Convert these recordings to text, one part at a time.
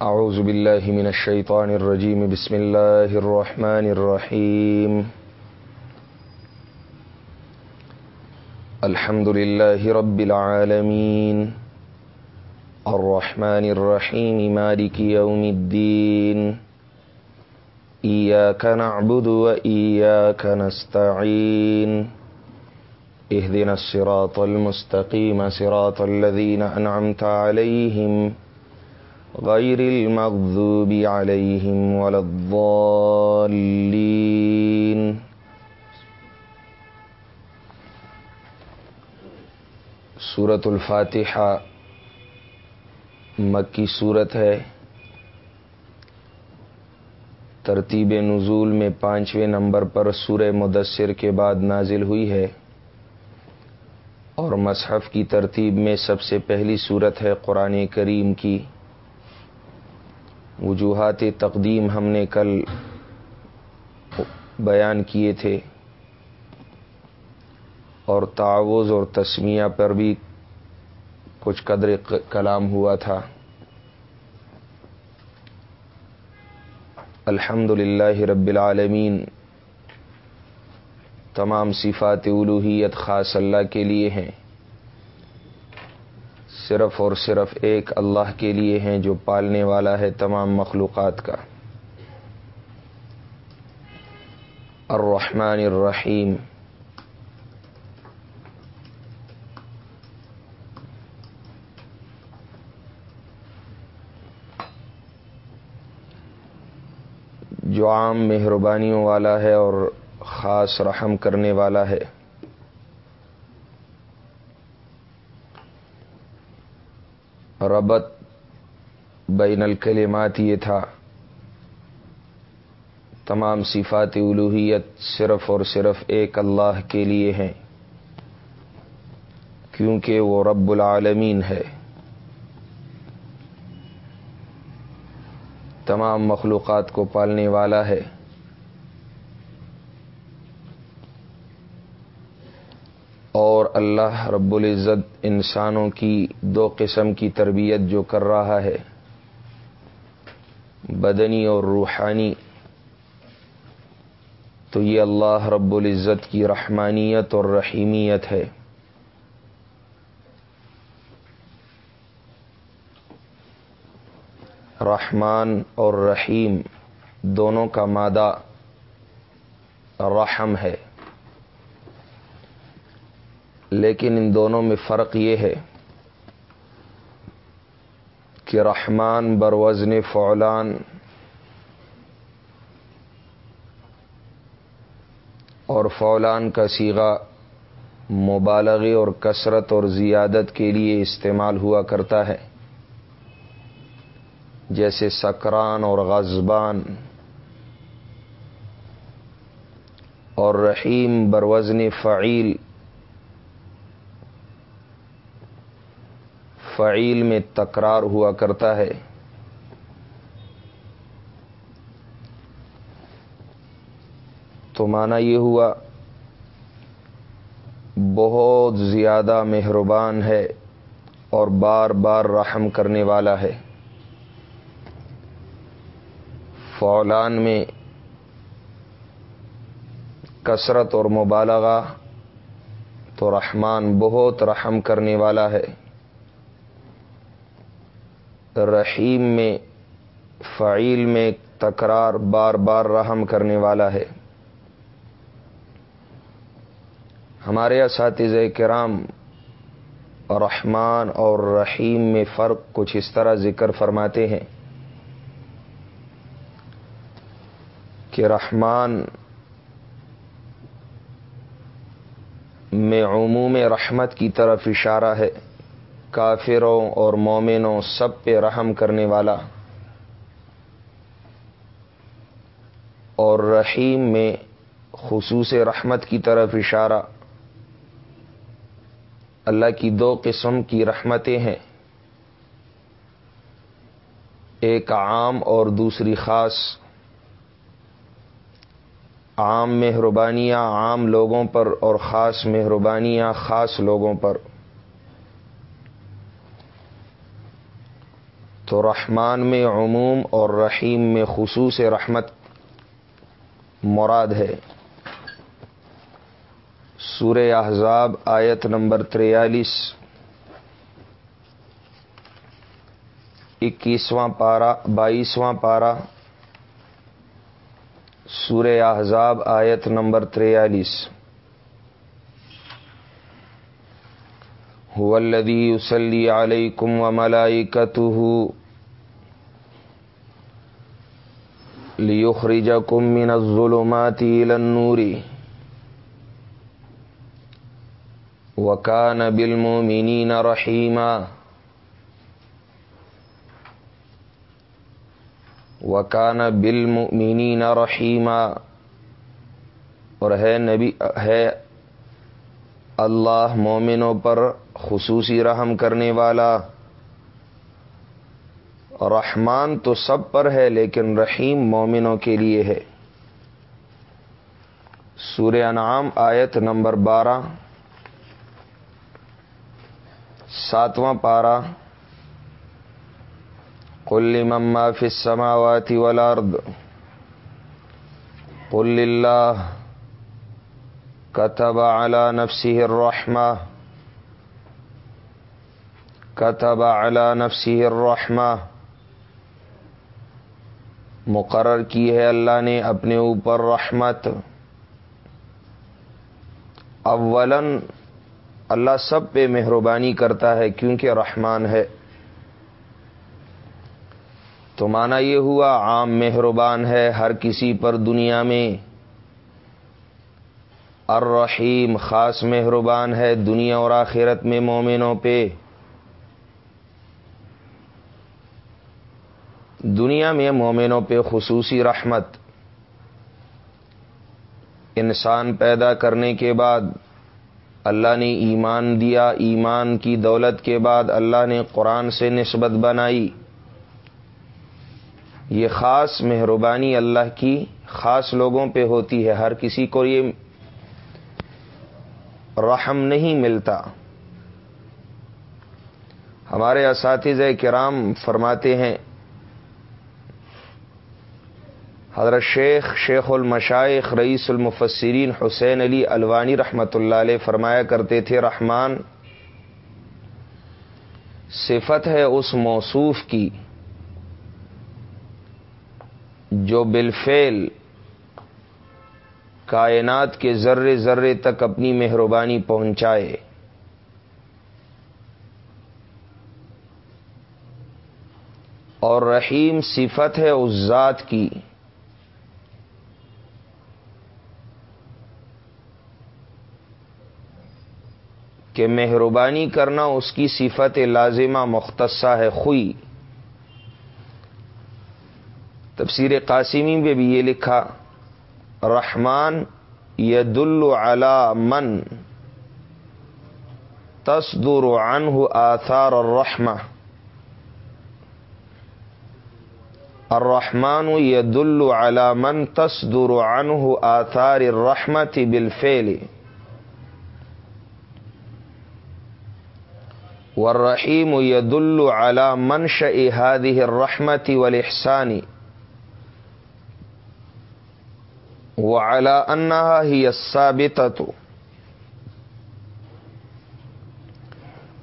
اعوذ باللہ من الشیطان الرجیم بسم اللہ الرحمن الرحیم الحمد للہ رب العالمین الرحمن الرحیم مالک یوم الدین ایاک نعبد و ایاک نستعین اهدنا الصراط المستقیم صراط الذین انعمت علیہم غیر المغضوب علیہم ولا الضالین سورة الفاتحہ مکی صورت ہے۔ ترتیب نزول میں پانچویں نمبر پر سورہ مدثر کے بعد نازل ہوئی ہے۔ اور مصحف کی ترتیب میں سب سے پہلی صورت ہے قرآن کریم کی۔ وجوہات تقدیم ہم نے کل بیان کیے تھے اور تعوض اور تسمیہ پر بھی کچھ قدر کلام ہوا تھا۔ الحمد للہ رب العالمین۔ تمام صفات الوحیت خاص اللہ کے لیے ہیں۔ صرف اور صرف ایک اللہ کے لیے ہیں جو پالنے والا ہے تمام مخلوقات کا۔ الرحمن الرحیم۔ جو عام مہربانیوں والا ہے اور خاص رحم کرنے والا ہے۔ ربط بین الکلمات یہ تھا۔ تمام صفات الوحیت صرف اور صرف ایک اللہ کے لیے ہیں، کیونکہ وہ رب العالمین ہے۔ تمام مخلوقات کو پالنے والا ہے۔ اور اللہ رب العزت انسانوں کی دو قسم کی تربیت جو کر رہا ہے، بدنی اور روحانی۔ تو یہ اللہ رب العزت کی رحمانیت اور رحیمیت ہے۔ رحمان اور رحیم دونوں کا مادہ رحم ہے۔ لیکن ان دونوں میں فرق یہ ہے کہ رحمان بروزن فعلان اور فولان کا سیگا مبالغے اور کثرت اور زیادت کے لیے استعمال ہوا کرتا ہے، جیسے سکران اور غزبان اور رحیم بروزن فعیل فعیل میں تکرار ہوا کرتا ہے۔ تو مانا یہ ہوا، بہت زیادہ مہربان ہے اور بار بار رحم کرنے والا ہے۔ فولان میں کثرت اور مبالغہ تو رحمان بہت رحم کرنے والا ہے۔ رحیم میں، فعیل میں تکرار بار بار رحم کرنے والا ہے۔ ہمارے اساتذہ کرام، رحمان اور رحیم میں فرق کچھ اس طرح ذکر فرماتے ہیں کہ رحمان میں عموم رحمت کی طرف اشارہ ہے۔ کافروں اور مومنوں سب پہ رحم کرنے والا اور رحیم میں خصوص رحمت کی طرف اشارہ اللہ کی دو قسم کی رحمتیں ہیں۔ ایک عام اور دوسری خاص۔ عام مہربانیاں عام لوگوں پر اور خاص مہربانیاں خاص لوگوں پر۔ تو رحمان میں عموم اور رحیم میں خصوص رحمت مراد ہے۔ سورہ احزاب آیت نمبر تریالیس۔ اکیسواں پارا، بائیسواں پارا۔ سورہ احزاب آیت نمبر تریالیس۔ هو الذي يصلي عليكم وملائكته ليخرجكم من الظلمات إلى النور. وكان بالمؤمنين رحيما. وكان بالمؤمنين رحيما. اور ہے نبی، ہے اللہ مومنوں پر خصوصی رحم کرنے والا۔ رحمان تو سب پر ہے، لیکن رحیم مومنوں کے لیے ہے۔ سورہ انعام آیت نمبر بارہ، ساتواں پارا کل مما فی السماوات والارض، قل اللہ كتب على نفسه الرحمة كتب على نفسه الرحمة۔ مقرر کی ہے اللہ نے اپنے اوپر رحمت۔ اولا اللہ سب پہ مہربانی کرتا ہے کیونکہ رحمان ہے۔ تو مانا یہ ہوا عام مہربان ہے ہر کسی پر دنیا میں۔ الرحیم خاص مہربان ہے دنیا اور آخرت میں مومنوں پہ۔ دنیا میں مومنوں پہ خصوصی رحمت، انسان پیدا کرنے کے بعد اللہ نے ایمان دیا، ایمان کی دولت کے بعد اللہ نے قرآن سے نسبت بنائی۔ یہ خاص مہربانی اللہ کی خاص لوگوں پہ ہوتی ہے، ہر کسی کو یہ رحم نہیں ملتا۔ ہمارے اساتذہ کرام فرماتے ہیں حضرت شیخ شیخ المشائق رئیس المفسرین حسین علی الوانی رحمۃ اللہ علیہ فرمایا کرتے تھے، رحمان، صفت ہے اس موصوف کی جو بالفعل کائنات کے ذرے ذرے تک اپنی مہربانی پہنچائے۔ اور رحیم صفت ہے اس ذات کی۔ کہ مہربانی کرنا اس کی صفت لازمہ مختصہ ہے خوئی تفسیر قاسمی میں بھی یہ لکھا، رحمان ید على من تصدر عنه آثار الرحمہ۔ الرحمن ید على من تصدر عنه آثار الرحمة بالفعل۔ والرحیم ید على منشأ هذه الرحمة والإحسان وہ اعلی انا ہی ثابت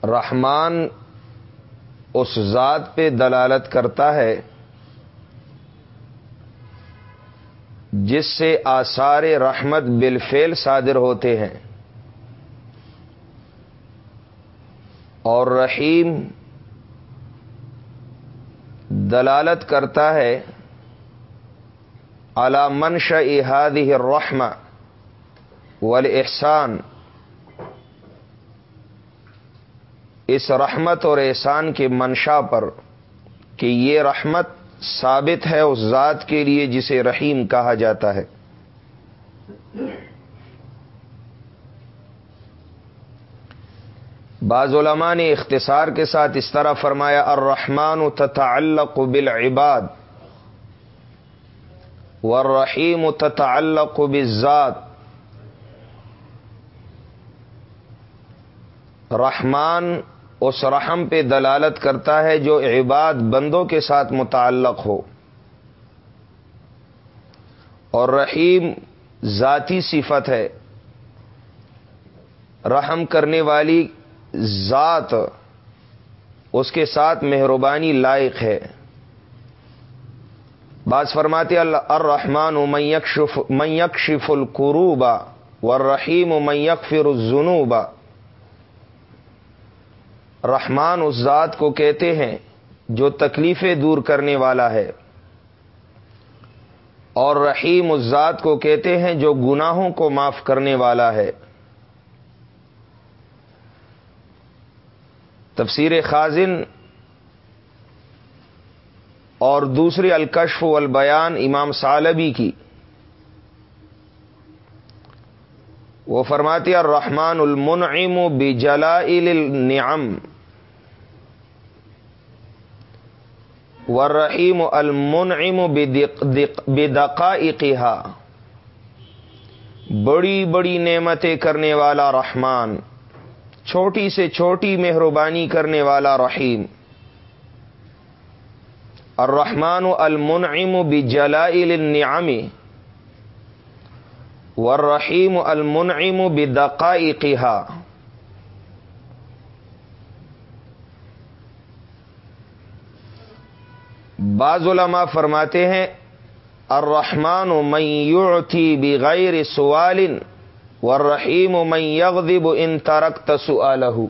رحمان اس ذات پہ دلالت کرتا ہے جس سے آثار رحمت بالفعل صادر ہوتے ہیں۔ اور رحیم دلالت کرتا ہے على منشأ هذه الرحمة والاحسان اس رحمت اور احسان کے منشا پر کہ یہ رحمت ثابت ہے اس ذات کے لیے جسے رحیم کہا جاتا ہے۔ بعض علماء نے اختصار کے ساتھ اس طرح فرمایا، الرحمن تتعلق بالعباد والرحیم تتعلق بالذات. رحمان اس رحم پہ دلالت کرتا ہے جو عباد بندوں کے ساتھ متعلق ہو۔ اور رحیم ذاتی صفت ہے۔ رحم کرنے والی ذات اس کے ساتھ مہربانی لائق ہے۔ بعض فرماتے اللہ الرحمان میک شف القروبا و رحیم الجنوبا رحمان اس ذات کو کہتے ہیں جو تکلیفیں دور کرنے والا ہے۔ اور رحیم اس ذات کو کہتے ہیں جو گناہوں کو معاف کرنے والا ہے۔ تفسیر خازن اور دوسری الکشف والبیان امام سالبی کی۔ وہ فرماتی الرحمن المنعم بجلائل النعم۔ والرحیم المنعم بدقائقها۔ بڑی بڑی نعمتیں کرنے والا رحمان۔ چھوٹی سے چھوٹی مہربانی کرنے والا رحیم۔ الرحمن المنعم بجلائل النعم والرحیم المنعم بدقائقها۔ بعض علماء فرماتے ہیں، الرحمن من يعطي بغیر سوال والرحیم من يغضب ان ترکت سؤاله.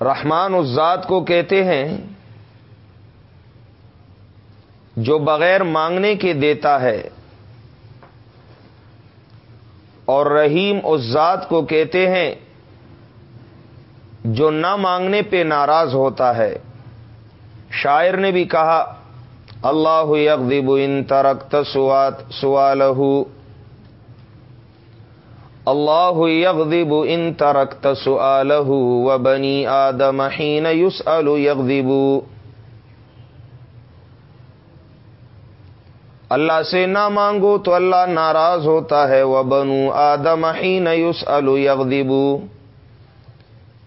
رحمان اس ذات کو کہتے ہیں جو بغیر مانگنے کے دیتا ہے اور رحیم اس ذات کو کہتے ہیں جو نہ مانگنے پہ ناراض ہوتا ہے۔ شاعر نے بھی کہا، اللہ یغضب ان ترکت سوالہ اللہ یغضب ان ترکت سوالہ و بنی آدم حین یسأل یغضب. اللہ سے نہ مانگو تو اللہ ناراض ہوتا ہے وہ بنو آدم حین یسأل یغضب.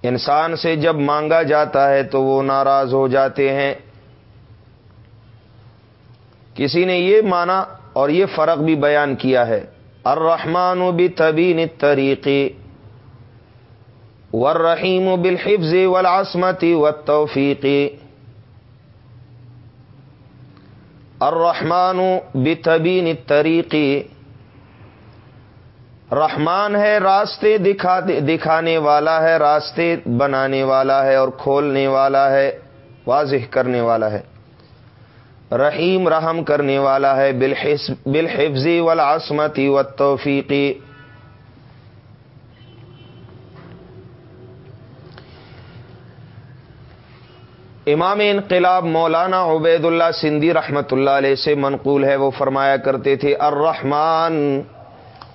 انسان سے جب مانگا جاتا ہے تو وہ ناراض ہو جاتے ہیں۔ کسی نے یہ مانا اور یہ فرق بھی بیان کیا ہے۔ الرحمن و بھی طبین طریقے ور رحیم و بالحفظ ولاسمتی و توفیقی الرحمن بتبین طریقی رحمان ہے راستے دکھا دکھانے والا ہے، راستے بنانے والا ہے اور کھولنے والا ہے، واضح کرنے والا ہے۔ رحیم رحم کرنے والا ہے بالحفظی والعصمتی والتوفیقی امام انقلاب مولانا عبید اللہ سندھی رحمت اللہ علیہ سے منقول ہے، وہ فرمایا کرتے تھے، الرحمن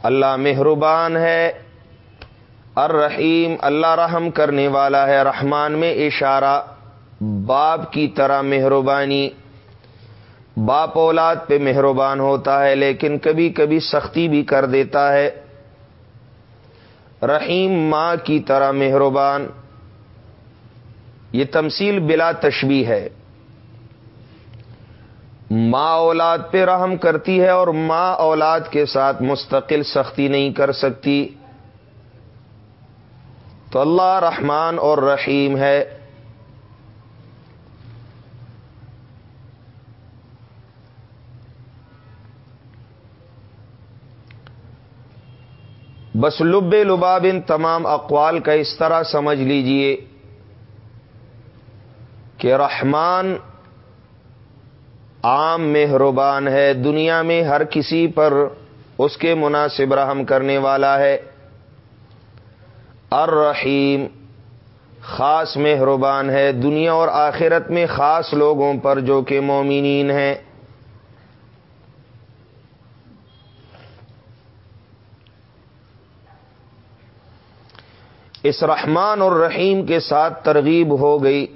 اللہ مہربان ہے، الرحیم اللہ رحم کرنے والا ہے، رحمان میں اشارہ باپ کی طرح مہربانی۔ باپ اولاد پہ مہربان ہوتا ہے، لیکن کبھی کبھی سختی بھی کر دیتا ہے۔ رحیم ماں کی طرح مہربان۔ یہ تمثیل بلا تشبی ہے۔ ماں اولاد پہ رحم کرتی ہے اور ماں اولاد کے ساتھ مستقل سختی نہیں کر سکتی۔ تو اللہ رحمان اور رحیم ہے۔ بس لب لباب ان تمام اقوال کا اس طرح سمجھ لیجیے کہ رحمان عام مہربان ہے، دنیا میں ہر کسی پر اس کے مناسب رحم کرنے والا ہے۔ الرحیم خاص مہربان ہے، دنیا اور آخرت میں خاص لوگوں پر جو کہ مومنین ہیں۔ اس رحمان اور رحیم کے ساتھ ترغیب ہو گئی۔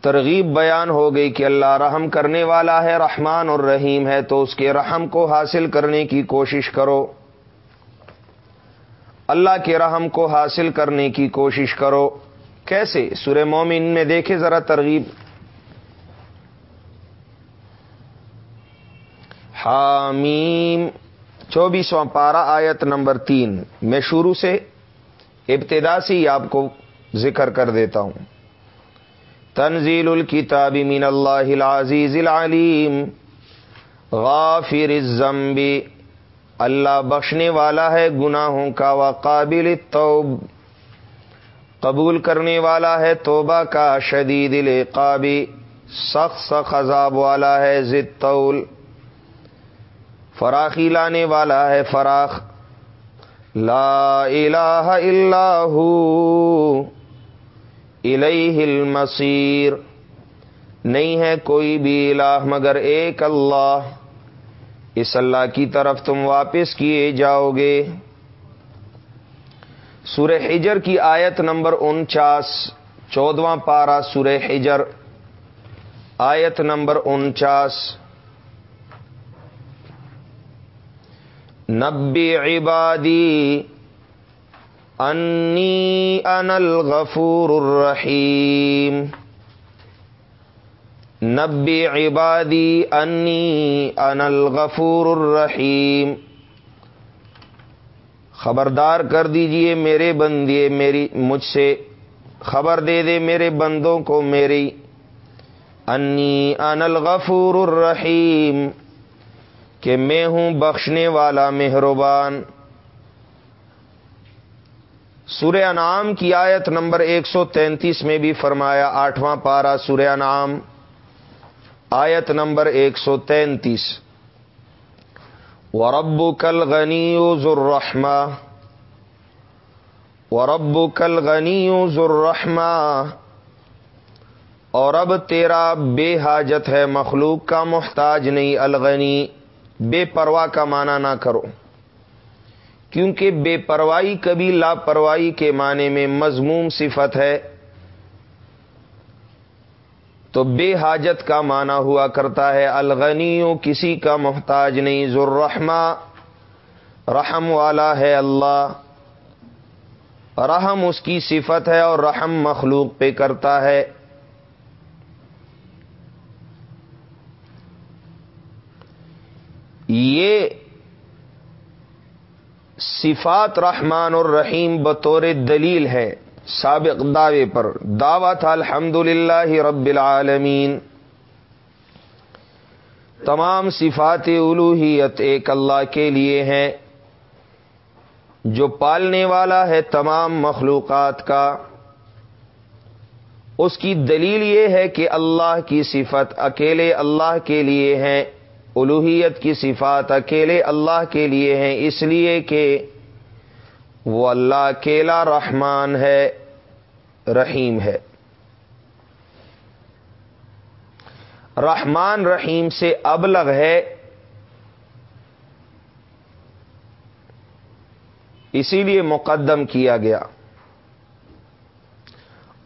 ترغیب بیان ہو گئی کہ اللہ رحم کرنے والا ہے، رحمان اور رحیم ہے، تو اس کے رحم کو حاصل کرنے کی کوشش کرو۔ اللہ کے رحم کو حاصل کرنے کی کوشش کرو۔ کیسے؟ سورہ مومن میں دیکھے ذرا ترغیب۔ حامیم۔ چوبیسواں پارا آیت نمبر تین۔ میں شروع سے ابتدا سے ہی آپ کو ذکر کر دیتا ہوں۔ تنزیل الکتاب من اللہ العزیز العلیم۔ غافر الذنب۔ اللہ بخشنے والا ہے گناہوں کا، وقابل التوب۔ قبول کرنے والا ہے توبہ کا، شدید العقابی سخت سخت عذاب والا ہے ضد طول فراخی لانے والا ہے فراخ۔ لا الہ الا ہو۔ الیہ المصیر۔ نہیں ہے کوئی بھی الہ مگر ایک اللہ۔ اس اللہ کی طرف تم واپس کیے جاؤ گے۔ سورہ حجر کی آیت نمبر انچاس، چودواں پارہ سورہ حجر۔ آیت نمبر انچاس۔ نبی عبادی، انی ان الغفور الرحیم. نبی عبادی، انی ان الغفور الرحیم. خبردار کر دیجیے میرے بندیے میری مجھ سے خبر دے دے میرے بندوں کو میری. انی ان الغفور الرحیم. کہ میں ہوں بخشنے والا مہربان۔ سورہ انعام کی آیت نمبر ایک سو تینتیس میں بھی فرمایا، آٹھواں پارا سورہ انعام، آیت نمبر ایک سو تینتیس۔ ورب کل غنی ذرحمہ ورب کل غنی ذرحمہ اور اب تیرا بے حاجت ہے مخلوق کا محتاج نہیں، الغنی۔ بے پرواہ کا معنی نہ کرو۔ کیونکہ بے پرواہی کبھی لاپرواہی کے معنی میں مضموم صفت ہے۔ تو بے حاجت کا معنی ہوا کرتا ہے۔ الغنیوں کسی کا محتاج نہیں۔ ذرحمہ رحم والا ہے اللہ۔ رحم اس کی صفت ہے اور رحم مخلوق پہ کرتا ہے۔ یہ صفات رحمان اور رحیم بطور دلیل ہے سابق دعوے پر۔ دعوت الحمد للہ رب العالمین۔ تمام صفات الوحیت ایک اللہ کے لیے ہیں۔ جو پالنے والا ہے تمام مخلوقات کا۔ اس کی دلیل یہ ہے کہ اللہ کی صفت اکیلے اللہ کے لیے ہیں۔ الوحیت کی صفات اکیلے اللہ کے لیے ہیں، اس لیے کہ وہ اللہ اکیلا رحمان ہے، رحیم ہے۔ رحمان رحیم سے ابلغ ہے۔ اسی لیے مقدم کیا گیا۔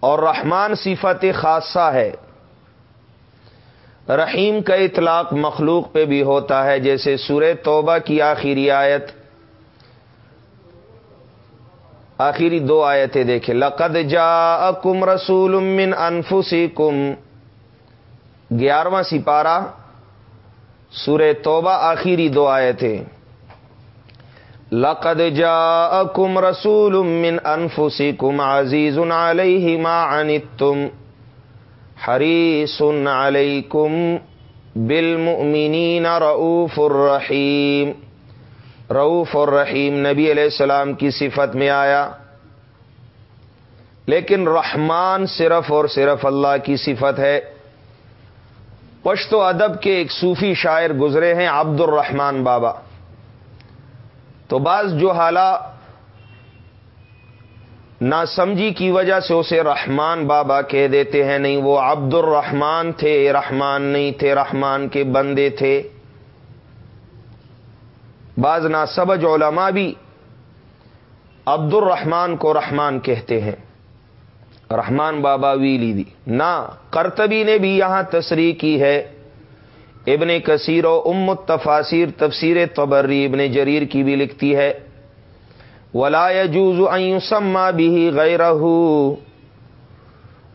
اور رحمان صفت خاصہ ہے۔ رحیم کا اطلاق مخلوق پہ بھی ہوتا ہے، جیسے سورہ توبہ کی آخری آیت۔ آخری دو آیتیں دیکھیں۔ لقد جا کم رسول من انفسی کم گیارہواں سپارہ، سورہ توبہ آخری دو آیتیں۔ لقد جا کم رسول من انفسی کم عزیز علیہ ما عنتم۔ حریص علیکم بالمؤمنین رعوف الرحیم رعوف الرحیم نبی علیہ السلام کی صفت میں آیا، لیکن رحمان صرف اور صرف اللہ کی صفت ہے۔ پشت و ادب کے ایک صوفی شاعر گزرے ہیں عبد الرحمان بابا۔ تو بعض جو حالات نا سمجھی کی وجہ سے اسے رحمان بابا کہہ دیتے ہیں، نہیں، وہ عبد الرحمان تھے، رحمان نہیں تھے، رحمان کے بندے تھے۔ بعض نا سبج علماء بھی عبد الرحمان کو رحمان کہتے ہیں۔ رحمان بابا ویلی دی۔ نہ کرتبی نے بھی یہاں تصریح کی ہے۔ ابن کثیر و ام تفاصیر تفسیر تبری ابن جریر کی بھی لکھتی ہے۔ ولا يجوز ان يسمى به غيره.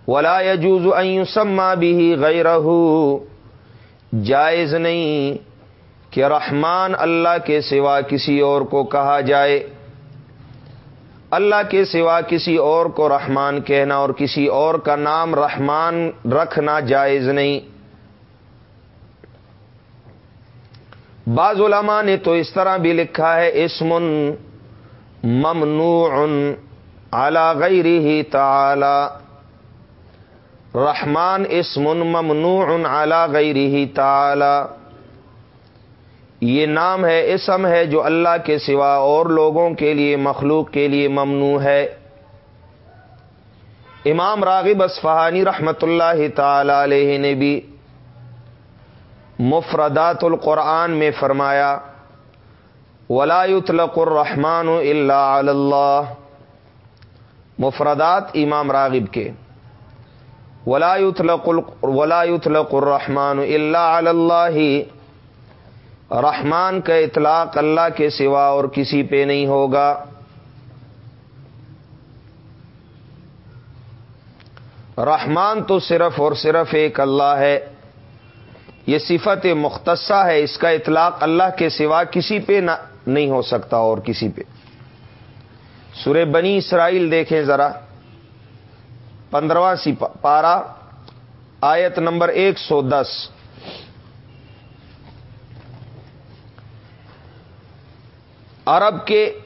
ولا يجوز ان يسمى به غيره. جائز نہیں کہ رحمان اللہ کے سوا کسی اور کو کہا جائے. اللہ کے سوا کسی اور کو رحمان کہنا اور کسی اور کا نام رحمان رکھنا جائز نہیں. بعض علماء نے تو اس طرح بھی لکھا ہے، اسم ممنوع على غیره تعالی رحمان اسم ممنوع على غیره تعالی یہ نام ہے، اسم ہے جو اللہ کے سوا اور لوگوں کے لیے، مخلوق کے لیے ممنوع ہے. امام راغب اسفہانی رحمت اللہ تعالی علیہ نے بھی مفردات القرآن میں فرمایا ولا يطلق الرحمن الا على اللہ مفردات امام راغب کے. ولا يطلق ولا يطلق الرحمن الا على اللہ رحمان کا اطلاق اللہ کے سوا اور کسی پہ نہیں ہوگا. رحمان تو صرف اور صرف ایک اللہ ہے. یہ صفت مختصہ ہے، اس کا اطلاق اللہ کے سوا کسی پہ نہ نہیں ہو سکتا اور کسی پہ۔ سورہ بنی اسرائیل دیکھیں ذرا۔ پندرواں سی پارا آیت نمبر ایک سو دس۔ عرب کے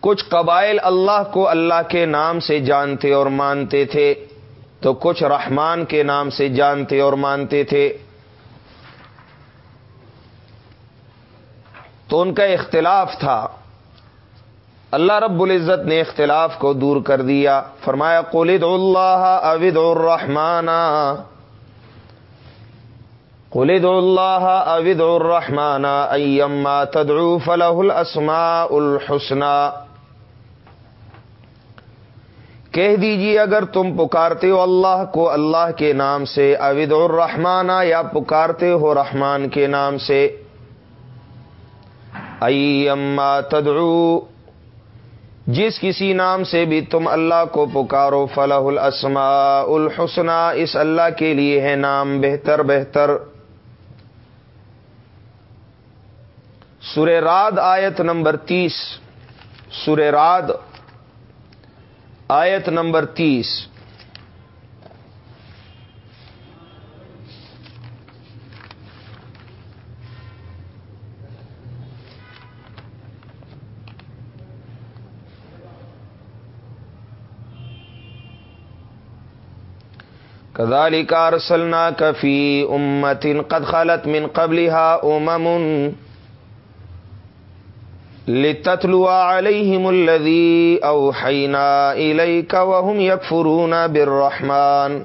کچھ قبائل اللہ کو اللہ کے نام سے جانتے اور مانتے تھے، تو کچھ رحمان کے نام سے جانتے اور مانتے تھے۔ تو ان کا اختلاف تھا۔ اللہ رب العزت نے اختلاف کو دور کر دیا۔ فرمایا قلد اللہ اود الرحمان۔ قلد اللہ اود الرحمان۔ ایما تدعو فلہ الاسماء الحسنہ کہہ دیجیے اگر تم پکارتے ہو اللہ کو، اللہ کے نام سے اود الرحمانہ یا پکارتے ہو رحمان کے نام سے ایما تدعو، جس کسی نام سے بھی تم اللہ کو پکارو فلاح الاسماء الحسنہ اس اللہ کے لیے ہے نام بہتر بہتر۔ سر راد آیت نمبر تیس سر راد آیت نمبر تیس۔ كذلك أرسلناك في أمة قد خلت من قبلها أمم لتتلو عليهم الذي أوحينا إليك وهم يكفرون بالرحمن.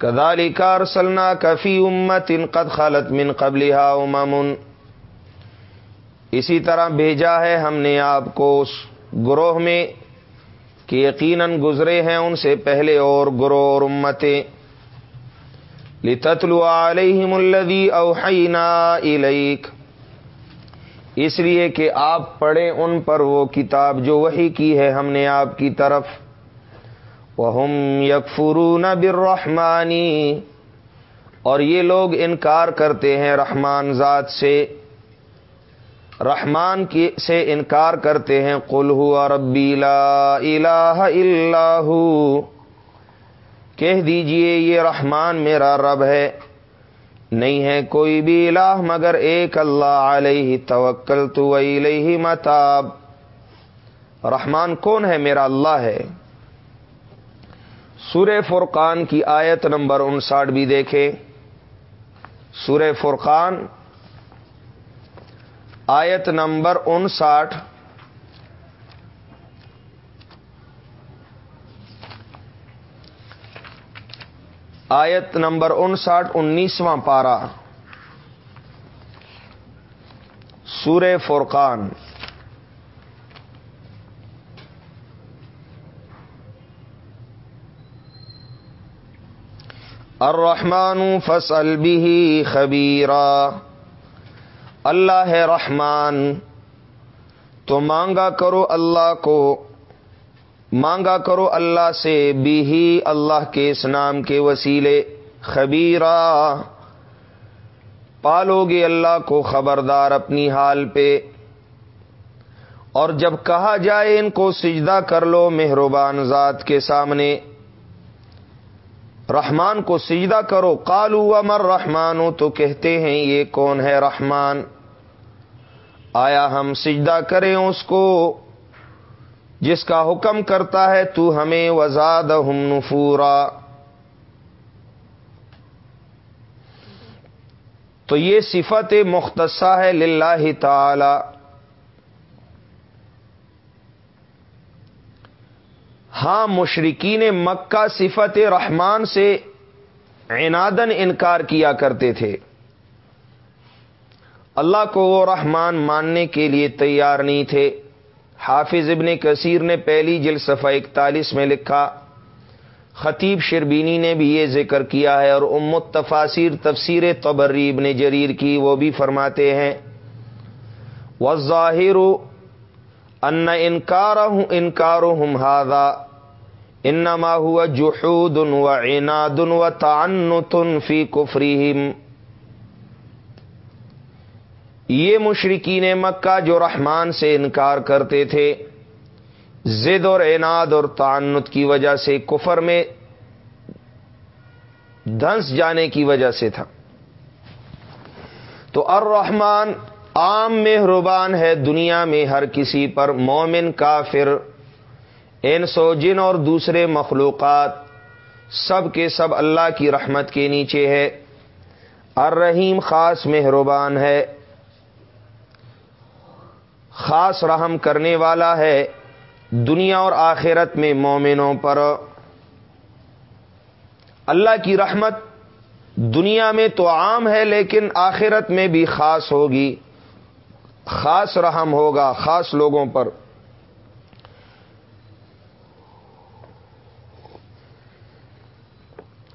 كذلك أرسلناك في أمة قد خلت من قبلها أمم. اسی طرح بھیجا ہے ہم نے آپ کو اس گروہ میں کہ یقیناً گزرے ہیں ان سے پہلے اور گرو اور امتیں۔ لتتلو علیہم الذی اوحینا الیک اس لیے کہ آپ پڑھیں ان پر وہ کتاب جو وہی کی ہے ہم نے آپ کی طرف۔ وہم یکفرون بالرحمانی اور یہ لوگ انکار کرتے ہیں رحمان ذات سے۔ رحمان کی سے انکار کرتے ہیں، قل ہوا ربی لا الہ الا کہہ دیجیے، یہ رحمان میرا رب ہے۔ نہیں ہے کوئی بھی الہ مگر ایک اللہ، علیہ توکل تو علیہ متاب۔ رحمان کون ہے؟ میرا اللہ ہے۔ سورہ فرقان کی آیت نمبر انساٹھ بھی دیکھیں۔ سورہ فرقان آیت نمبر انسٹھ آیت نمبر انسٹھ انیسواں پارہ۔ سور فرقان۔ الرحمن فصل به خبیرہ اللہ ہے رحمان، تو مانگا کرو اللہ کو، مانگا کرو اللہ سے بھی اللہ کے اس نام کے وسیلے خبیرہ۔ پالو گے اللہ کو خبردار اپنی حال پہ۔ اور جب کہا جائے ان کو سجدہ کر لو مہربان ذات کے سامنے۔ رحمان کو سجدہ کرو۔ کالو امر رحمان؟ تو کہتے ہیں، یہ کون ہے رحمان؟ آیا ہم سجدہ کریں اس کو؟ جس کا حکم کرتا ہے، تو ہمیں وزاد ہم نفورا۔ تو یہ صفت مختصہ ہے للہ تعالی۔ ہاں مشرقین مکہ صفت رحمان سے عنادن انکار کیا کرتے تھے۔ اللہ کو وہ رحمان ماننے کے لیے تیار نہیں تھے۔ حافظ ابن کثیر نے پہلی جل صفحہ اکتالیس میں لکھا، خطیب شربینی نے بھی یہ ذکر کیا ہے اور امت تفاصیر تفسیر تبری ابن جریر کی وہ بھی فرماتے ہیں۔ وہ ظاہر ان انکار ہوں انکار ہوں ہادا انما ہوا جحود و عناد و تعنتن فی کفریہم یہ مشرقین مکہ جو رحمان سے انکار کرتے تھے، زد اور عناد اور تعنت کی وجہ سے، کفر میں دھنس جانے کی وجہ سے تھا۔ تو الرحمن عام مہربان ہے دنیا میں ہر کسی پر، مومن کافر ان سو جن اور دوسرے مخلوقات سب کے سب اللہ کی رحمت کے نیچے ہے۔ الرحیم خاص مہربان ہے۔ خاص رحم کرنے والا ہے دنیا اور آخرت میں مومنوں پر۔ اللہ کی رحمت دنیا میں تو عام ہے لیکن آخرت میں بھی خاص ہوگی۔ خاص رحم ہوگا خاص لوگوں پر۔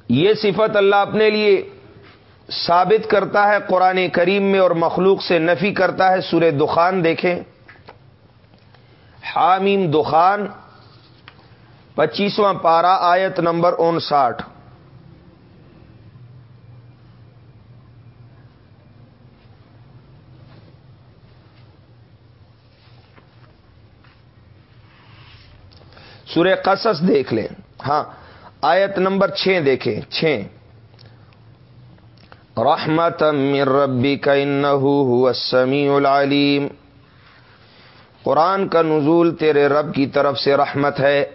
یہ صفت اللہ اپنے لیے ثابت کرتا ہے قرآن کریم میں اور مخلوق سے نفی کرتا ہے۔ سورہ دخان دیکھیں۔ حامیم دخان، پچیسواں پارا آیت نمبر انساٹھ۔ سورہ قصص دیکھ لیں۔ ہاں۔ آیت نمبر چھ دیکھیں، چھ۔ رحمت من ربی کا السمیع العلیم۔ قرآن کا نزول تیرے رب کی طرف سے رحمت ہے۔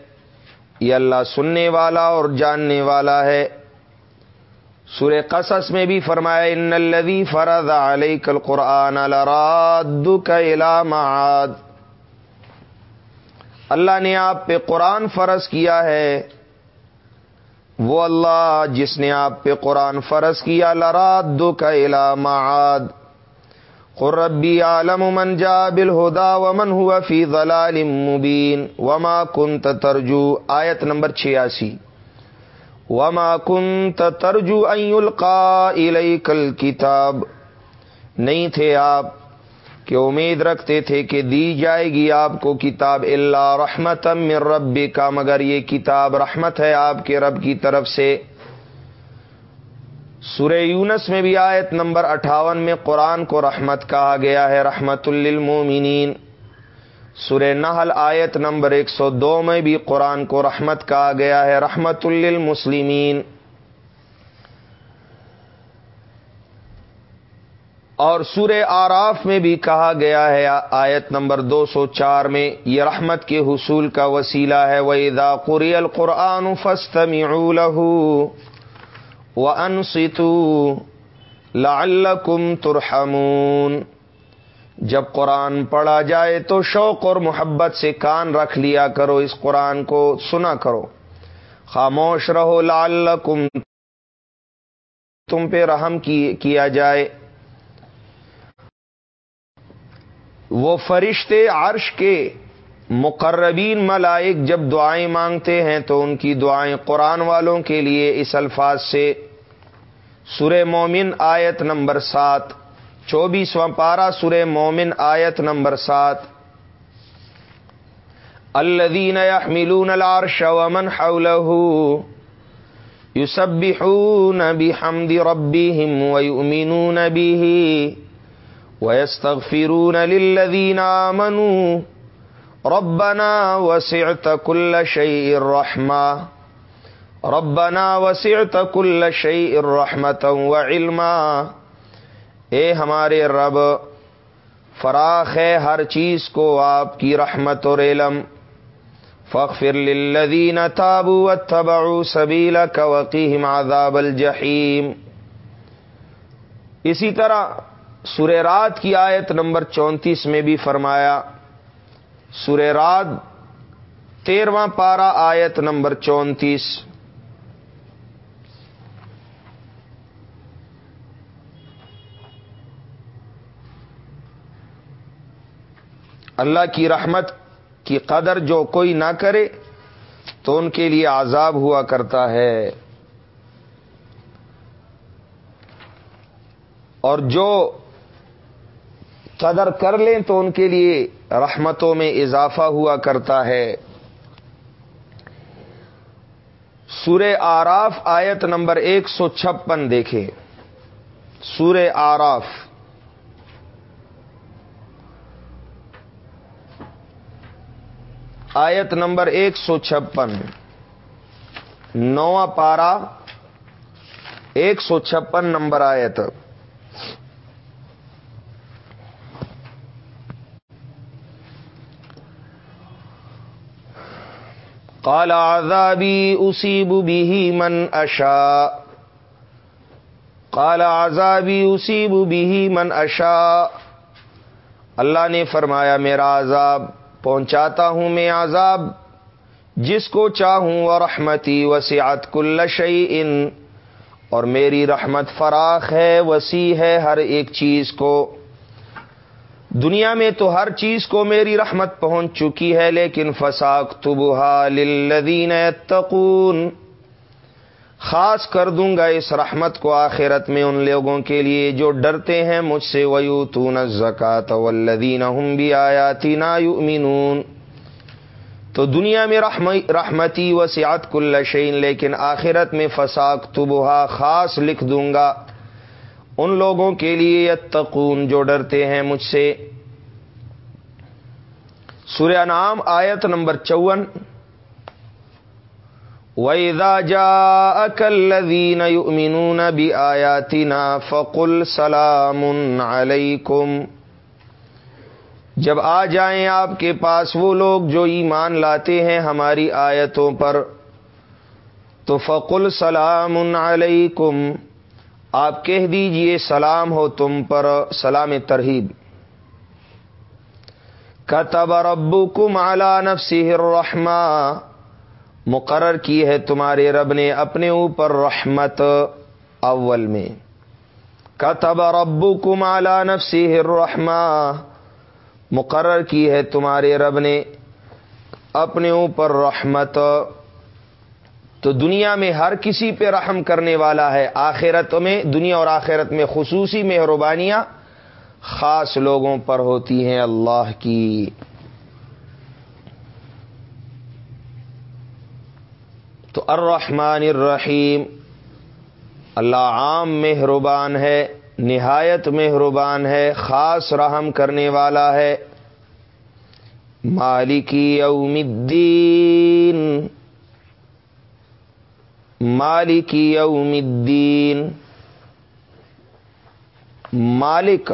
یہ اللہ سننے والا اور جاننے والا ہے۔ سورہ قصص میں بھی فرمایا، ان الذي فرض عليك القرآن لرادك الى معاد۔ اللہ نے آپ پہ قرآن فرض کیا ہے۔ وہ اللہ جس نے آپ پہ قرآن فرض کیا لراد کا معاد۔ قربی عالم من جا بالہدا ومن ہوا فی ضلال مبین وما کنت ترجو، آیت نمبر چھیاسی۔ وما کنت ترجو ان یلقا الیک الکتاب نہیں تھے آپ کہ امید رکھتے تھے کہ دی جائے گی آپ کو کتاب اللہ رحمت من رب کا مگر یہ کتاب رحمت ہے آپ کے رب کی طرف سے۔ سورہ یونس میں بھی آیت نمبر اٹھاون میں قرآن کو رحمت کہا گیا ہے، رحمت للمومنین سورہ نحل آیت نمبر ایک سو دو میں بھی قرآن کو رحمت کہا گیا ہے، رحمت للمسلمین۔ اور سورہ آراف میں بھی کہا گیا ہے، آیت نمبر دو سو چار میں، یہ رحمت کے حصول کا وسیلہ ہے وہ ادا قری القرآن فسط و انستو لعلکم ترحمون۔ جب قرآن پڑھا جائے تو شوق اور محبت سے کان رکھ لیا کرو اس قرآن کو، سنا کرو۔ خاموش رہو، لعلکم تم پہ رحم کیا جائے۔ وہ فرشتے عرش کے مقربین ملائک جب دعائیں مانگتے ہیں تو ان کی دعائیں قرآن والوں کے لیے اس الفاظ سے سورہ مومن آیت نمبر سات، چوبیسواں پارا سورہ مومن آیت نمبر سات۔ الذين يحملون العرش ومن حوله يسبحون بحمد ربهم ويؤمنون به ويستغفرون للذين آمنوا. ربنا وسعت كل شيء رحمة. ربنا وسعت كل شيء رحمة وعلما. اے ہمارے رب، فراخ ہے ہر چیز کو آپ کی رحمت اور علم. فخر للذین تابوا واتبعوا سبیلک وقیہم عذاب الجحیم. اسی طرح سورہ رات کی آیت نمبر چونتیس میں بھی فرمایا، سورہ رات تیرواں پارا آیت نمبر چونتیس۔ اللہ کی رحمت کی قدر جو کوئی نہ کرے تو ان کے لیے عذاب ہوا کرتا ہے۔ اور جو قدر کر لیں تو ان کے لیے رحمتوں میں اضافہ ہوا کرتا ہے۔ سورہ آراف آیت نمبر ایک سو چھپن دیکھیں۔ سورہ آراف۔ آیت نمبر ایک سو چھپن۔ نواں پارا ایک سو چھپن نمبر آیت۔ قال عذابی اصیب به من اشا قال عذابی اصیب به من اشا اللہ نے فرمایا، میرا عذاب پہنچاتا ہوں، میں عذاب جس کو چاہوں اور رحمتی وسیعت کل شعی اور میری رحمت فراخ ہے، وسیع ہے ہر ایک چیز کو۔ دنیا میں تو ہر چیز کو میری رحمت پہنچ چکی ہے، لیکن فساق تبہ للذین تقون خاص کر دوں گا اس رحمت کو آخرت میں ان لوگوں کے لیے جو ڈرتے ہیں مجھ سے ویو تو نزکات ولدین ہم بھی آیاتی نا تو دنیا میں رحمتی و سیات کل شعین لیکن آخرت میں فساق تبہ خاص لکھ دوں گا۔ ان لوگوں کے لیے یتقون جو ڈرتے ہیں مجھ سے۔ سورہ نام آیت نمبر چون۔ وَإِذَا جَاءَكَ الَّذِينَ يُؤْمِنُونَ بِآيَاتِنَا فَقُلْ سَلَامٌ عَلَيْكُمْ۔ جب آ جائیں آپ کے پاس وہ لوگ جو ایمان لاتے ہیں ہماری آیتوں پر، تو فقل سلام علیکم آپ کہہ دیجیے سلام ہو تم پر سلام ترہیب۔ کتب ربکم علی نفسہ الرحمہ مقرر کی ہے تمہارے رب نے اپنے اوپر رحمت اول میں۔ کتب ربو کم اعلی نفسی الرحمہ مقرر کی ہے تمہارے رب نے اپنے اوپر رحمت تو دنیا میں ہر کسی پہ رحم کرنے والا ہے۔ آخرت میں، دنیا اور آخرت میں خصوصی مہربانیاں خاص لوگوں پر ہوتی ہیں۔ اللہ کی۔ تو الرحمن الرحیم، اللہ عام مہربان ہے، نہایت مہربان ہے، خاص رحم کرنے والا ہے۔ مالکی یوم الدین۔ مالکی یوم الدین۔ مالک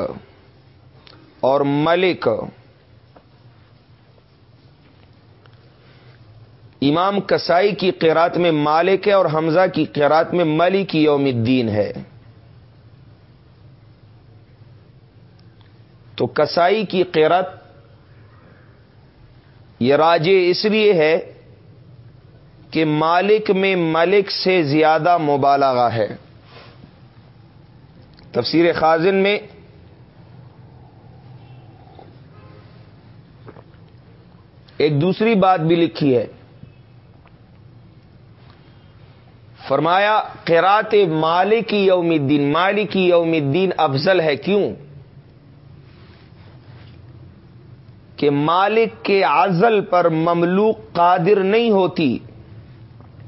اور ملک۔ امام کسائی کی قیرات میں مالک ہے اور حمزہ کی قیرات میں ملک یوم الدین ہے۔ تو کسائی کی قیرت یہ راجے اس لیے ہے کہ مالک میں ملک سے زیادہ مبالغہ ہے۔ تفسیر خازن میں ایک دوسری بات بھی لکھی ہے۔ فرمایا، قرات مالکی یوم الدین مالکی یوم الدین افضل ہے۔ کیوں؟ کہ مالک کے عزل پر مملوک قادر نہیں ہوتی۔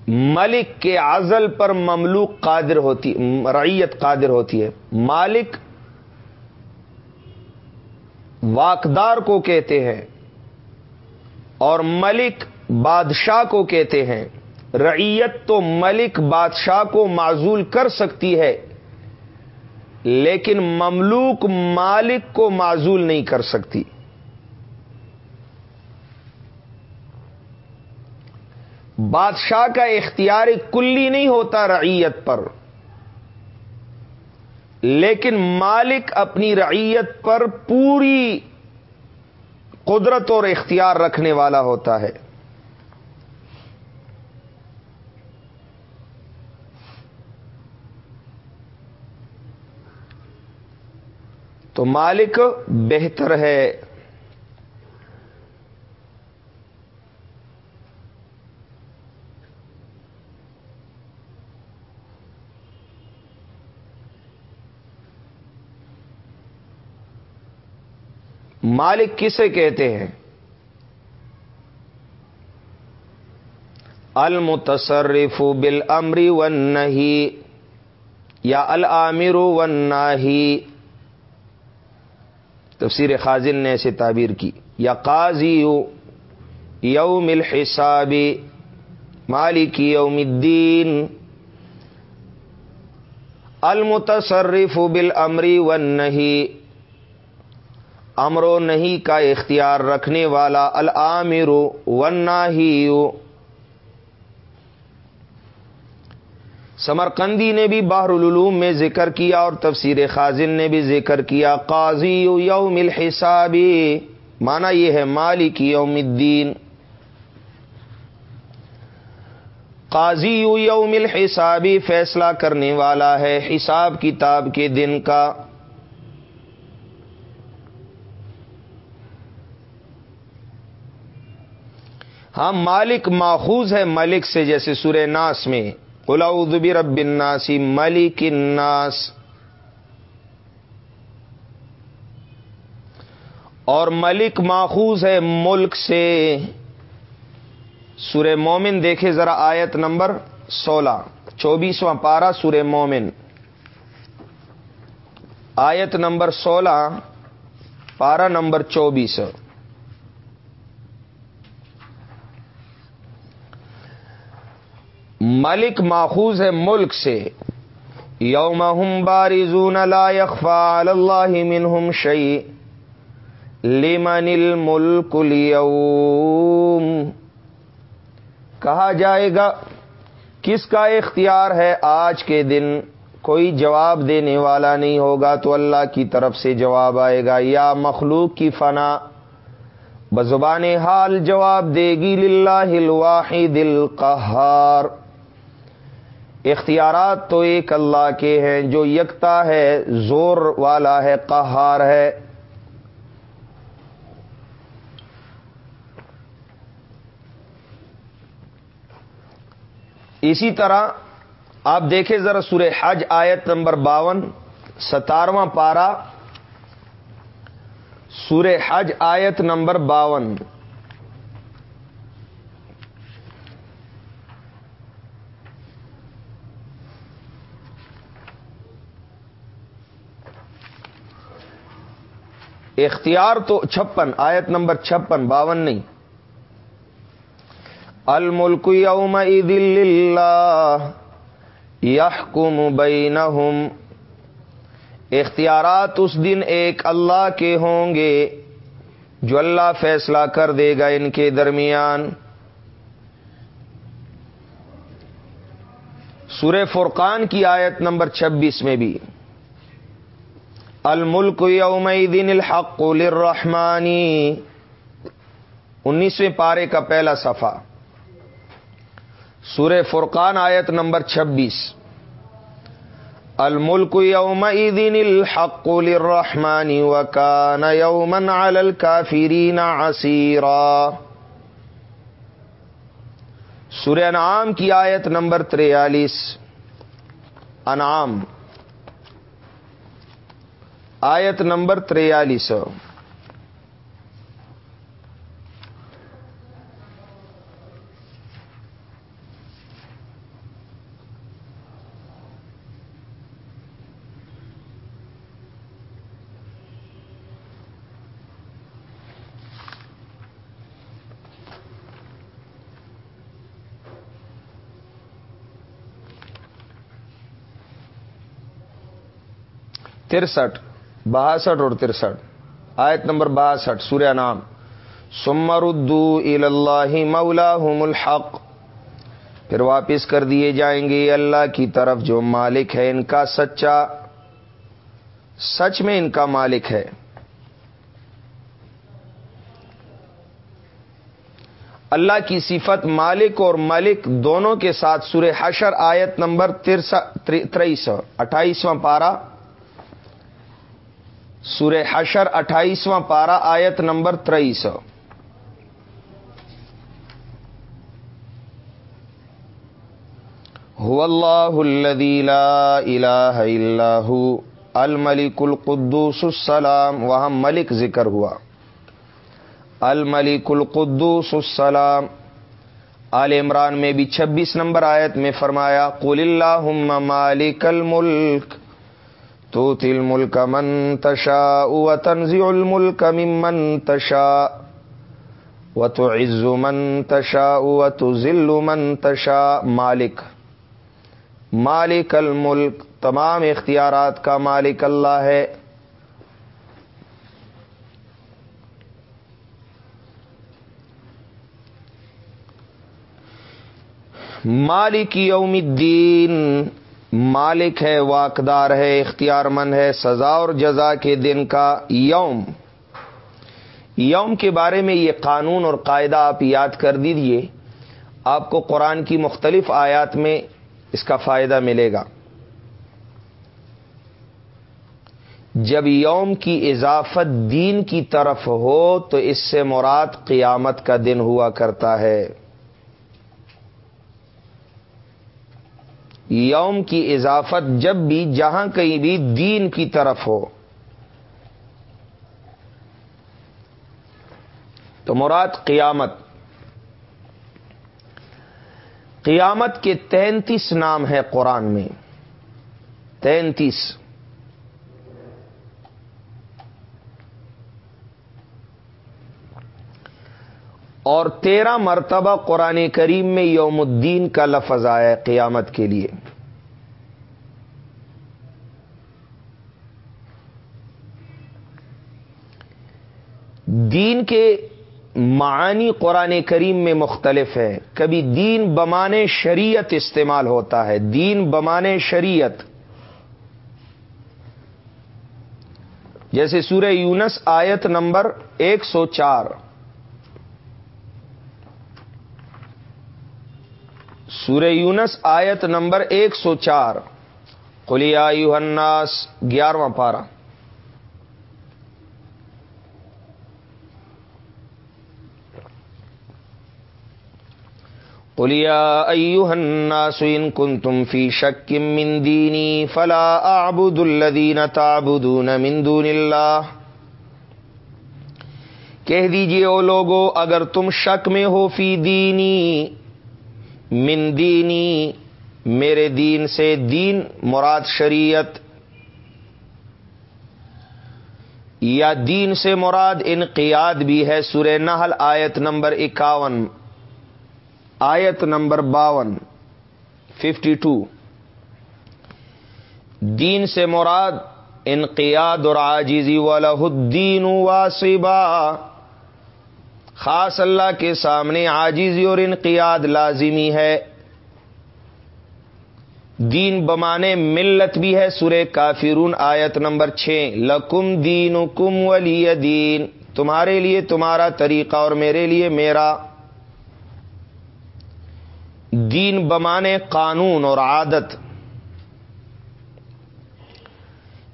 ملک کے عزل پر مملوک قادر ہوتی، رعیت قادر ہوتی ہے۔ مالک واقدار کو کہتے ہیں اور ملک بادشاہ کو کہتے ہیں۔ رعیت تو ملک بادشاہ کو معذول کر سکتی ہے، لیکن مملوک مالک کو معذول نہیں کر سکتی۔ بادشاہ کا اختیار کلی نہیں ہوتا رعیت پر۔ لیکن مالک اپنی رعیت پر پوری قدرت اور اختیار رکھنے والا ہوتا ہے۔ تو مالک بہتر ہے۔ مالک کسے کہتے ہیں؟ المتصرف بالامر والنہی یا الامر والناہی۔ تفسیر خازن نے ایسے تعبیر کی۔ یا قاضی یوم الحساب، مالک یوم الدین۔ المتصرف بالامر والنہی۔ امر و نہیں کا اختیار رکھنے والا العامر ورنہ ہی سمرقندی نے بھی باہر العلوم میں ذکر کیا اور تفسیر خازن نے بھی ذکر کیا. قاضی یوم الحسابی مانا یہ ہے مالک یوم الدین. قاضی یوم الحسابی فیصلہ کرنے والا ہے حساب کتاب کے دن کا. ہاں مالک ماخوذ ہے، ملک سے جیسے سورہ ناس میں۔ قلاؤدبی رب الناسی ملک الناس۔ اور ملک ماخوذ ہے ملک سے۔ سورہ مومن دیکھے ذرا آیت نمبر سولہ، چوبیسواں پارا سورہ مومن۔ آیت نمبر سولہ پارا نمبر چوبیس۔ ملک ماخوذ ہے ملک سے. یوم ہم بارزون لا يخفى على الله منهم شيء لمن الملك اليوم کہا جائے گا، کس کا اختیار ہے آج کے دن؟ کوئی جواب دینے والا نہیں ہوگا تو اللہ کی طرف سے جواب آئے گا، یا مخلوق کی فنا. بزبان حال جواب دے گی للہ الواحد القہار. اختیارات تو ایک اللہ کے ہیں جو یکتا ہے، زور والا ہے، قہار ہے۔ اسی طرح آپ دیکھیں ذرا سورہ حج آیت نمبر باون ستارواں پارا سورہ حج آیت نمبر باون۔ اختیار تو چھپن، آیت نمبر چھپن، باون نہیں۔ الملک یوم یحکم بینہم۔ اختیارات اس دن ایک اللہ کے ہوں گے جو اللہ فیصلہ کر دے گا ان کے درمیان۔ سورہ فرقان کی آیت نمبر چھبیس میں بھی۔ الملک یوم دن الحق للرحمانی انیسویں پارے کا پہلا صفحہ. سورہ فرقان آیت نمبر چھبیس. الملک یوم دن الحق للرحمانی وکان یومن علی یومن عل سورہ انعام کی آیت نمبر تریالیس. انعام. آیت نمبر تریالیس ترسٹھ۔ باسٹھ اور ترسٹھ۔ آیت نمبر باسٹھ سورہ نام سمر اللہ مولا الحق۔ پھر واپس کر دیے جائیں گے اللہ کی طرف جو مالک ہے ان کا سچا۔ سچ میں ان کا مالک ہے۔ اللہ کی صفت مالک اور ملک دونوں کے ساتھ سورہ حشر آیت نمبر تریس اٹھائیسواں پارہ۔ سورہ حشر اٹھائیسواں پارا آیت نمبر تریس۔ اللہ لا الہ الا هو الملک القدوس السلام، وہاں ملک ذکر ہوا۔ الملک القدوس السلام، آل عمران میں بھی چھبیس نمبر آیت میں فرمایا، قل اللہ مالک الملک۔ تو تل ملک منتشا و الملک منتشا و تو عز منتشا و تو ذل منتشا مالک مالک الملک تمام اختیارات کا مالک اللہ ہے مالک یوم الدین مالک ہے، واقدار ہے اختیار مند ہے، سزا اور جزا کے دن کا یوم۔ یوم کے بارے میں یہ قانون اور قاعدہ آپ یاد کر دیجیے آپ کو قرآن کی مختلف آیات میں اس کا فائدہ ملے گا۔ جب یوم کی اضافت دین کی طرف ہو، تو اس سے مراد قیامت کا دن ہوا کرتا ہے۔ یوم کی اضافت جب بھی جہاں کہیں بھی دین کی طرف ہو۔ تو مراد قیامت۔ قیامت کے تینتیس نام ہے قرآن میں۔ تینتیس۔ اور تیرہ مرتبہ قرآن کریم میں یوم الدین کا لفظ آیا ہے قیامت کے لیے۔ دین کے معانی قرآن کریم میں مختلف ہے کبھی دین بمانے شریعت استعمال ہوتا ہے۔ دین بمانے شریعت۔ جیسے سورہ یونس آیت نمبر ایک سو چار۔ سورہ یونس آیت نمبر ایک سو چار۔ کلیا یوہناس گیارہواں پارا کلیا الناس ان کن تم فی شک من دینی فلا آبد الدین تابدون من دون اللہ۔ کہہ دیجیے او لوگو، اگر تم شک میں ہو فی دینی من دینی، میرے دین سے دین، مراد شریعت، یا دین سے مراد انقیاد بھی ہے، سورہ نحل، آیت نمبر اکاون۔ آیت نمبر باون۔ ففٹی ٹو دین سے مراد انقیاد اور آجیزی والا الدین واسبا۔ خاص اللہ کے سامنے آجیزی اور انقیاد لازمی ہے۔ دین بمانے ملت بھی ہے سورہ کافرون آیت نمبر چھ۔ لکم دین کم ولی دین۔ تمہارے لیے تمہارا طریقہ اور میرے لیے میرا۔ دین بمانے قانون اور عادت۔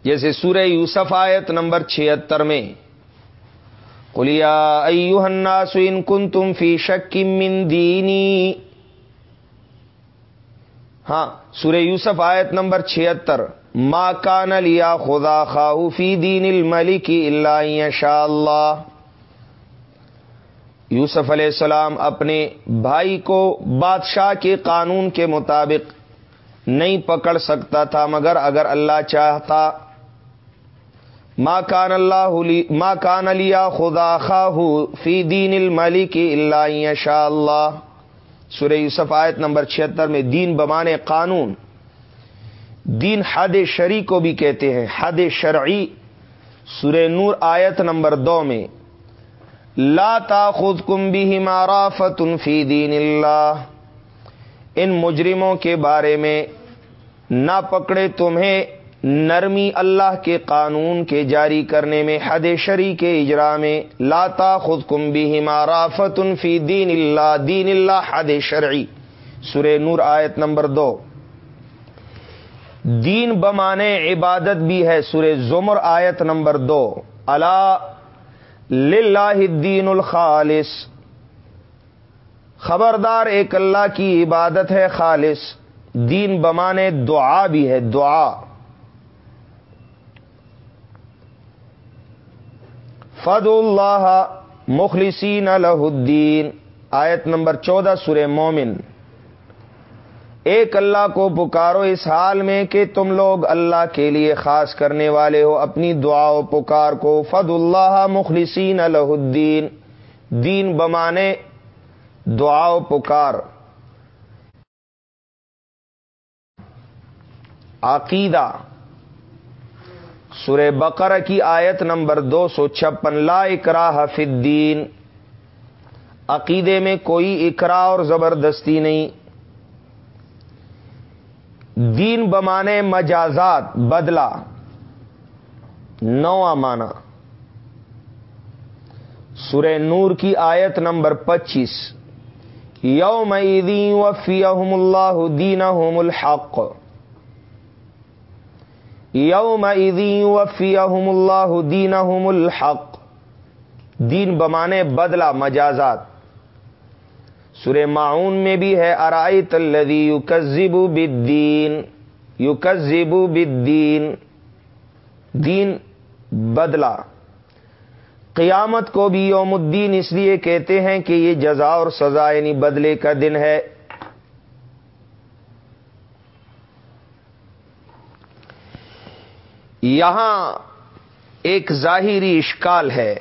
جیسے سورہ یوسف آیت نمبر چھہتر میں کلیا الناس ان کن تم فی شک من دینی ہاں سورہ یوسف آیت نمبر چھتر ما کان لیا خدا خاہ فی دین الملک اللہ شاء اللہ. یوسف علیہ السلام اپنے بھائی کو بادشاہ کے قانون کے مطابق نہیں پکڑ سکتا تھا، مگر اگر اللہ چاہتا ماں کان اللہ ماں کان لیا خدا خاہ فی دین الملک اللہ شاء اللہ سورہ یوسف آیت نمبر چھہتر میں دین بمانے قانون. دین حد شرعی کو بھی کہتے ہیں، حد شرعی. سورہ نور آیت نمبر دو میں، لا تاخذ کم بھی مارا فتن فی دین اللہ. ان مجرموں کے بارے میں نہ پکڑے تمہیں نرمی اللہ کے قانون کے جاری کرنے میں حد شری کے اجرا میں لاتا خود کم بھی مارا فی دین اللہ دین اللہ حد شرعی۔ سورہ نور آیت نمبر دو۔ دین بمانے عبادت بھی ہے سورہ زمر آیت نمبر دو۔ اللہ الدین الخالص۔ خبردار ایک اللہ کی عبادت ہے خالص۔ دین بمانے دعا بھی ہے، دعا۔ فد اللہ مخلصین الہ الدین آیت نمبر چودہ سورہ مومن۔ ایک اللہ کو پکارو اس حال میں کہ تم لوگ اللہ کے لیے خاص کرنے والے ہو، اپنی دعا و پکار کو۔ فد اللہ مخلصین الہ الدین دین بمانے، دعا و پکار۔ عقیدہ۔ سورہ بقرہ کی آیت نمبر دو سو چھپن، لا اکراہ فی الدین۔ عقیدے میں کوئی اکرا اور زبردستی نہیں۔ دین بمانے مجازات بدلا نو مانا سورہ نور کی آیت نمبر پچیس۔ یوم وفیہم اللہ دین الحق۔ یوم وفیہم اللہ دین الحق. دین بمانے بدلا مجازات. سورہ معاون میں بھی ہے ارائی تلدی یو کزبو بدین یو کزبو بدین دین بدلا قیامت کو بھی یوم الدین اس لیے کہتے ہیں کہ یہ جزا اور سزا یعنی بدلے کا دن ہے۔ یہاں ایک ظاہری اشکال ہے۔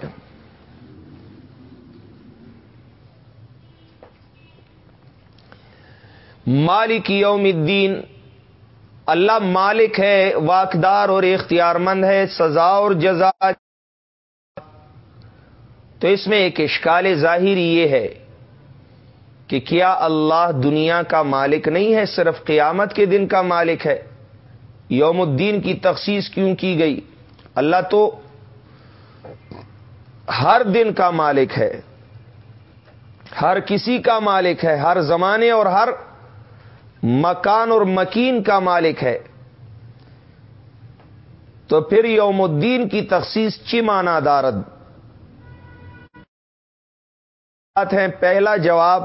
مالک یوم الدین، اللہ مالک ہے، واقدار اور اختیار مند ہے، سزا اور جزا۔ تو اس میں ایک اشکال ظاہری یہ ہے کہ کیا اللہ دنیا کا مالک نہیں ہے، صرف قیامت کے دن کا مالک ہے۔ یوم الدین کی تخصیص کیوں کی گئی؟ اللہ تو ہر دن کا مالک ہے، ہر کسی کا مالک ہے، ہر زمانے اور ہر مکان اور مکین کا مالک ہے۔ تو پھر یوم الدین کی تخصیص چمانا دارد؟ بات ہے پہلا جواب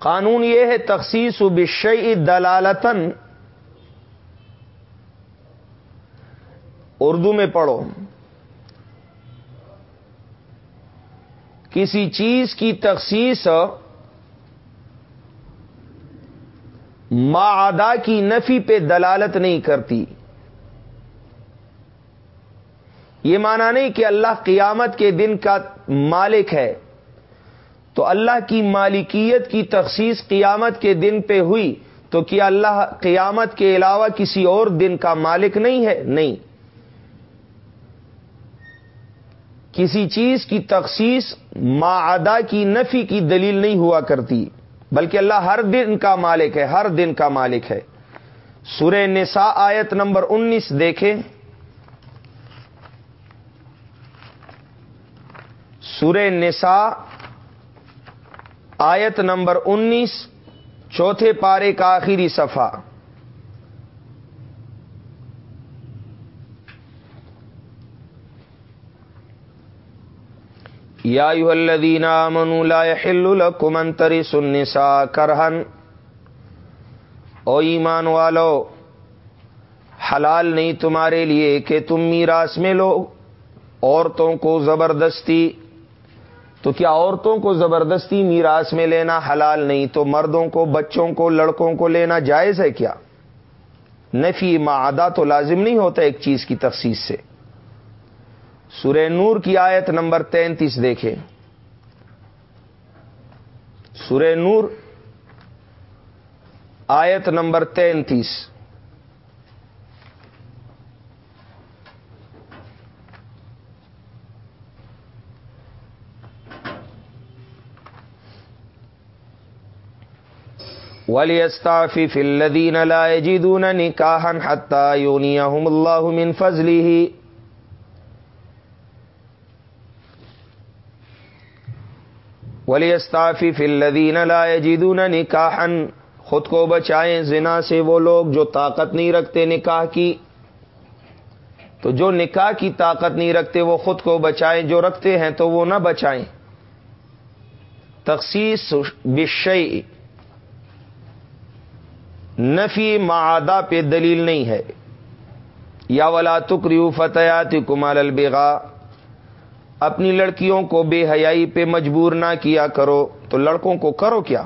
قانون یہ ہے تخصیص و بشئی دلالتن اردو میں پڑھو۔ کسی چیز کی تخصیص معدا کی نفی پہ دلالت نہیں کرتی۔ یہ مانا نہیں کہ اللہ قیامت کے دن کا مالک ہے۔ تو اللہ کی مالکیت کی تخصیص قیامت کے دن پہ ہوئی تو کیا اللہ قیامت کے علاوہ کسی اور دن کا مالک نہیں ہے؟ نہیں۔ کسی چیز کی تخصیص معدا کی نفی کی دلیل نہیں ہوا کرتی، بلکہ اللہ ہر دن کا مالک ہے، ہر دن کا مالک ہے۔ سورہ نساء آیت نمبر انیس دیکھیں۔ سورہ نساء آیت نمبر انیس، چوتھے پارے کا آخری صفحہ۔ یا الذین آمنوا لا يحل لكم ان ترثوا النساء کرہن۔ او ایمان والو، حلال نہیں تمہارے لیے کہ تم میراث میں لو، عورتوں کو زبردستی تو کیا عورتوں کو زبردستی میراث میں لینا حلال نہیں تو مردوں کو، بچوں کو، لڑکوں کو لینا جائز ہے کیا؟ نفی معدہ تو لازم نہیں ہوتا ایک چیز کی تفصیص سے۔ سورہ نور کی آیت نمبر تینتیس دیکھیں۔ سورہ نور آیت نمبر تینتیس۔ ولیستعفی فی الذین لا یجدون نکاحا حتی یونیہم اللہ من فضلہ ولیستعفی فی الذین لا یجدون نکاحا خود کو بچائیں زنا سے وہ لوگ جو طاقت نہیں رکھتے نکاح کی. تو جو نکاح کی طاقت نہیں رکھتے وہ خود کو بچائیں، جو رکھتے ہیں تو وہ نہ بچائیں. تخصیص بشئی نفی معادہ پہ دلیل نہیں ہے۔ یا ولا تکریو فتحت کمال البغا اپنی لڑکیوں کو بے حیائی پہ مجبور نہ کیا کرو۔ تو لڑکوں کو کرو کیا؟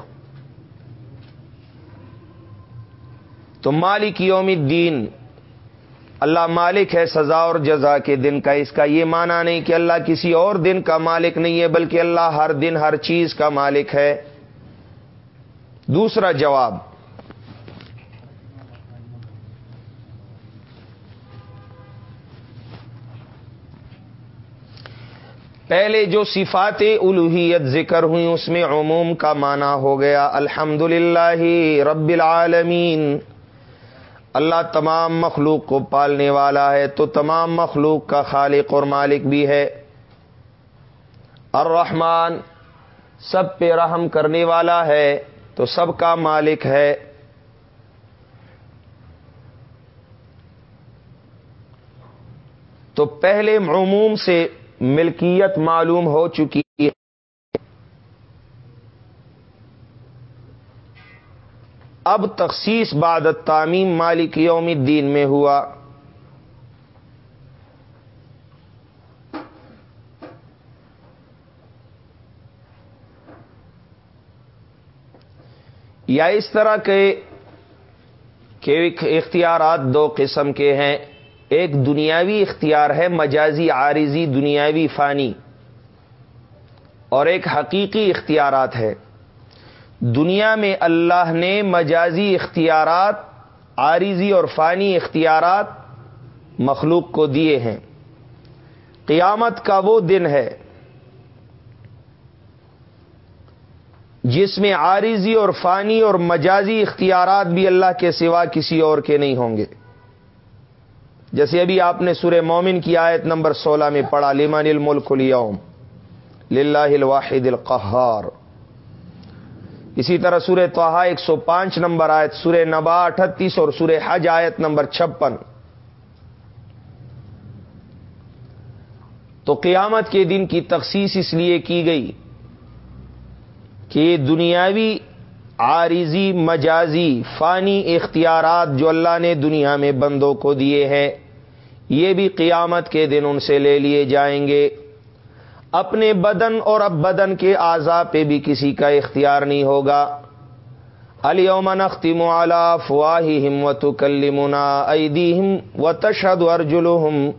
تو مالک یوم الدین۔ اللہ مالک ہے سزا اور جزا کے دن کا۔ اس کا یہ معنی نہیں کہ اللہ کسی اور دن کا مالک نہیں ہے، بلکہ اللہ ہر دن ہر چیز کا مالک ہے۔ دوسرا جواب۔ پہلے جو صفات الوحیت ذکر ہوئی اس میں عموم کا معنی ہو گیا الحمد رب العالمین۔ اللہ تمام مخلوق کو پالنے والا ہے، تو تمام مخلوق کا خالق اور مالک بھی ہے۔ الرحمن سب پہ رحم کرنے والا ہے، تو سب کا مالک ہے۔ تو پہلے عموم سے ملکیت معلوم ہو چکی ہے۔ اب تخصیص بعد تعمیم مالک یوم الدین میں ہوا۔ یا اس طرح کے اختیارات دو قسم کے ہیں۔ ایک دنیاوی اختیار ہے، مجازی، عارضی، دنیاوی، فانی۔ اور ایک حقیقی اختیارات ہے۔ دنیا میں اللہ نے مجازی اختیارات، عارضی اور فانی اختیارات مخلوق کو دیے ہیں۔ قیامت کا وہ دن ہے جس میں عارضی اور فانی اور مجازی اختیارات بھی اللہ کے سوا کسی اور کے نہیں ہوں گے۔ جیسے ابھی آپ نے سورہ مومن کی آیت نمبر سولہ میں پڑھا، لمن الملک اليوم؟ للہ الواحد القہار۔ اسی طرح سورہ توحا ایک سو پانچ نمبر آیت، سورہ نبا اٹھتیس اور سورہ حج آیت نمبر چھپن۔ تو قیامت کے دن کی تخصیص اس لیے کی گئی کہ دنیاوی عارضی، مجازی، فانی اختیارات جو اللہ نے دنیا میں بندوں کو دیے ہیں یہ بھی قیامت کے دن ان سے لے لیے جائیں گے۔ اپنے بدن اور اب بدن کے اعضا پہ بھی کسی کا اختیار نہیں ہوگا۔ علیوم نختم علی فواہم و تکلمنا ایدیہم و تشہد ارجلہم۔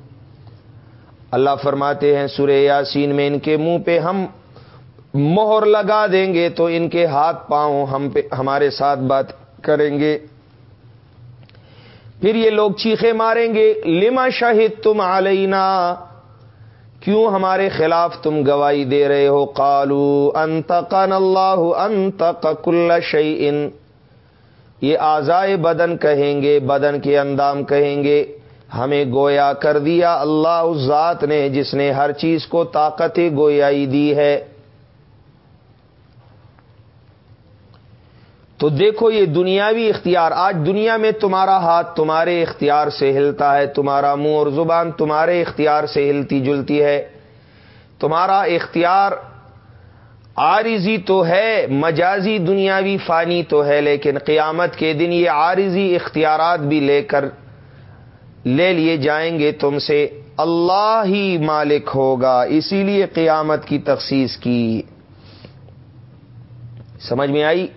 اللہ فرماتے ہیں سورہ یاسین میں ان کے منہ پہ ہم مہر لگا دیں گے تو ان کے ہاتھ پاؤں ہم پہ ہمارے ساتھ بات کریں گے۔ پھر یہ لوگ چیخے ماریں گے، لما شاہد تم علینا؟ کیوں ہمارے خلاف تم گواہی دے رہے ہو؟ کالو انت قن اللہ انت کل شعین یہ آزائے بدن کہیں گے، بدن کے اندام کہیں گے۔ ہمیں گویا کر دیا، اللہ اس ذات نے جس نے ہر چیز کو طاقت گویائی دی ہے۔ تو دیکھو یہ دنیاوی اختیار، آج دنیا میں تمہارا ہاتھ تمہارے اختیار سے ہلتا ہے، تمہارا منہ اور زبان تمہارے اختیار سے ہلتی جلتی ہے۔ تمہارا اختیار عارضی تو ہے، مجازی دنیاوی فانی تو ہے، لیکن قیامت کے دن یہ عارضی اختیارات بھی لے کر لے لیے جائیں گے تم سے۔ اللہ ہی مالک ہوگا، اسی لیے قیامت کی تخصیص کی۔ سمجھ میں آئی؟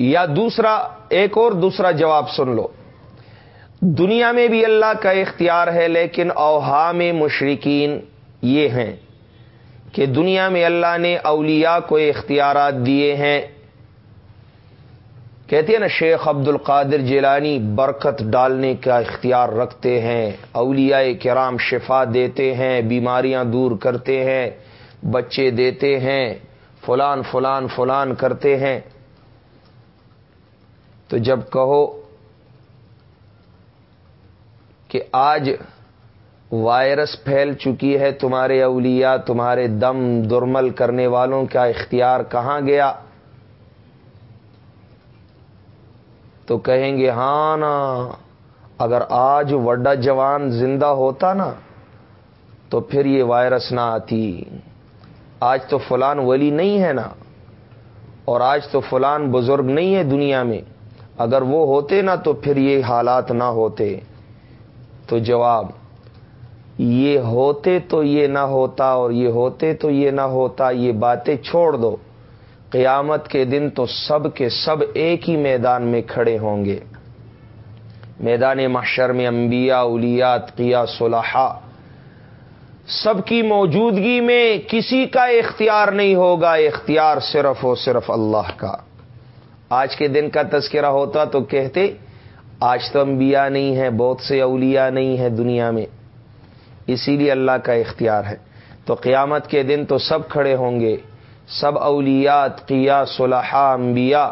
یا دوسرا، ایک اور دوسرا جواب سن لو۔ دنیا میں بھی اللہ کا اختیار ہے، لیکن اوہام مشرقین یہ ہیں کہ دنیا میں اللہ نے اولیاء کو اختیارات دیے ہیں۔ کہتے ہیں نا، شیخ عبد القادر جیلانی برکت ڈالنے کا اختیار رکھتے ہیں، اولیاء کرام شفا دیتے ہیں، بیماریاں دور کرتے ہیں، بچے دیتے ہیں، فلان فلان فلان کرتے ہیں۔ تو جب کہو کہ آج وائرس پھیل چکی ہے تمہارے اولیاء، تمہارے دم درمل کرنے والوں کا اختیار کہاں گیا؟ تو کہیں گے ہاں نا، اگر آج وڈا جوان زندہ ہوتا نا، تو پھر یہ وائرس نہ آتی۔ آج تو فلان ولی نہیں ہے نا، اور آج تو فلان بزرگ نہیں ہے دنیا میں۔ اگر وہ ہوتے نا تو پھر یہ حالات نہ ہوتے۔ تو جواب، یہ ہوتے تو یہ نہ ہوتا اور یہ ہوتے تو یہ نہ ہوتا، یہ باتیں چھوڑ دو۔ قیامت کے دن تو سب کے سب ایک ہی میدان میں کھڑے ہوں گے۔ میدان محشر میں انبیاء اولیات قیا صلاحہ سب کی موجودگی میں کسی کا اختیار نہیں ہوگا۔ اختیار صرف و صرف اللہ کا۔ آج کے دن کا تذکرہ ہوتا تو کہتے، آج تو انبیاء نہیں ہے بہت سے اولیاء نہیں ہے دنیا میں۔ اسی لیے اللہ کا اختیار ہے۔ تو قیامت کے دن تو سب کھڑے ہوں گے۔ سب اولیات قیا صلاحہ انبیاء،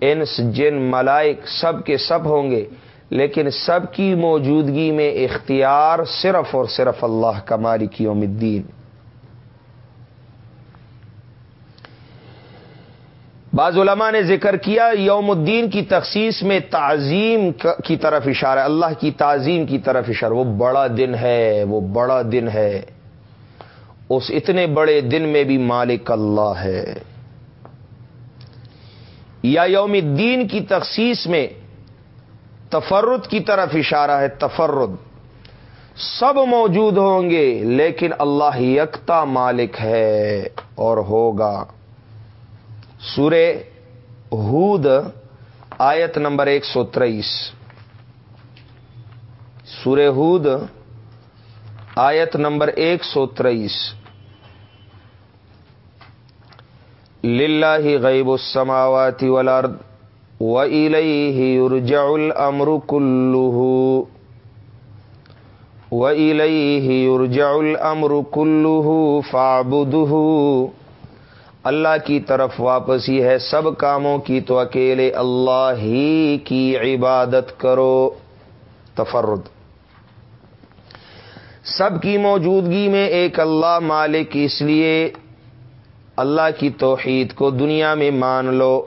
انس، جن، ملائک، سب کے سب ہوں گے۔ لیکن سب کی موجودگی میں اختیار صرف اور صرف اللہ کا مالک یوم الدین۔ بعض علماء نے ذکر کیا، یوم الدین کی تخصیص میں تعظیم کی طرف اشارہ، اللہ کی تعظیم کی طرف اشارہ، وہ بڑا دن ہے، وہ بڑا دن ہے۔ اس اتنے بڑے دن میں بھی مالک اللہ ہے۔ یا یوم الدین کی تخصیص میں تفرد کی طرف اشارہ ہے، تفرد۔ سب موجود ہوں گے، لیکن اللہ یکتا مالک ہے اور ہوگا۔ سورہ ہود، آیت نمبر ایک سو تریس۔ سورہ ہود، آیت نمبر ایک سو تریس۔ للہ غیب السماوات والارض وَإِلَيْهِ يُرْجَعُ الْأَمْرُ كُلُّهُ وَإِلَيْهِ يُرْجَعُ الْأَمْرُ كُلُّهُ فَاعْبُدُهُ اللہ کی طرف واپسی ہے، سب کاموں کی تو اکیلے اللہ ہی کی عبادت کرو۔ تفرد۔ سب کی موجودگی میں ایک اللہ مالک اس لیے اللہ کی توحید کو دنیا میں مان لو۔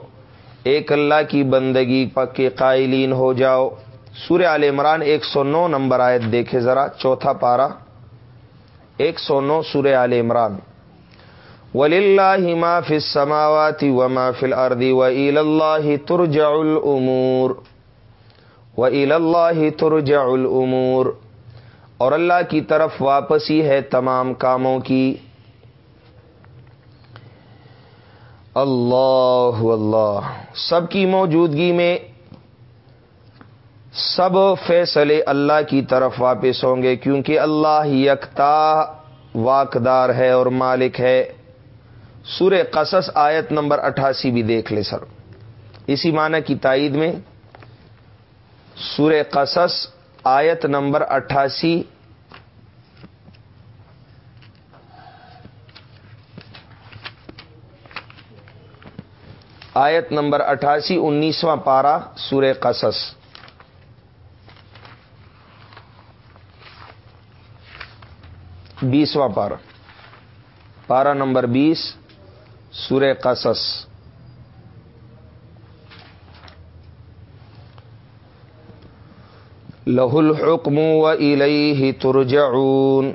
ایک اللہ کی بندگی پکے قائلین ہو جاؤ۔ سورہ عال عمران ایک سو نو نمبر آیت دیکھے ذرا، چوتھا پارا ایک سو نو سورہ عال عمران۔ ولی اللہ ما فی السماوات و ما فی الارض و اللہ ترجع الامور. و اللہ ترجع الامور. اور اللہ کی طرف واپسی ہے تمام کاموں کی. اللہ اللہ سب کی موجودگی میں سب فیصلے اللہ کی طرف واپس ہوں گے کیونکہ اللہ یکتا واقدار ہے اور مالک ہے. سور قصص آیت نمبر اٹھاسی بھی دیکھ لے سر۔ اسی معنی کی تائید میں سور قصص آیت نمبر اٹھاسی آیت نمبر اٹھاسی، انیسواں پارا سور قصص۔ بیسواں پارا پارا نمبر بیس۔ سور قصص۔ لہ الحکم و الیہ ترجعون۔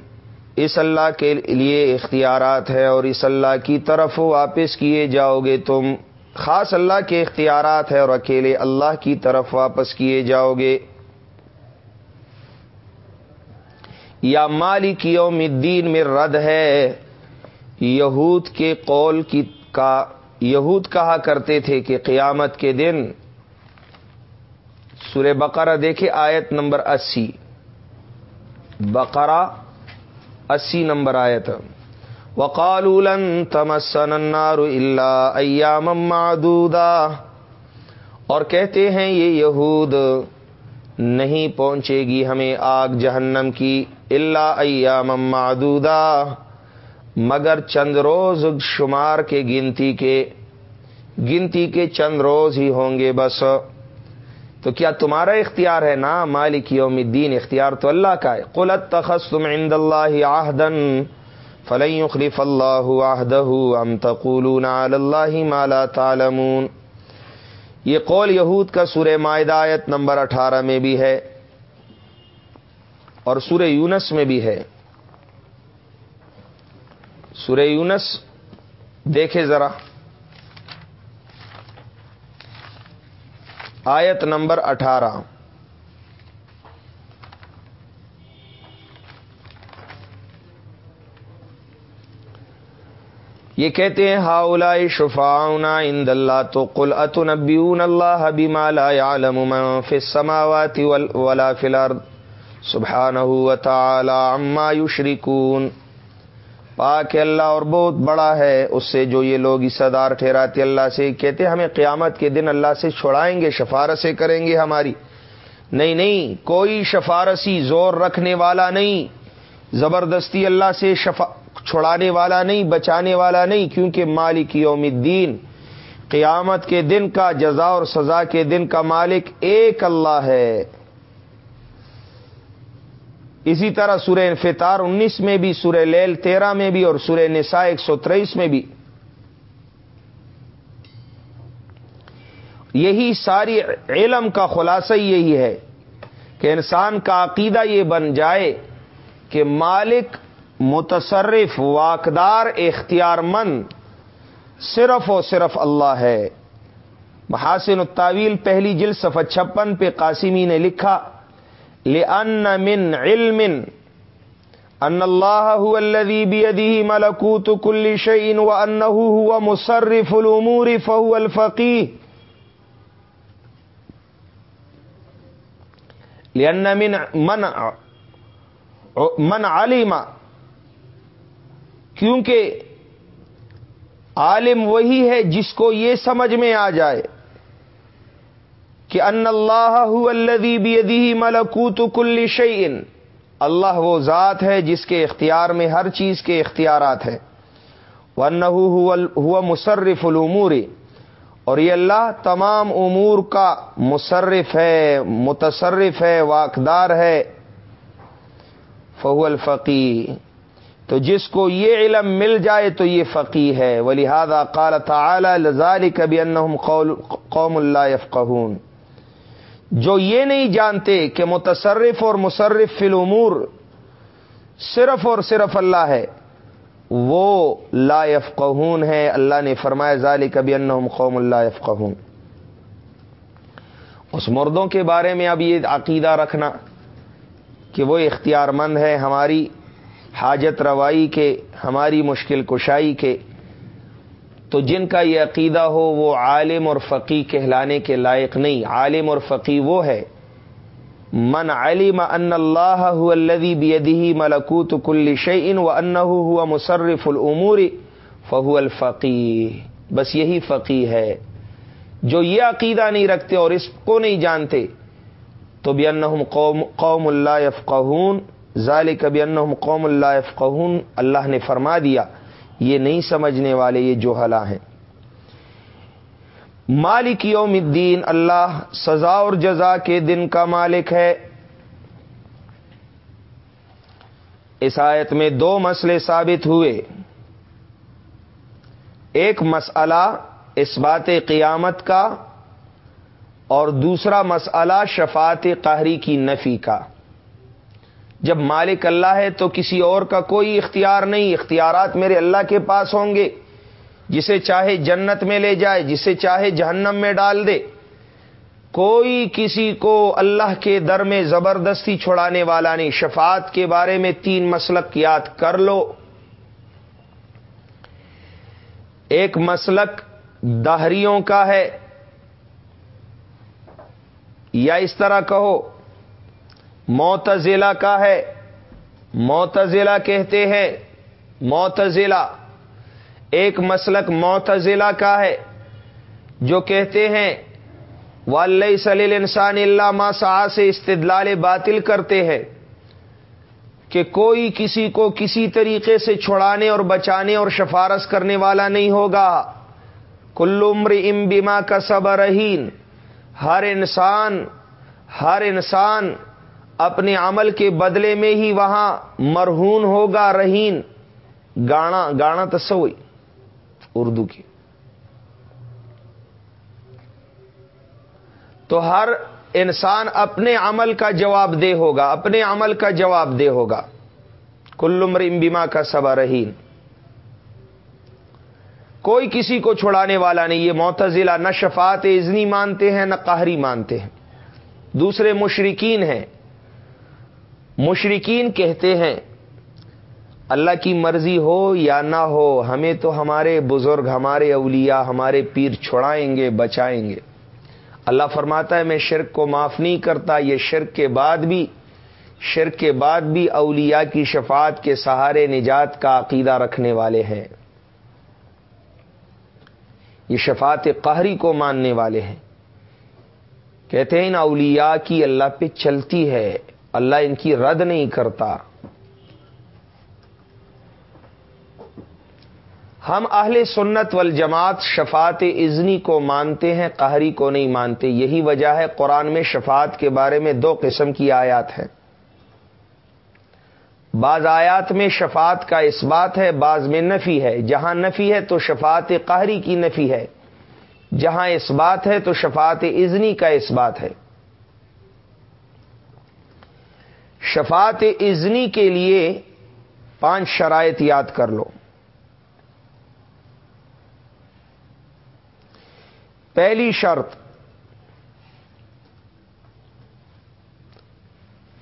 اس اللہ کے لیے اختیارات ہے اور اس اللہ کی طرف واپس کیے جاؤ گے تم۔ خاص اللہ کے اختیارات ہے اور اکیلے اللہ کی طرف واپس کیے جاؤ گے یا مالک یوم الدین میں رد ہے۔ یہود کے قول کی کا یہود کہا کرتے تھے کہ قیامت کے دن سورہ بقرہ دیکھے آیت نمبر اسی۔ بقرہ اسی نمبر آیت۔ وقال تمسن النار الا ایام معدودا۔ اور کہتے ہیں یہ یہود نہیں پہنچے گی ہمیں آگ جہنم کی اللہ ایام معدودا۔ مگر چند روز شمار کے گنتی کے گنتی کے چند روز ہی ہوں گے بس۔ تو کیا تمہارا اختیار ہے؟ نا مالک یوم الدین، اختیار تو اللہ کا ہے۔ قلت تخصم عند اللہ آہدن فلن يخلف اللہ عہدہ ام تقولون علی اللہ ما لا تعلمون۔ یہ قول یہود کا سورہ معدہ آیت نمبر اٹھارہ میں بھی ہے اور سورہ یونس میں بھی ہے۔ سورہ یونس دیکھے ذرا۔ آیت نمبر اٹھارہ۔ یہ کہتے ہیں ہاؤلا شفاؤنا اند اللہ تو قل اتنبیون اللہ بما يعلم من في السماوات ولا في الارض سبحانه وتعالى عما يشركون پاک اللہ اور بہت بڑا ہے۔ اس سے جو یہ لوگ صدار ٹھہراتے اللہ سے کہتے ہمیں قیامت کے دن اللہ سے چھڑائیں گے شفارسیں کریں گے ہماری۔ نہیں نہیں، کوئی شفارسی زور رکھنے والا نہیں۔ زبردستی اللہ سے شفا، چھڑانے والا نہیں، بچانے والا نہیں، کیونکہ مالک یوم الدین، قیامت کے دن کا جزا اور سزا کے دن کا مالک ایک اللہ ہے۔ اسی طرح سورہ انفطار انیس میں بھی، سورہ لیل تیرہ میں بھی اور سورہ نساء ایک سو تریس میں بھی۔ یہی ساری علم کا خلاصہ یہی ہے کہ انسان کا عقیدہ یہ بن جائے کہ مالک متصرف، واقدار اختیار مند صرف اور صرف اللہ ہے۔ محاسن الطاویل پہلی جل صفحہ چھپن پہ قاسمی نے لکھا لأن من علم ان الله هو الذي بيده ملكوت كل شيء وانه هو مصرف الامور فهو الفقيه. لأن من من من علم، کیونکہ عالم وہی ہے جس کو یہ سمجھ میں آ جائے۔ کہ ان اللہ الذی بیدہ ملکوت کل شیء۔ اللہ وہ ذات ہے جس کے اختیار میں ہر چیز کے اختیارات ہیں۔ ہوا مصرف العمور اور یہ اللہ تمام امور کا مصرف ہے، متصرف ہے، واقدار ہے۔ فہو الفقی تو جس کو یہ علم مل جائے تو یہ فقی ہے۔ ولہذا قال تعالی لذلك بانهم قوم لا يفقهون۔ جو یہ نہیں جانتے کہ متصرف اور مصرف فی الامور صرف اور صرف اللہ ہے، وہ لا یفقہون ہے اللہ نے فرمایا ظالی کبھی انہم قوم اللہ یفقہون۔ اس مردوں کے بارے میں اب یہ عقیدہ رکھنا کہ وہ اختیار مند ہے ہماری حاجت روائی کے، ہماری مشکل کشائی کے۔ تو جن کا یہ عقیدہ ہو وہ عالم اور فقی کہلانے کے لائق نہیں۔ عالم اور فقی وہ ہے۔ من علم ان اللہ الذي بيده ملکوت کل شيء وانه هو مصرف الامور فهو الفقی بس یہی فقی ہے۔ جو یہ عقیدہ نہیں رکھتے اور اس کو نہیں جانتے، تو بانهم قوم قوم لا يفقهون ذلك بانهم قوم لا يفقهون اللہ نے فرما دیا۔ یہ نہیں سمجھنے والے یہ جو حلا ہیں۔ مالک یوم الدین، اللہ سزا اور جزا کے دن کا مالک ہے۔ اس آیت میں دو مسئلے ثابت ہوئے۔ ایک مسئلہ اس بات قیامت کا اور دوسرا مسئلہ شفاعت قہری کی نفی کا۔ جب مالک اللہ ہے تو کسی اور کا کوئی اختیار نہیں، اختیارات میرے اللہ کے پاس ہوں گے۔ جسے چاہے جنت میں لے جائے، جسے چاہے جہنم میں ڈال دے۔ کوئی کسی کو اللہ کے در میں زبردستی چھوڑانے والا نہیں۔ شفاعت کے بارے میں تین مسلک یاد کر لو۔ ایک مسلک دہریوں کا ہے۔ یا اس طرح کہو موتزلہ کا ہے۔ موتزلہ کہتے ہیں موتزلہ ایک مسلک موتزلہ کا ہے جو کہتے ہیں واللہ سلیل انسان اللہ ماسا سے استدلال باطل کرتے ہیں۔ کہ کوئی کسی کو کسی طریقے سے چھڑانے اور بچانے اور شفارس کرنے والا نہیں ہوگا۔ کل عمر ام بیما کا سب رہین ہر انسان ہر انسان اپنے عمل کے بدلے میں ہی وہاں مرہون ہوگا رہین۔ گانا گانا تصوئی اردو کی۔ تو ہر انسان اپنے عمل کا جواب دہ ہوگا، اپنے عمل کا جواب دہ ہوگا۔ کل عمر امبیما کا سبا رہین۔ کوئی کسی کو چھڑانے والا نہیں، یہ معتزلہ نہ شفاعت ازنی مانتے ہیں، نہ قہری مانتے ہیں۔ دوسرے مشرقین ہیں۔ مشرقین کہتے ہیں، اللہ کی مرضی ہو یا نہ ہو، ہمیں تو ہمارے بزرگ، ہمارے اولیاء، ہمارے پیر چھڑائیں گے، بچائیں گے۔ اللہ فرماتا ہے، میں شرک کو معاف نہیں کرتا، یہ شرک کے بعد بھی، شرک کے بعد بھی اولیاء کی شفاعت کے سہارے نجات کا عقیدہ رکھنے والے ہیں۔ یہ شفاعت قہری کو ماننے والے ہیں۔ کہتے ہیں، ان اولیاء کی اللہ پہ چلتی ہے۔ اللہ ان کی رد نہیں کرتا۔ ہم اہل سنت والجماعت شفاعت ازنی کو مانتے ہیں، قہری کو نہیں مانتے۔ یہی وجہ ہے قرآن میں شفاعت کے بارے میں دو قسم کی آیات ہیں۔ بعض آیات میں شفاعت کا اس بات ہے، بعض میں نفی ہے۔ جہاں نفی ہے تو شفاعت قہری کی نفی ہے۔ جہاں اس بات ہے تو شفاعت ازنی کا اس بات ہے۔ شفاعت ازنی کے لیے پانچ شرائط یاد کر لو۔ پہلی شرط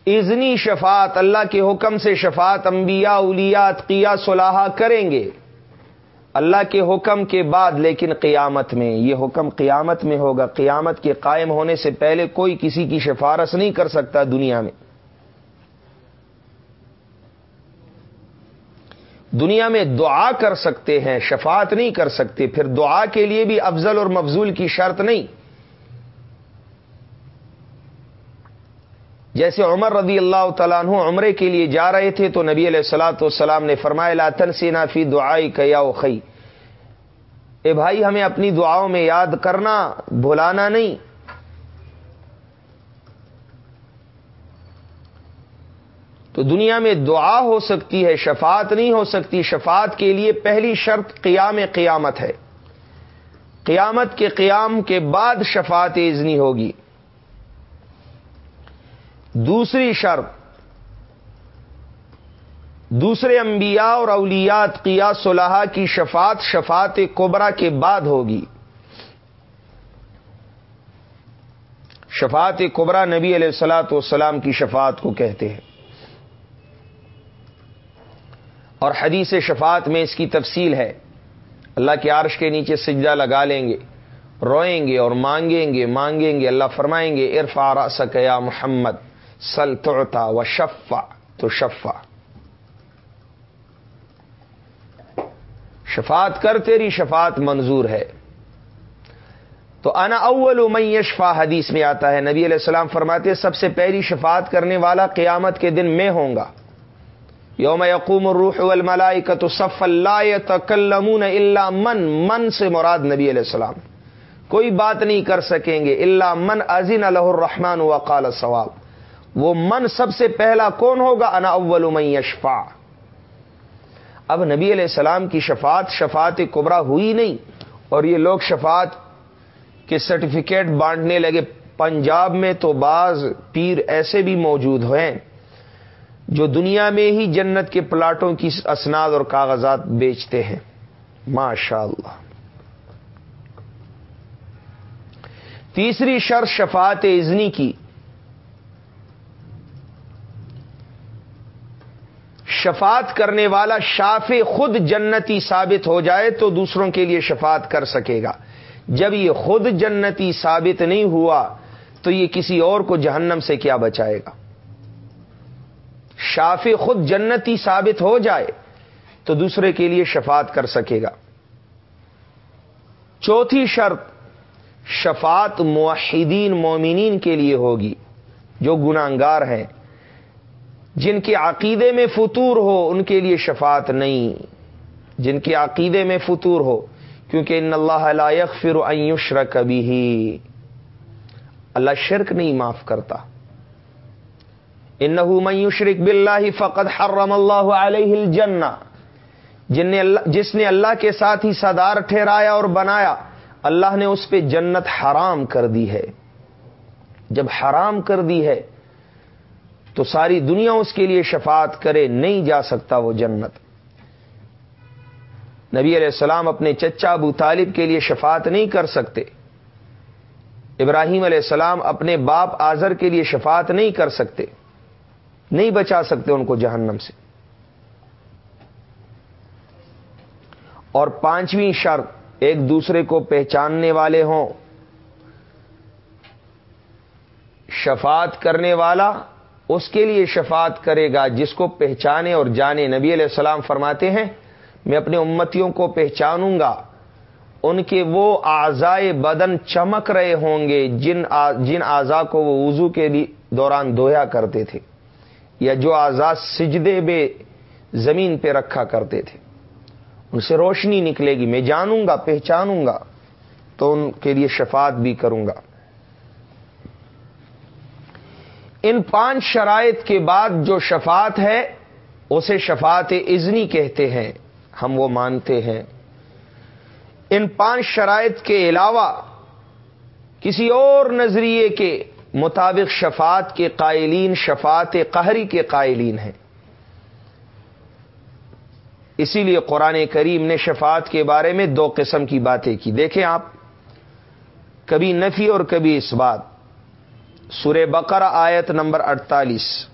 ازنی شفاعت، اللہ کے حکم سے شفاعت انبیاء، اولیاء اتقیہ صلاح کریں گے۔ اللہ کے حکم کے بعد، لیکن قیامت میں، یہ حکم قیامت میں ہوگا۔ قیامت کے قائم ہونے سے پہلے کوئی کسی کی سفارش نہیں کر سکتا دنیا میں۔ دنیا میں دعا کر سکتے ہیں، شفاعت نہیں کر سکتے، پھر دعا کے لیے بھی افضل اور مفضول کی شرط نہیں۔ جیسے عمر رضی اللہ تعالیٰ عنہ عمرے کے لیے جا رہے تھے تو نبی علیہ السلاۃ والسلام نے فرمایا لاتن سینا فی دعائی کیا خی اے بھائی، ہمیں اپنی دعاؤں میں یاد کرنا، بھلانا نہیں۔ تو دنیا میں دعا ہو سکتی ہے، شفاعت نہیں ہو سکتی، شفاعت کے لیے پہلی شرط قیام قیامت ہے۔ قیامت کے قیام کے بعد شفاعت ازنی ہوگی۔ دوسری شرط، دوسرے انبیاء اور اولیات قیا صلاح کی شفاعت شفاعت کبرا کے بعد ہوگی۔ شفاعت کبرا نبی علیہ السلاۃ والسلام کی شفاعت کو کہتے ہیں۔ اور حدیث شفاعت میں اس کی تفصیل ہے۔ اللہ کے عرش کے نیچے سجدہ لگا لیں گے، روئیں گے اور مانگیں گے مانگیں گے، اللہ فرمائیں گے ارفا سکیا محمد، سل و شفا تو شفا شفات کر تیری شفات منظور ہے۔ تو انا اول من یشفا حدیث میں آتا ہے، نبی علیہ السلام فرماتے سب سے پہلی شفات کرنے والا قیامت کے دن میں ہوں گا۔ یوم یقوم الروح والملائکۃ صف لا يتكلمون الا من من سے مراد نبی علیہ السلام۔ کوئی بات نہیں کر سکیں گے الا من ازین له الرحمن وقال ثواب۔ وہ من سب سے پہلا کون ہوگا؟ انا اول من یشفع۔ اب نبی علیہ السلام کی شفاعت شفاعت کبرا ہوئی نہیں۔ اور یہ لوگ شفاعت کہ سرٹیفکیٹ بانٹنے لگے۔ پنجاب میں تو بعض پیر ایسے بھی موجود ہیں۔ جو دنیا میں ہی جنت کے پلاٹوں کی اسناد اور کاغذات بیچتے ہیں۔ ماشاء اللہ تیسری شرط شفاعت ازنی کی۔ شفاعت کرنے والا شاف خود جنتی ثابت ہو جائے تو دوسروں کے لیے شفاعت کر سکے گا۔ جب یہ خود جنتی ثابت نہیں ہوا تو یہ کسی اور کو جہنم سے کیا بچائے گا؟ شاف خود جنتی ثابت ہو جائے تو دوسرے کے لیے شفاعت کر سکے گا۔ چوتھی شرط شفاعت معاہدین مومنین کے لیے ہوگی، جو گناہگار ہیں، جن کے عقیدے میں فطور ہو، ان کے لیے شفاعت نہیں۔ جن کے عقیدے میں فطور ہو، کیونکہ ان اللہ لا یغفر ان یشرک اللہ شرک نہیں معاف کرتا۔ من یشرک باللہ فقد حرم اللہ علیہ الجنہ۔ جن نے اللہ جس نے اللہ کے ساتھ ہی صدار ٹھہرایا اور بنایا، اللہ نے اس پہ جنت حرام کر دی ہے۔ جب حرام کر دی ہے، تو ساری دنیا اس کے لیے شفاعت کرے، نہیں جا سکتا وہ جنت۔ نبی علیہ السلام اپنے چچا ابو طالب کے لیے شفاعت نہیں کر سکتے۔ ابراہیم علیہ السلام اپنے باپ آزر کے لیے شفاعت نہیں کر سکتے۔ نہیں بچا سکتے ان کو جہنم سے۔ اور پانچویں شرط ایک دوسرے کو پہچاننے والے ہوں۔ شفاعت کرنے والا اس کے لیے شفاعت کرے گا جس کو پہچانے اور جانے۔ نبی علیہ السلام فرماتے ہیں، میں اپنے امتیوں کو پہچانوں گا۔ ان کے وہ آزائے بدن چمک رہے ہوں گے، جن جن اعضا کو وہ وضو کے دوران دھویا کرتے تھے۔ یا جو آزاد سجدے بے زمین پہ رکھا کرتے تھے۔ ان سے روشنی نکلے گی۔ میں جانوں گا، پہچانوں گا۔ تو ان کے لیے شفاعت بھی کروں گا۔ ان پانچ شرائط کے بعد جو شفاعت ہے، اسے شفاعت ازنی کہتے ہیں۔ ہم وہ مانتے ہیں۔ ان پانچ شرائط کے علاوہ کسی اور نظریے کے مطابق شفاعت کے قائلین، شفاعت قہری کے قائلین ہیں۔ اسی لیے قرآن کریم نے شفاعت کے بارے میں دو قسم کی باتیں کی۔ دیکھیں آپ، کبھی نفی اور کبھی اس بات سورہ بقرہ آیت نمبر اڑتالیس۔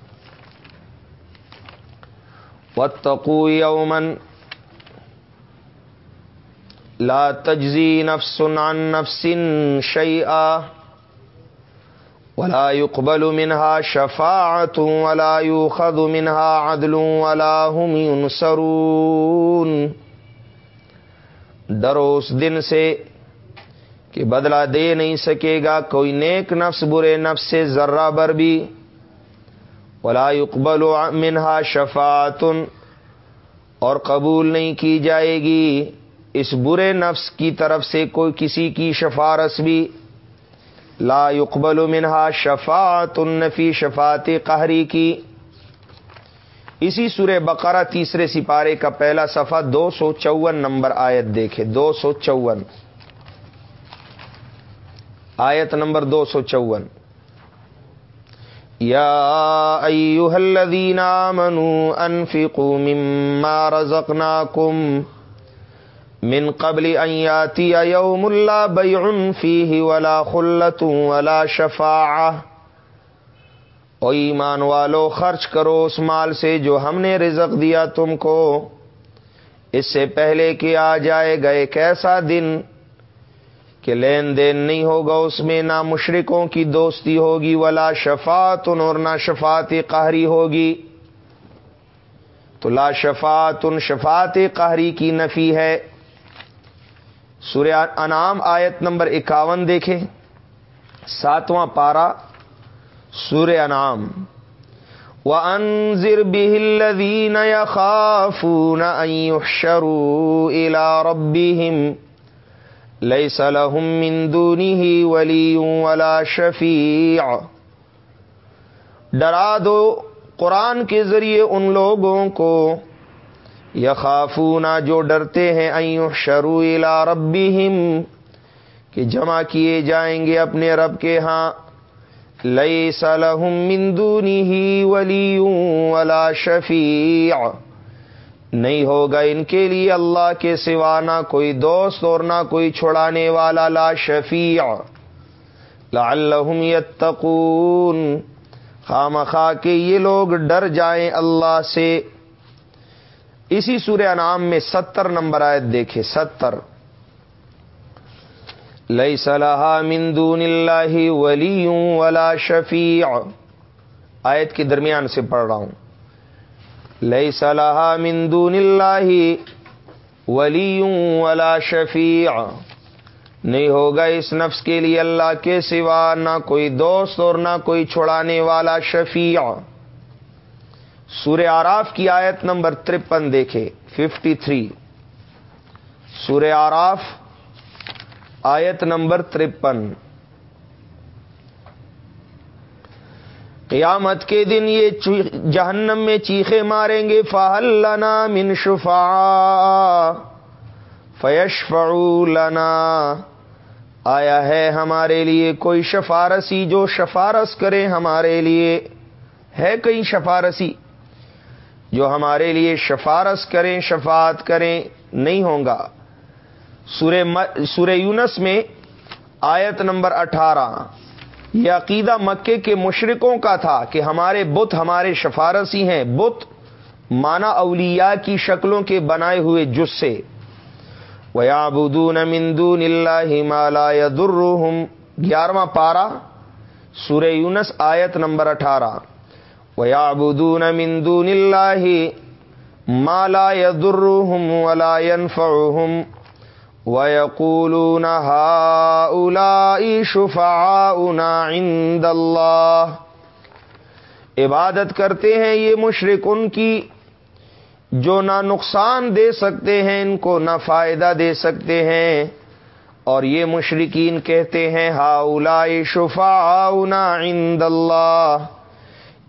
وتقو یومن لا تجزی نفس عن نفس شيئا ولا يقبل منها شفاعة ولا يؤخذ منها عدل ولا هم ينصرون. ڈرو اس دن سے کہ بدلہ دے نہیں سکے گا، کوئی نیک نفس، برے نفس سے ذرہ بر بھی. ولا اقبال منہا شفاتن اور قبول نہیں کی جائے گی. اس برے نفس کی طرف سے کوئی کسی کی شفارس بھی لا اقبال منہا شفات النفی شفات قہری کی۔ اسی سورہ بقرہ تیسرے سپارے کا پہلا صفحہ دو سو چون نمبر آیت دیکھے دو سو چون۔ آیت نمبر دو سو چون۔ یا الذین آمنوا انفقوا مما رزقناکم۔ من قبل ان یاتی یوم اللہ بیع فیہ ولا خلت ولا شفاعہ او ایمان والو، خرچ کرو اس مال سے جو ہم نے رزق دیا تم کو۔ اس سے پہلے کہ آ جائے گئے کیسا دن کہ لین دین نہیں ہوگا، اس میں نہ مشرقوں کی دوستی ہوگی، ولا شفات اور نہ شفات قہری ہوگی۔ تو لا شفات شفات قہری کی نفی ہے۔ سورہ انعام آیت نمبر اکاون دیکھیں۔ ساتواں پارا سورہ انعام۔ وَأَنذِرْ بِهِ الَّذِينَ يَخَافُونَ أَن يُحْشَرُوا إِلَىٰ رَبِّهِمْ لئی سلحم مندونی ہی ولی ولا شفیع ڈرا دو قرآن کے ذریعے ان لوگوں کو یخافونا جو ڈرتے ہیں ایو شروع ربیم کہ جمع کیے جائیں گے اپنے رب کے ہاں۔ لئی سلحم مندونی ہی ولیوں ولا شفیع۔ نہیں ہوگا ان کے لیے اللہ کے سوا نہ کوئی دوست اور نہ کوئی چھڑانے والا لا شفیع۔ لعلہم یتقون۔ خام خواہ کے یہ لوگ ڈر جائیں اللہ سے۔ اسی سورہ انعام میں ستر نمبر آیت دیکھے ستر۔ لئی صلاح مندون اللہ ولی ولا شفیع۔ آیت کے درمیان سے پڑھ رہا ہوں۔ لئی صلاح مندون اللہ ولی ولا شفیع۔ نہیں ہوگا اس نفس کے لیے اللہ کے سوا نہ کوئی دوست اور نہ کوئی چھڑانے والا شفیع۔ سورہ آراف کی آیت نمبر ترپن دیکھے ففٹی تھری سورہ آراف، آیت نمبر ترپن. قیامت کے دن یہ جہنم میں چیخے ماریں گے فہل من شفا فیش لنا. آیا ہے ہمارے لیے کوئی شفارسی، جو شفارس کرے ہمارے لیے، ہے کئی شفارسی؟ جو ہمارے لیے شفارس کریں شفات کریں نہیں ہوں گا۔ سورہ یونس میں آیت نمبر اٹھارہ، یہ عقیدہ مکے کے مشرقوں کا تھا کہ ہمارے بت ہمارے شفارسی ہیں۔ بت مانا اولیاء کی شکلوں کے بنائے ہوئے جسے ویابدون مندون اللہ مالا درحم گیارہواں پارا سورہ یونس آیت نمبر اٹھارہ۔ ویابدون مندون اللہ مالا درحم ولا ينفعهم ويقولون هؤلاء شفعاؤنا عند اللہ عبادت کرتے ہیں یہ مشرق ان کی جو نہ نقصان دے سکتے ہیں، ان کو نہ فائدہ دے سکتے ہیں اور یہ مشرقین کہتے ہیں ہا اولا شفا عند اللہ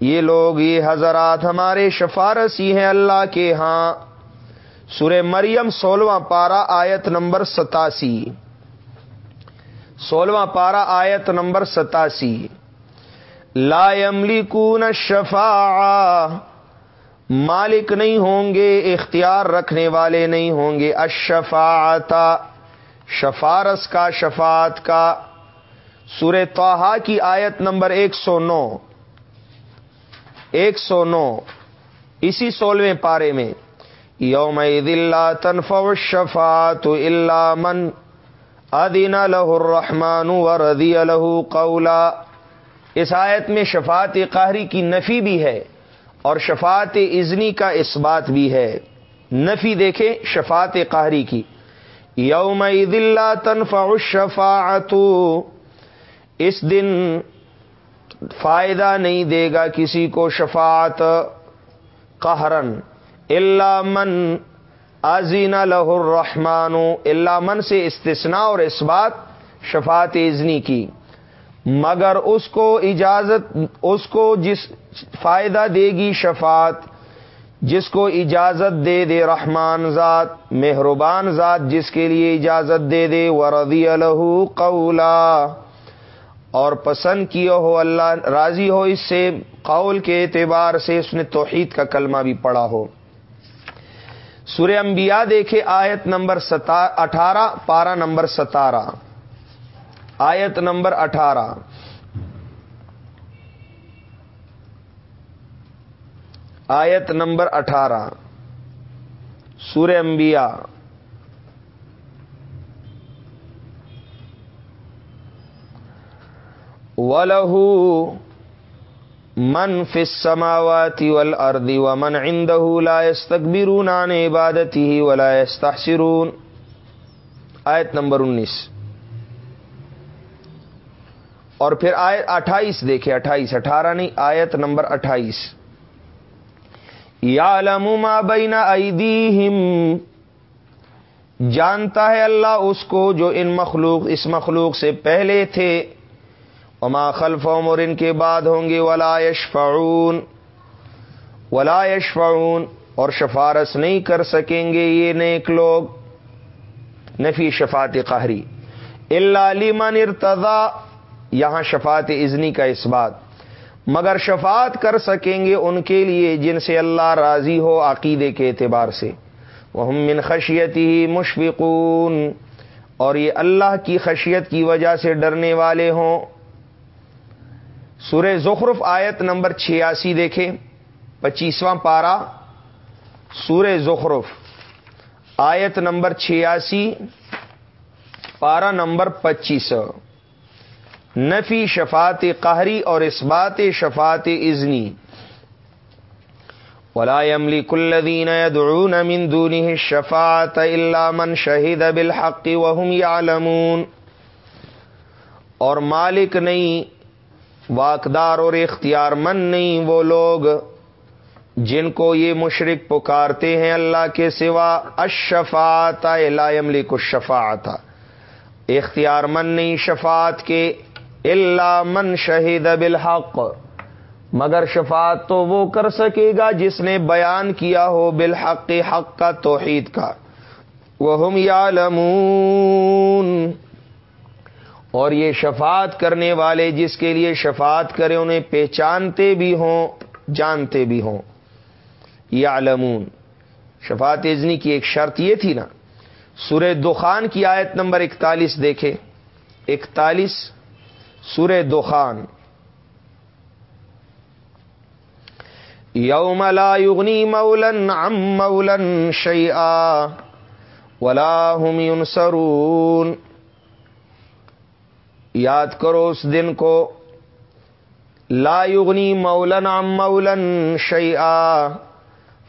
یہ لوگ یہ حضرات ہمارے شفارسی ہیں اللہ کے ہاں۔ سورہ مریم سولواں پارا آیت نمبر ستاسی۔ سولواں پارا آیت نمبر ستاسی۔ لا یملکون شفا مالک نہیں ہوں گے، اختیار رکھنے والے نہیں ہوں گے۔ اشفاعتا شفارس کا شفات کا۔ سور توحا کی آیت نمبر ایک سو نو۔ ایک سو نو، اسی سولہویں پارے میں یوم دلہ تنف شفات اللہ من ادین لہ الرحمان وردی الہ قولا۔ اس آیت میں شفات قہری کی نفی بھی ہے اور شفاعت ازنی کا اس بات بھی ہے۔ نفی دیکھے شفاعت قہری کی۔ یوم عید اللہ تنفع الشفاعت، اس دن فائدہ نہیں دے گا کسی کو شفاعت قہرن اللہ من ازین لہ الرحمان اللہ من سے استثناء اور اس بات شفاعت ازنی کی. مگر اس کو اجازت، اس کو جس فائدہ دے گی شفات جس کو اجازت دے دے رحمان ذات، مہربان ذات، جس کے لیے اجازت دے دے وردی الہ قولا. اور پسند کیا ہو اللہ، راضی ہو اس سے، قول کے اعتبار سے اس نے توحید کا کلمہ بھی پڑھا ہو۔ سورہ انبیاء دیکھے آیت نمبر اٹھارہ، پارہ نمبر ستارہ۔ آیت نمبر اٹھارہ۔ آیت نمبر اٹھارہ۔ سورہ انبیاء۔ ولہ من فس سماواتی ول اردی و من اندہ عن عبادتی ولا يستحسرون۔ آیت نمبر انیس۔ اور پھر آیت اٹھائیس دیکھے اٹھائیس، اٹھارہ نہیں، آیت نمبر اٹھائیس۔ یا لما بینا ایدیہم، جانتا ہے اللہ اس کو جو ان مخلوق، اس مخلوق سے پہلے تھے۔ وما خلفهم اور ان کے بعد ہوں گے، ولا یشفعون ولا یشفعون، اور شفارس نہیں کر سکیں گے یہ نیک لوگ۔ نفی شفات قہری۔ اللہ لمن ارتضا، یہاں شفاعت ازنی کا اس بات۔ مگر شفاعت کر سکیں گے ان کے لیے جن سے اللہ راضی ہو عقیدے کے اعتبار سے۔ وہ من خشیتی ہی مشفقون، اور یہ اللہ کی خشیت کی وجہ سے ڈرنے والے ہوں۔ سورہ زخرف آیت نمبر چھیاسی دیکھیں، پچیسواں پارا سورہ زخرف آیت نمبر چھیاسی پارا نمبر پچیس۔ نفی شفات قہری اور اس بات شفات ازنی ولا يملك الذين يدعون من دونه الشفاعة إلا من شهد بالحق وهم يعلمون۔ اور مالک نہیں واقدار اور اختیار مند نہیں وہ لوگ جن کو یہ مشرق پکارتے ہیں اللہ کے سوا۔ اشفات لا يملك الشفاعة اختیار من نہیں شفاعت کے۔ اللہ من شہید بالحق۔ مگر شفاعت تو وہ کر سکے گا جس نے بیان کیا ہو بالحق، حق کا، توحید کا۔ وہ یا اور یہ شفاعت کرنے والے جس کے لیے شفاعت کرے انہیں پہچانتے بھی ہوں، جانتے بھی ہوں۔ یا لمون شفاعت ازنی کی ایک شرط یہ تھی نا۔ سورہ دخان کی آیت نمبر اکتالیس دیکھے اکتالیس، سورہ دخان۔ یوم لا یغنی مولن عم مولن شیئا ولا هم ينصرون یاد کرو اس دن کو، لا یغنی مولن عم مولن شیئا،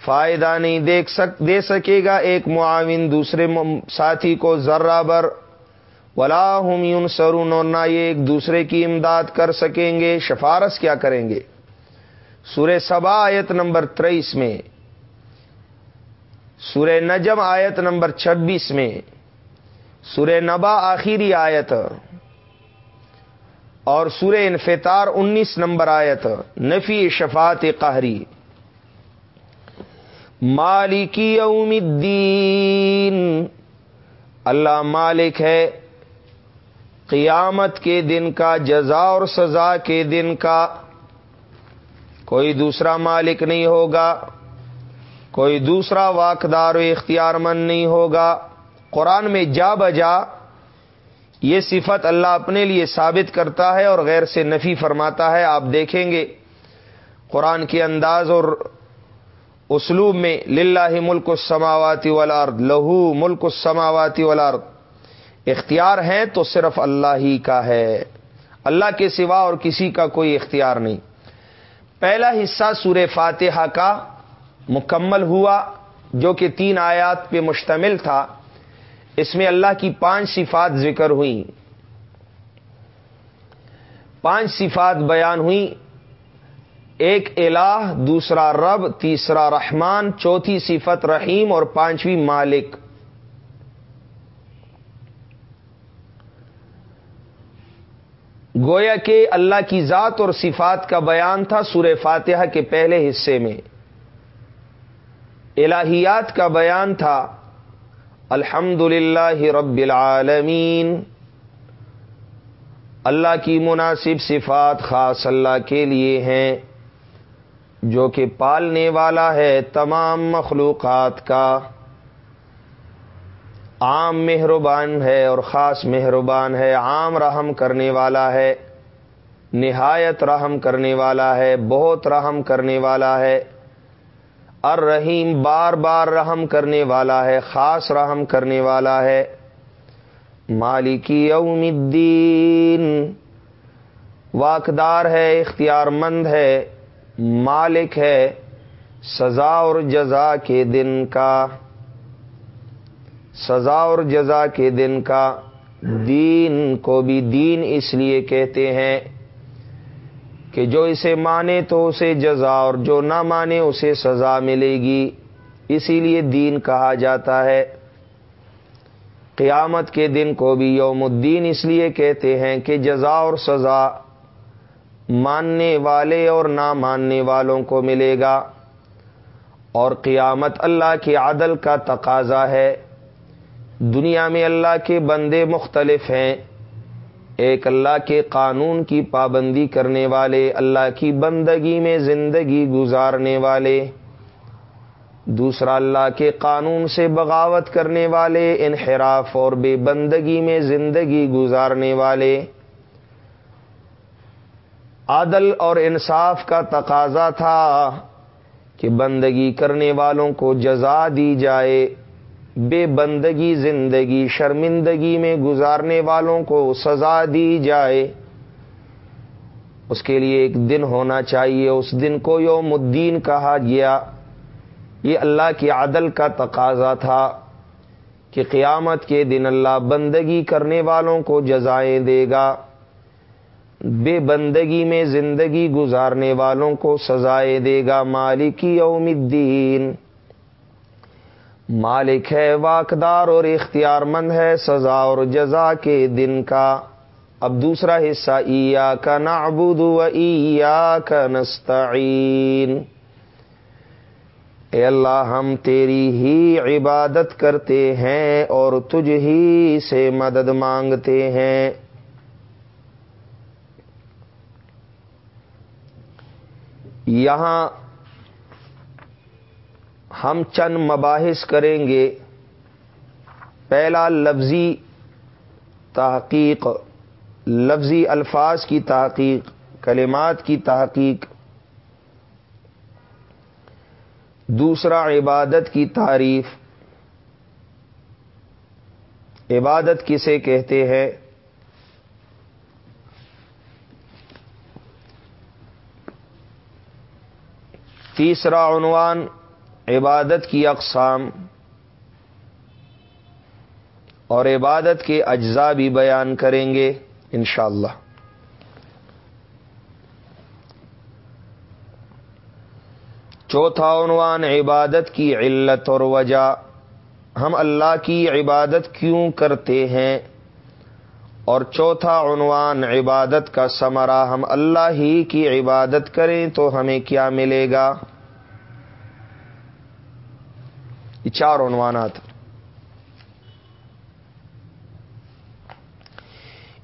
فائدہ نہیں دیکھ سک، دے سکے گا ایک معاون دوسرے ساتھی کو ذرہ بر۔ ولا ہم ينصرون اور نہ یہ ایک دوسرے کی امداد کر سکیں گے۔ شفارس کیا کریں گے؟ سورہ سبا آیت نمبر تیئیس میں۔ سورہ نجم آیت نمبر چھبیس میں۔ سورہ نبا آخری آیت۔ اور سورہ انفطار انیس نمبر آیت، نفی شفات قہری۔ مالکی یوم الدین، اللہ مالک ہے قیامت کے دن کا، جزا اور سزا کے دن کا۔ کوئی دوسرا مالک نہیں ہوگا، کوئی دوسرا واقدار و اختیار مند نہیں ہوگا۔ قرآن میں جا بجا یہ صفت اللہ اپنے لیے ثابت کرتا ہے اور غیر سے نفی فرماتا ہے، آپ دیکھیں گے قرآن کے انداز اور اسلوب میں، للہ ملک السماواتی والارض، لہو ملک السماواتی والارض۔ اختیار ہیں تو صرف اللہ ہی کا ہے۔ اللہ کے سوا اور کسی کا کوئی اختیار نہیں۔ پہلا حصہ سور فاتحہ کا مکمل ہوا، جو کہ تین آیات پہ مشتمل تھا۔ اس میں اللہ کی پانچ صفات ذکر ہوئی۔ پانچ صفات بیان ہوئی۔ ایک الہ، دوسرا رب، تیسرا رحمان، چوتھی صفت رحیم اور پانچویں مالک۔ گویا کہ اللہ کی ذات اور صفات کا بیان تھا سور فاتحہ کے پہلے حصے میں۔ الہیات کا بیان تھا۔ الحمد رب العالمین۔ اللہ کی مناسب صفات خاص اللہ کے لیے ہیں، جو کہ پالنے والا ہے تمام مخلوقات کا۔ عام مہربان ہے اور خاص مہربان ہے، عام رحم کرنے والا ہے، نہایت رحم کرنے والا ہے، بہت رحم کرنے والا ہے۔ الرحیم بار بار رحم کرنے والا ہے، خاص رحم کرنے والا ہے۔ مالکی یوم الدین، واقدار ہے اختیار مند ہے، مالک ہے، سزا اور جزا کے دن کا۔ سزا اور جزا کے دن کا۔ دین کو بھی دین اس لیے کہتے ہیں۔ کہ جو اسے مانے تو اسے جزا اور جو نہ مانے اسے سزا ملے گی۔ اسی لیے دین کہا جاتا ہے۔ قیامت کے دن کو بھی یوم الدین اس لیے کہتے ہیں کہ جزا اور سزا ماننے والے اور نہ ماننے والوں کو ملے گا۔ اور قیامت اللہ کے عدل کا تقاضا ہے۔ دنیا میں اللہ کے بندے مختلف ہیں۔ ایک اللہ کے قانون کی پابندی کرنے والے، اللہ کی بندگی میں زندگی گزارنے والے۔ دوسرا، اللہ کے قانون سے بغاوت کرنے والے، انحراف اور بے بندگی میں زندگی گزارنے والے۔ عدل اور انصاف کا تقاضا تھا کہ بندگی کرنے والوں کو جزا دی جائے۔ بے بندگی زندگی، شرمندگی میں گزارنے والوں کو سزا دی جائے۔ اس کے لیے ایک دن ہونا چاہیے، اس دن کو یوم الدین کہا گیا۔ یہ اللہ کی عدل کا تقاضا تھا کہ قیامت کے دن اللہ بندگی کرنے والوں کو جزائیں دے گا۔ بے بندگی میں زندگی گزارنے والوں کو سزائے دے گا۔ مالکی یوم الدین۔ مالک ہے، واقدار اور اختیار مند ہے، سزا اور جزا کے دن کا۔ اب دوسرا حصہ ایا کا نعبد و ایا کا نستعین۔ اے اللہ، ہم تیری ہی عبادت کرتے ہیں اور تجھ ہی سے مدد مانگتے ہیں۔ یہاں ہم چند مباحث کریں گے۔ پہلا، لفظی تحقیق، لفظی الفاظ کی تحقیق، کلمات کی تحقیق۔ دوسرا، عبادت کی تعریف۔ عبادت کسے کہتے ہیں؟ تیسرا عنوان عبادت کی اقسام اور عبادت کے اجزاء بھی بیان کریں گے انشاءاللہ۔ اللہ چوتھا عنوان، عبادت کی علت اور وجہ۔ ہم اللہ کی عبادت کیوں کرتے ہیں؟ اور چوتھا عنوان، عبادت کا سمرا ہم اللہ ہی کی عبادت کریں تو ہمیں کیا ملے گا؟ یہ چار عنوانات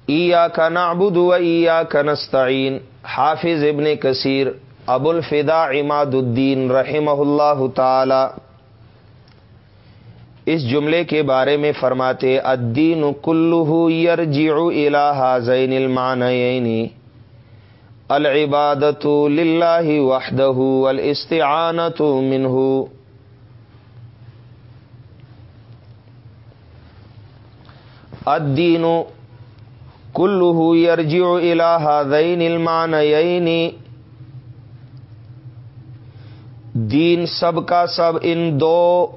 ایا کا نعبد و ایا کا نستعین، حافظ ابن کثیر ابو الفدا عماد الدین رحمہ اللہ تعالی۔ اس جملے کے بارے میں فرماتے الدین کلو یرجع الہ زین المعنین العبادت للہ وحدہ والاستعانت منہ۔ الدین کلو یرجع الہ زین المعنین دین سب کا سب ان دو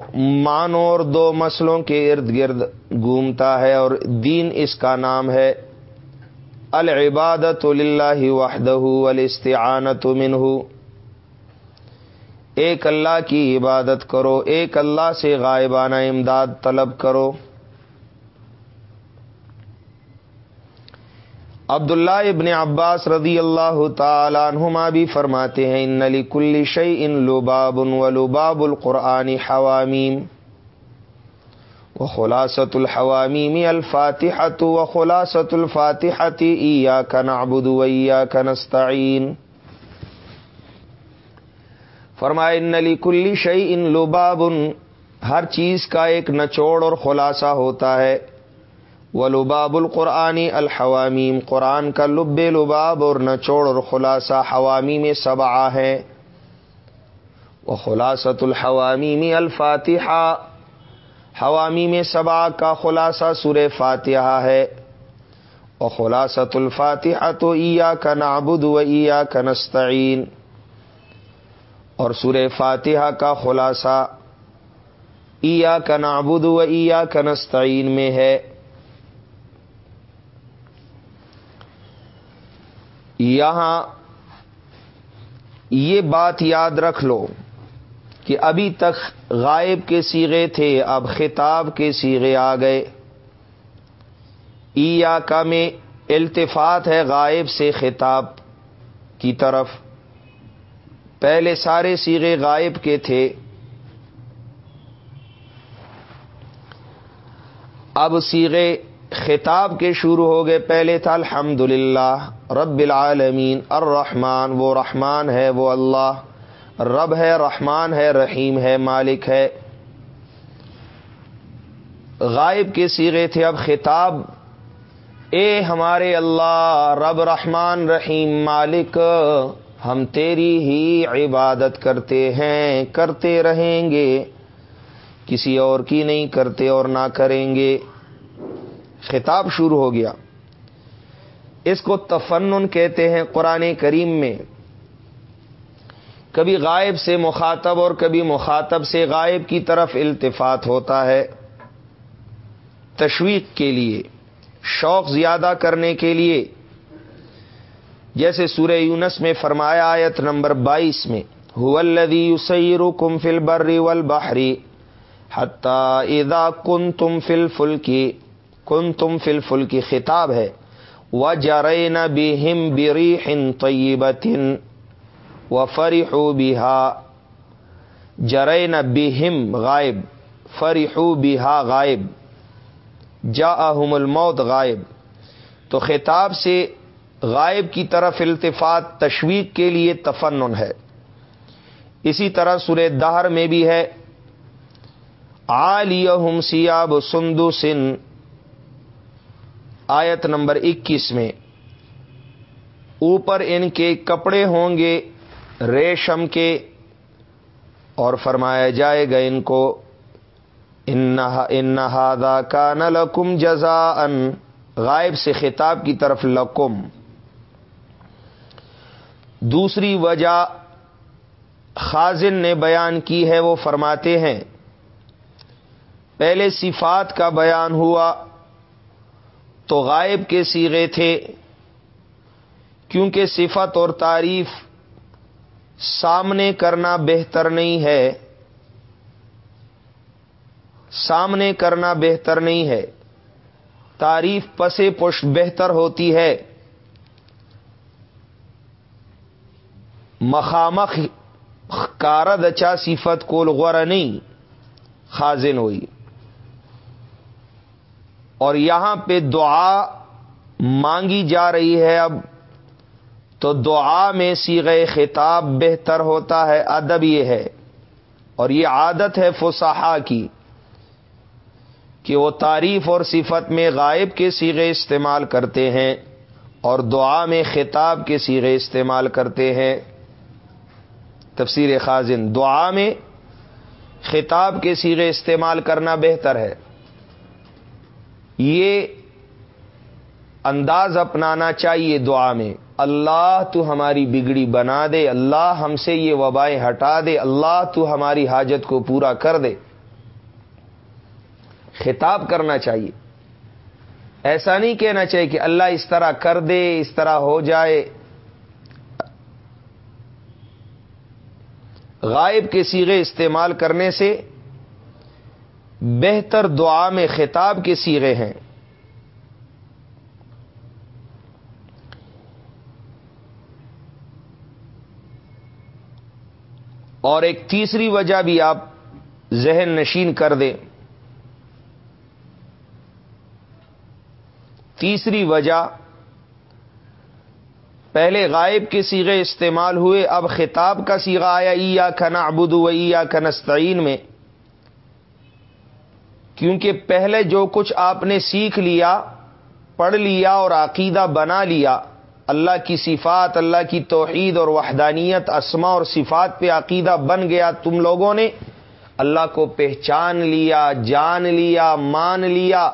معنوں اور دو مسلوں کے ارد گرد گھومتا ہے اور دین اس کا نام ہے العبادت اللہ وحدہ الاستعانت منہ. ایک اللہ کی عبادت کرو، ایک اللہ سے غائبانہ امداد طلب کرو. عبداللہ ابن عباس رضی اللہ تعالیٰ عنہما بھی فرماتے ہیں، ان علی کل شعی ان لباب و لباب القرآن حوامیم. و خلاصۃ الحوامیم الفاتحت و خلاصۃ الفاتحت ایا کا نعبد و ایا کا نستعین۔ فرمائے ان علی کل شعی ان لباب ہر چیز کا ایک نچوڑ اور خلاصہ ہوتا ہے۔ و لباب القرآنی الحوامیم۔ قرآن کا لب لباب اور نچوڑ اور خلاصہ حوامی میں سبا ہے۔ وہ خلاصۃ الحوامی الفاتحہ۔ حوامی میں سبا کا خلاصہ سر فاتحہ ہے۔ و خلاصۃ الفاتحہ تو ایا کا نابد و ایا کا نستعین۔ اور سر فاتحہ کا خلاصہ ایا کا نابد و ایا کا نستعین میں ہے۔ یہاں یہ بات یاد رکھ لو کہ ابھی تک غائب کے سیغے تھے، اب خطاب کے سیغے آ گئے۔ ای کا میں التفات ہے غائب سے خطاب کی طرف۔ پہلے سارے سیغے غائب کے تھے۔ اب سیغے خطاب کے شروع ہو گئے. پہلے تھا الحمد رب العالمین، الرحمن، وہ رحمان ہے، وہ اللہ. رب ہے، رحمان ہے، رحیم ہے، مالک ہے. غائب کے سیرے تھے. اب خطاب، اے ہمارے اللہ، رب رحمان، رحیم، مالک، ہم تیری ہی عبادت کرتے ہیں، کرتے رہیں گے. کسی اور کی نہیں کرتے اور نہ کریں گے. خطاب شروع ہو گیا۔ اس کو تفنن کہتے ہیں قرآن کریم میں۔ کبھی غائب سے مخاطب اور کبھی مخاطب سے غائب کی طرف التفات ہوتا ہے۔ تشویق کے لیے، شوق زیادہ کرنے کے لیے۔ جیسے سورہ یونس میں فرمایا آیت نمبر بائیس میں ہودی سیر کم فل بری ول بحری ادا کن تم فل فل کی کن تم فل فل کی خطاب ہے۔ و جرین بہم بری ہن طیبتن و فریحو بہا جرین بہم غائب فریحو بہا غائب۔ جا الموت غائب۔ تو خطاب سے غائب کی طرف التفات، تشویق کے لیے تفنن ہے۔ اسی طرح سر دہر میں بھی ہے۔ آلیہم سیاب سندو سن آیت نمبر اکیس میں، اوپر ان کے کپڑے ہوں گے ریشم کے، اور فرمایا جائے گا ان کو انہادا کا نلکم جزا ان غائب سے خطاب کی طرف لکم۔ دوسری وجہ خازن نے بیان کی ہے، وہ فرماتے ہیں، پہلے صفات کا بیان ہوا تو غائب کے سیغے تھے، کیونکہ صفت اور تعریف سامنے کرنا بہتر نہیں ہے۔ سامنے کرنا بہتر نہیں ہے۔ تعریف پسے پش بہتر ہوتی ہے۔ مخامخ کارد اچا صفت کو غور نہیں، خازن ہوئی۔ اور یہاں پہ دعا مانگی جا رہی ہے اب۔ تو دعا میں سیغ خطاب بہتر ہوتا ہے، ادب یہ ہے۔ اور یہ عادت ہے فسحا کی کہ وہ تعریف اور صفت میں غائب کے سیغے استعمال کرتے ہیں اور دعا میں خطاب کے سیغے استعمال کرتے ہیں۔ تفسیر خازن، دعا میں خطاب کے سیغے استعمال کرنا بہتر ہے۔ یہ انداز اپنانا چاہیے دعا میں۔ اللہ تو ہماری بگڑی بنا دے، اللہ ہم سے یہ وبائیں ہٹا دے، اللہ تو ہماری حاجت کو پورا کر دے۔ خطاب کرنا چاہیے۔ ایسا نہیں کہنا چاہیے کہ اللہ اس طرح کر دے، اس طرح ہو جائے۔ غائب کے سیغے استعمال کرنے سے بہتر دعا میں خطاب کے سیغے ہیں۔ اور ایک تیسری وجہ بھی آپ ذہن نشین کر دیں۔ تیسری وجہ، پہلے غائب کے سیغے استعمال ہوئے، اب خطاب کا سیگا آیا یا کھنا ابود یا کھنستعین میں۔ کیونکہ پہلے جو کچھ آپ نے سیکھ لیا، پڑھ لیا اور عقیدہ بنا لیا، اللہ کی صفات، اللہ کی توحید اور وحدانیت اسما اور صفات پہ عقیدہ بن گیا، تم لوگوں نے اللہ کو پہچان لیا، جان لیا، مان لیا۔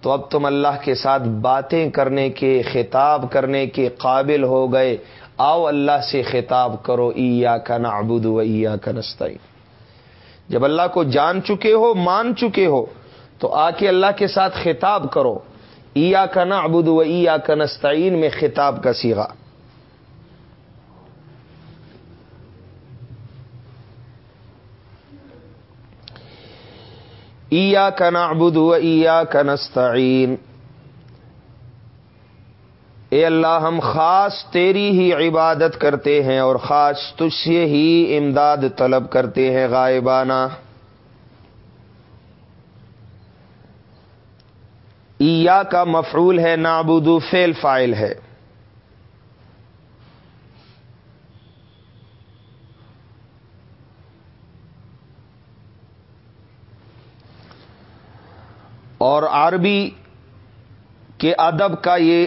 تو اب تم اللہ کے ساتھ باتیں کرنے کے، خطاب کرنے کے قابل ہو گئے۔ آؤ اللہ سے خطاب کرو ایا کا نعبد و ایا کا نستعین۔ جب اللہ کو جان چکے ہو، مان چکے ہو، تو آ کے اللہ کے ساتھ خطاب کرو۔ ایا کا نعبد و ایا کا نستعین میں خطاب کا سیگا ایا کا نعبد و ایا کا نستعین۔ اے اللہ، ہم خاص تیری ہی عبادت کرتے ہیں اور خاص تجھ سے ہی امداد طلب کرتے ہیں، غائبانہ۔ ایا کا مفعول ہے نابودو فیل فائل ہے۔ اور عربی کے ادب کا یہ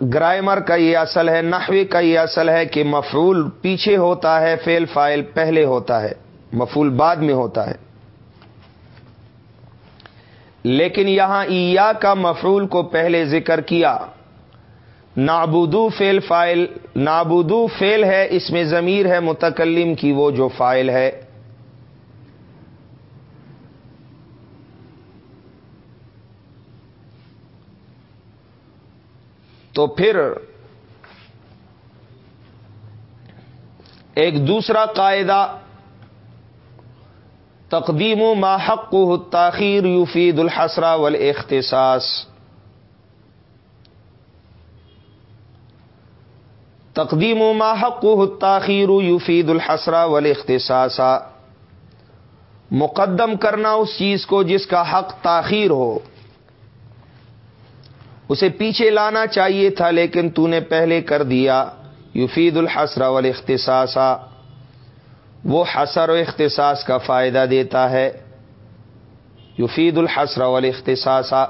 گرائمر کا یہ اصل ہے، نحوی کا یہ اصل ہے کہ مفعول پیچھے ہوتا ہے فیل فائل پہلے ہوتا ہے، مفعول بعد میں ہوتا ہے۔ لیکن یہاں ایا کا مفعول کو پہلے ذکر کیا۔ نابودو فیل فائل نابودو فیل ہے، اس میں ضمیر ہے متکلم کی، وہ جو فائل ہے۔ تو پھر ایک دوسرا قاعدہ، تقدیم و ماحق کو تاخیر یفید الحسرا ول تقدیم و ماحق کو تاخیر یفید الحسرا ول مقدم کرنا اس چیز کو جس کا حق تاخیر ہو۔ اسے پیچھے لانا چاہیے تھا، لیکن تو نے پہلے کر دیا۔ یفید الحسر والاختصاصا وہ حسر و اختصاص کا فائدہ دیتا ہے۔ یفید الحسر والاختصاصا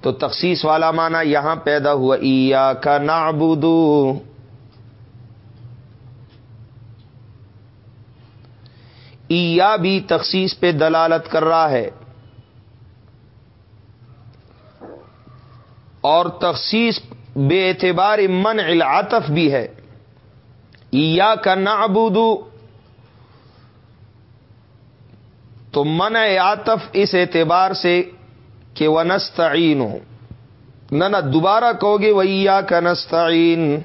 تو تخصیص والا معنی یہاں پیدا ہوا۔ ایا کا نعبدو ایا بھی تخصیص پہ دلالت کر رہا ہے۔ اور تخصیص بے اعتبار من العطف بھی ہے۔ یا کا نعبدو تو من عاطف اس اعتبار سے کہ وہ نستعین ہو نہ نہ، دوبارہ کہو گے وہ یا کا نستعین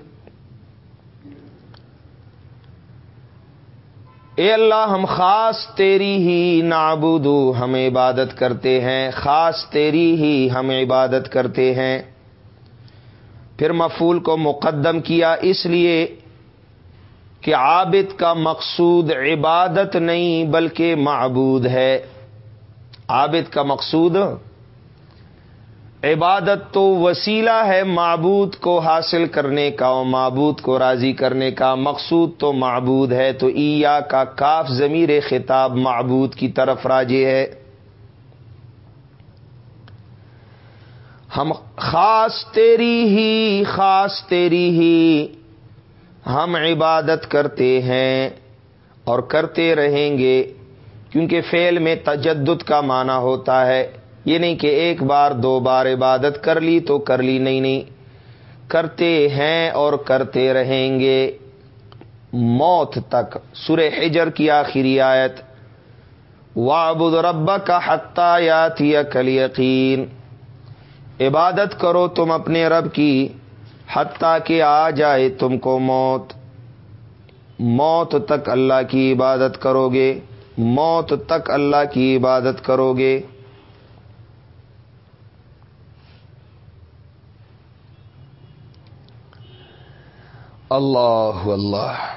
اے اللہ، ہم خاص تیری ہی نابودو ہم عبادت کرتے ہیں۔ خاص تیری ہی ہم عبادت کرتے ہیں۔ پھر مفول کو مقدم کیا اس لیے کہ عابد کا مقصود عبادت نہیں بلکہ معبود ہے۔ عابد کا مقصود عبادت تو وسیلہ ہے معبود کو حاصل کرنے کا اور معبود کو راضی کرنے کا۔ مقصود تو معبود ہے تو ایا کا کاف ضمیر خطاب معبود کی طرف راجے ہے۔ ہم خاص تیری ہی، خاص تیری ہی۔ ہم عبادت کرتے ہیں اور کرتے رہیں گے، کیونکہ فعل میں تجدد کا معنی ہوتا ہے۔ یہ نہیں کہ ایک بار دو بار عبادت کر لی تو کر لی، نہیں نہیں۔ کرتے ہیں اور کرتے رہیں گے۔ موت تک۔ سر حجر کی آخری آیت۔ وابد رب کا حتیات یا کل یقین عبادت کرو تم اپنے رب کی، حتیٰ کہ آ جائے تم کو موت۔ موت تک اللہ کی عبادت کرو گے موت تک اللہ کی عبادت کرو گے اللہ اللہ۔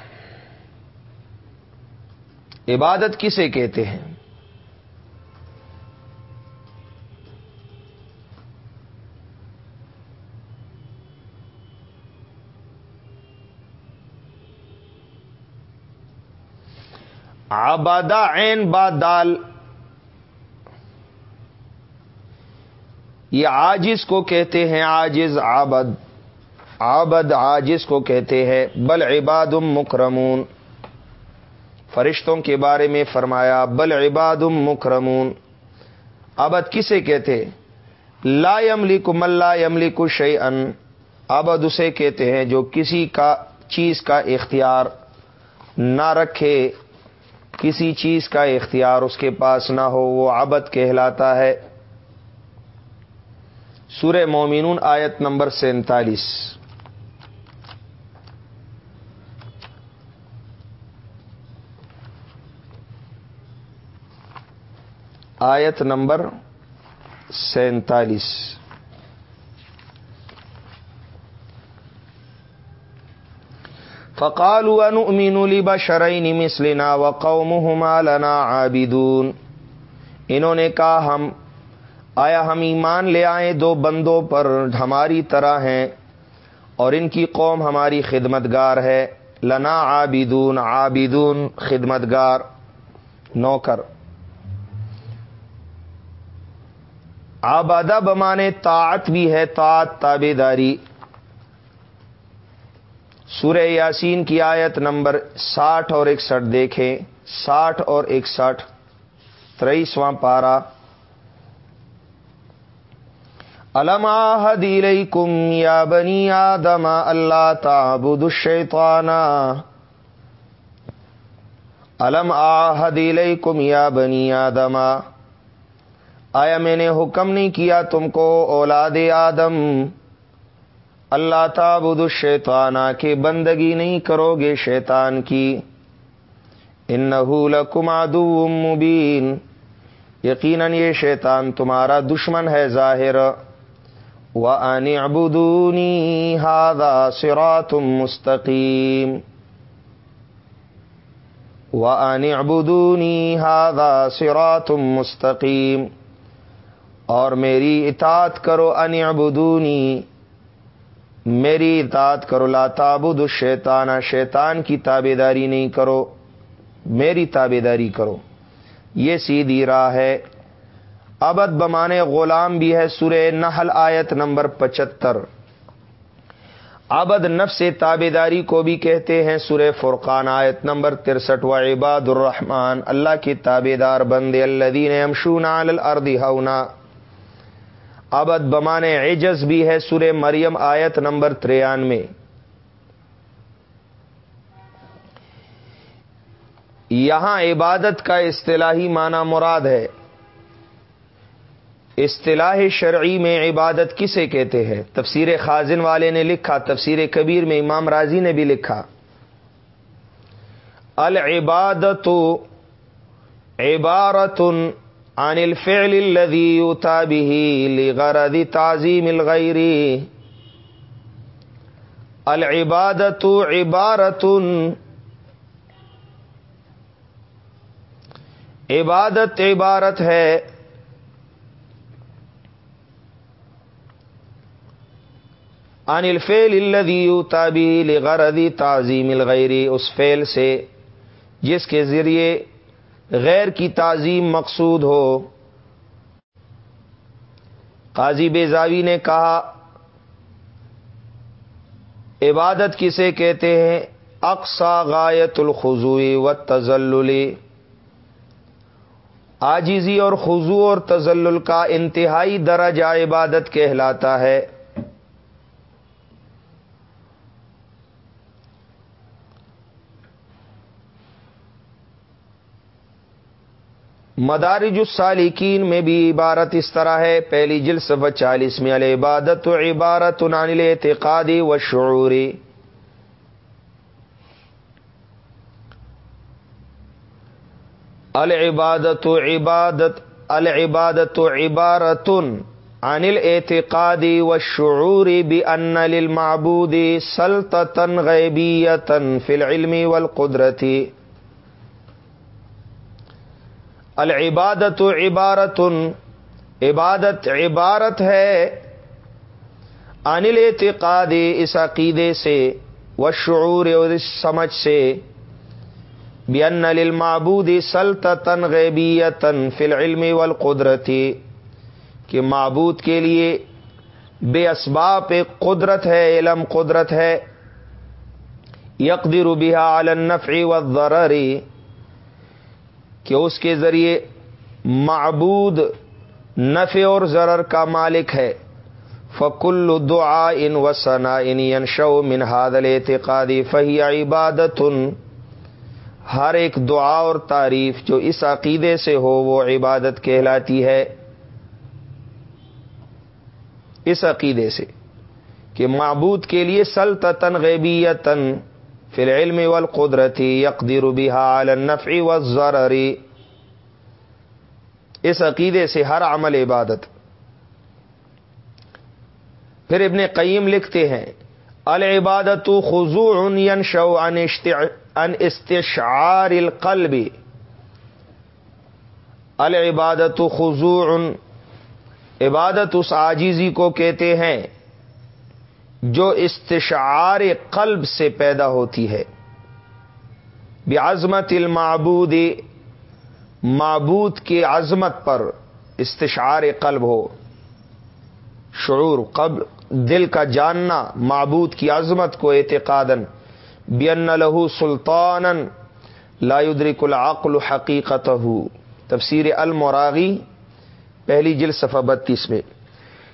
عبادت کسے کہتے ہیں؟ آبادہ عین بادال. یہ آجز کو کہتے ہیں آجز آبد آبد آجز کو کہتے ہیں، بل عباد مکرمون. فرشتوں کے بارے میں فرمایا، بل عباد مکرمون. ابد کسے کہتے؟ لا یملی کو ملا یملی کو شعی ان ابد اسے کہتے ہیں جو کسی کا، چیز کا اختیار نہ رکھے کسی چیز کا اختیار اس کے پاس نہ ہو، وہ ابد کہلاتا ہے۔ سورہ مومنون آیت نمبر سینتالیس۔ آیت نمبر سینتالیس۔ فقال نؤمن لبشرين مثلنا وقومهما لنا عابدون. انہوں نے کہا، ہم، آیا ہم ایمان لے آئیں دو بندوں پر ہماری طرح ہیں اور ان کی قوم ہماری خدمت گار ہے، لنا عابدون عابدون خدمت گار نوکر۔ آبادہ بمانے طاعت بھی ہے، طاعت تابے داری سورہ یاسین کی آیت نمبر ساٹھ اور اکسٹھ دیکھیں۔ ساٹھ اور اکسٹھ، تریسواں پارا الماحد کم یا بنی آدم اللہ تعبد الشیطان؟ الم آحد کم یا بنی آدم؟ آیا میں نے حکم نہیں کیا تم کو اولاد آدم؟ اللہ تعبد الشیطان کے بندگی نہیں کرو گے شیطان کی۔ ان لکم عدو مبین۔ یقیناً یہ شیطان تمہارا دشمن ہے ظاہر۔ و ان ابدونی ہادا سراتم مستقیم و ان ابدونی ہادا سراتم مستقیم اور میری اطاعت کرو ان ابدونی میری اطاعت کرو، لا تابد الشیطان، شیطان کی تابے داری نہیں کرو، میری تابے داری کرو۔ یہ سیدھی راہ ہے۔ ابد بمانے غلام بھی ہے، سورہ نحل آیت نمبر پچہتر۔ ابد نفس تابے داری کو بھی کہتے ہیں سورہ فرقان آیت نمبر ترسٹھ۔ و عباد الرحمان اللہ کے تابے دار بندے الدین امشون الارض ہونا ابد بمانے عجز بھی ہے سورہ مریم آیت نمبر تریان میں یہاں عبادت کا اصطلاحی معنی مراد ہے۔ اصطلاح شرعی میں عبادت کسے کہتے ہیں؟ تفسیر خازن والے نے لکھا، تفسیر کبیر میں امام راضی نے بھی لکھا۔ العبادت عبارت عن الفعل الذي يؤتى به لغرض تعظيم الغير. العبادت عبارت عبادت عبارت ہے ان الفیل الذي تابی لغرض تعظیم الغیری اس فعل سے جس کے ذریعے غیر کی تعظیم مقصود ہو۔ قاضی بیزاوی نے کہا، عبادت کسے کہتے ہیں؟ اقسا غایت الخضوی و تزلی آجیزی اور خضو اور تزل کا انتہائی درجہ عبادت کہلاتا ہے۔ مدارج السالکین میں بھی عبارت اس طرح ہے۔ پہلی جلس و چالیس میں العبادت و عبارت نانل اعتقادی و شعوری العبادت عبادت العبادت عبارت عن الاعتقادی و شعوری بھی ان للمعبود سلطن غیبیتن فی العلم والقدرتی العبادت عبارت عبادت عبارت ہے۔ انل اعتقاد اس عقیدے سے و شعور اور اس سمجھ سے۔ بین للمعبود سلطن غیبیتن فی العلم والقدرتی کہ معبود کے لیے بے اسباب قدرت ہے، علم قدرت ہے۔ یقدر بها علی النفع والضرر کہ اس کے ذریعے معبود نفع اور ضرر کا مالک ہے۔ فکل دعا ان وسنا ان شو منہاد اعتقادی فہی عبادت۔ ہر ایک دعا اور تعریف جو اس عقیدے سے ہو، وہ عبادت کہلاتی ہے۔ اس عقیدے سے کہ معبود کے لیے سلطن غیبیتن فی العلم والقدرتی یقدر بها على النفع والضرر. اس عقیدے سے ہر عمل عبادت. پھر ابن قیم لکھتے ہیں، العبادت خضوع ينشأ عن استشعار القلب. العبادت خضوع، عبادت اس آجیزی کو کہتے ہیں جو استشعار قلب سے پیدا ہوتی ہے۔ بعظمت المعبود، معبود کے عظمت پر استشعار قلب ہو۔ شعور قبل دل کا جاننا، معبود کی عظمت کو اعتقادن بین لہو سلطان لایدرک العقل حقیقت تفسیر المراغی، پہلی جل صفحہ بتیس میں۔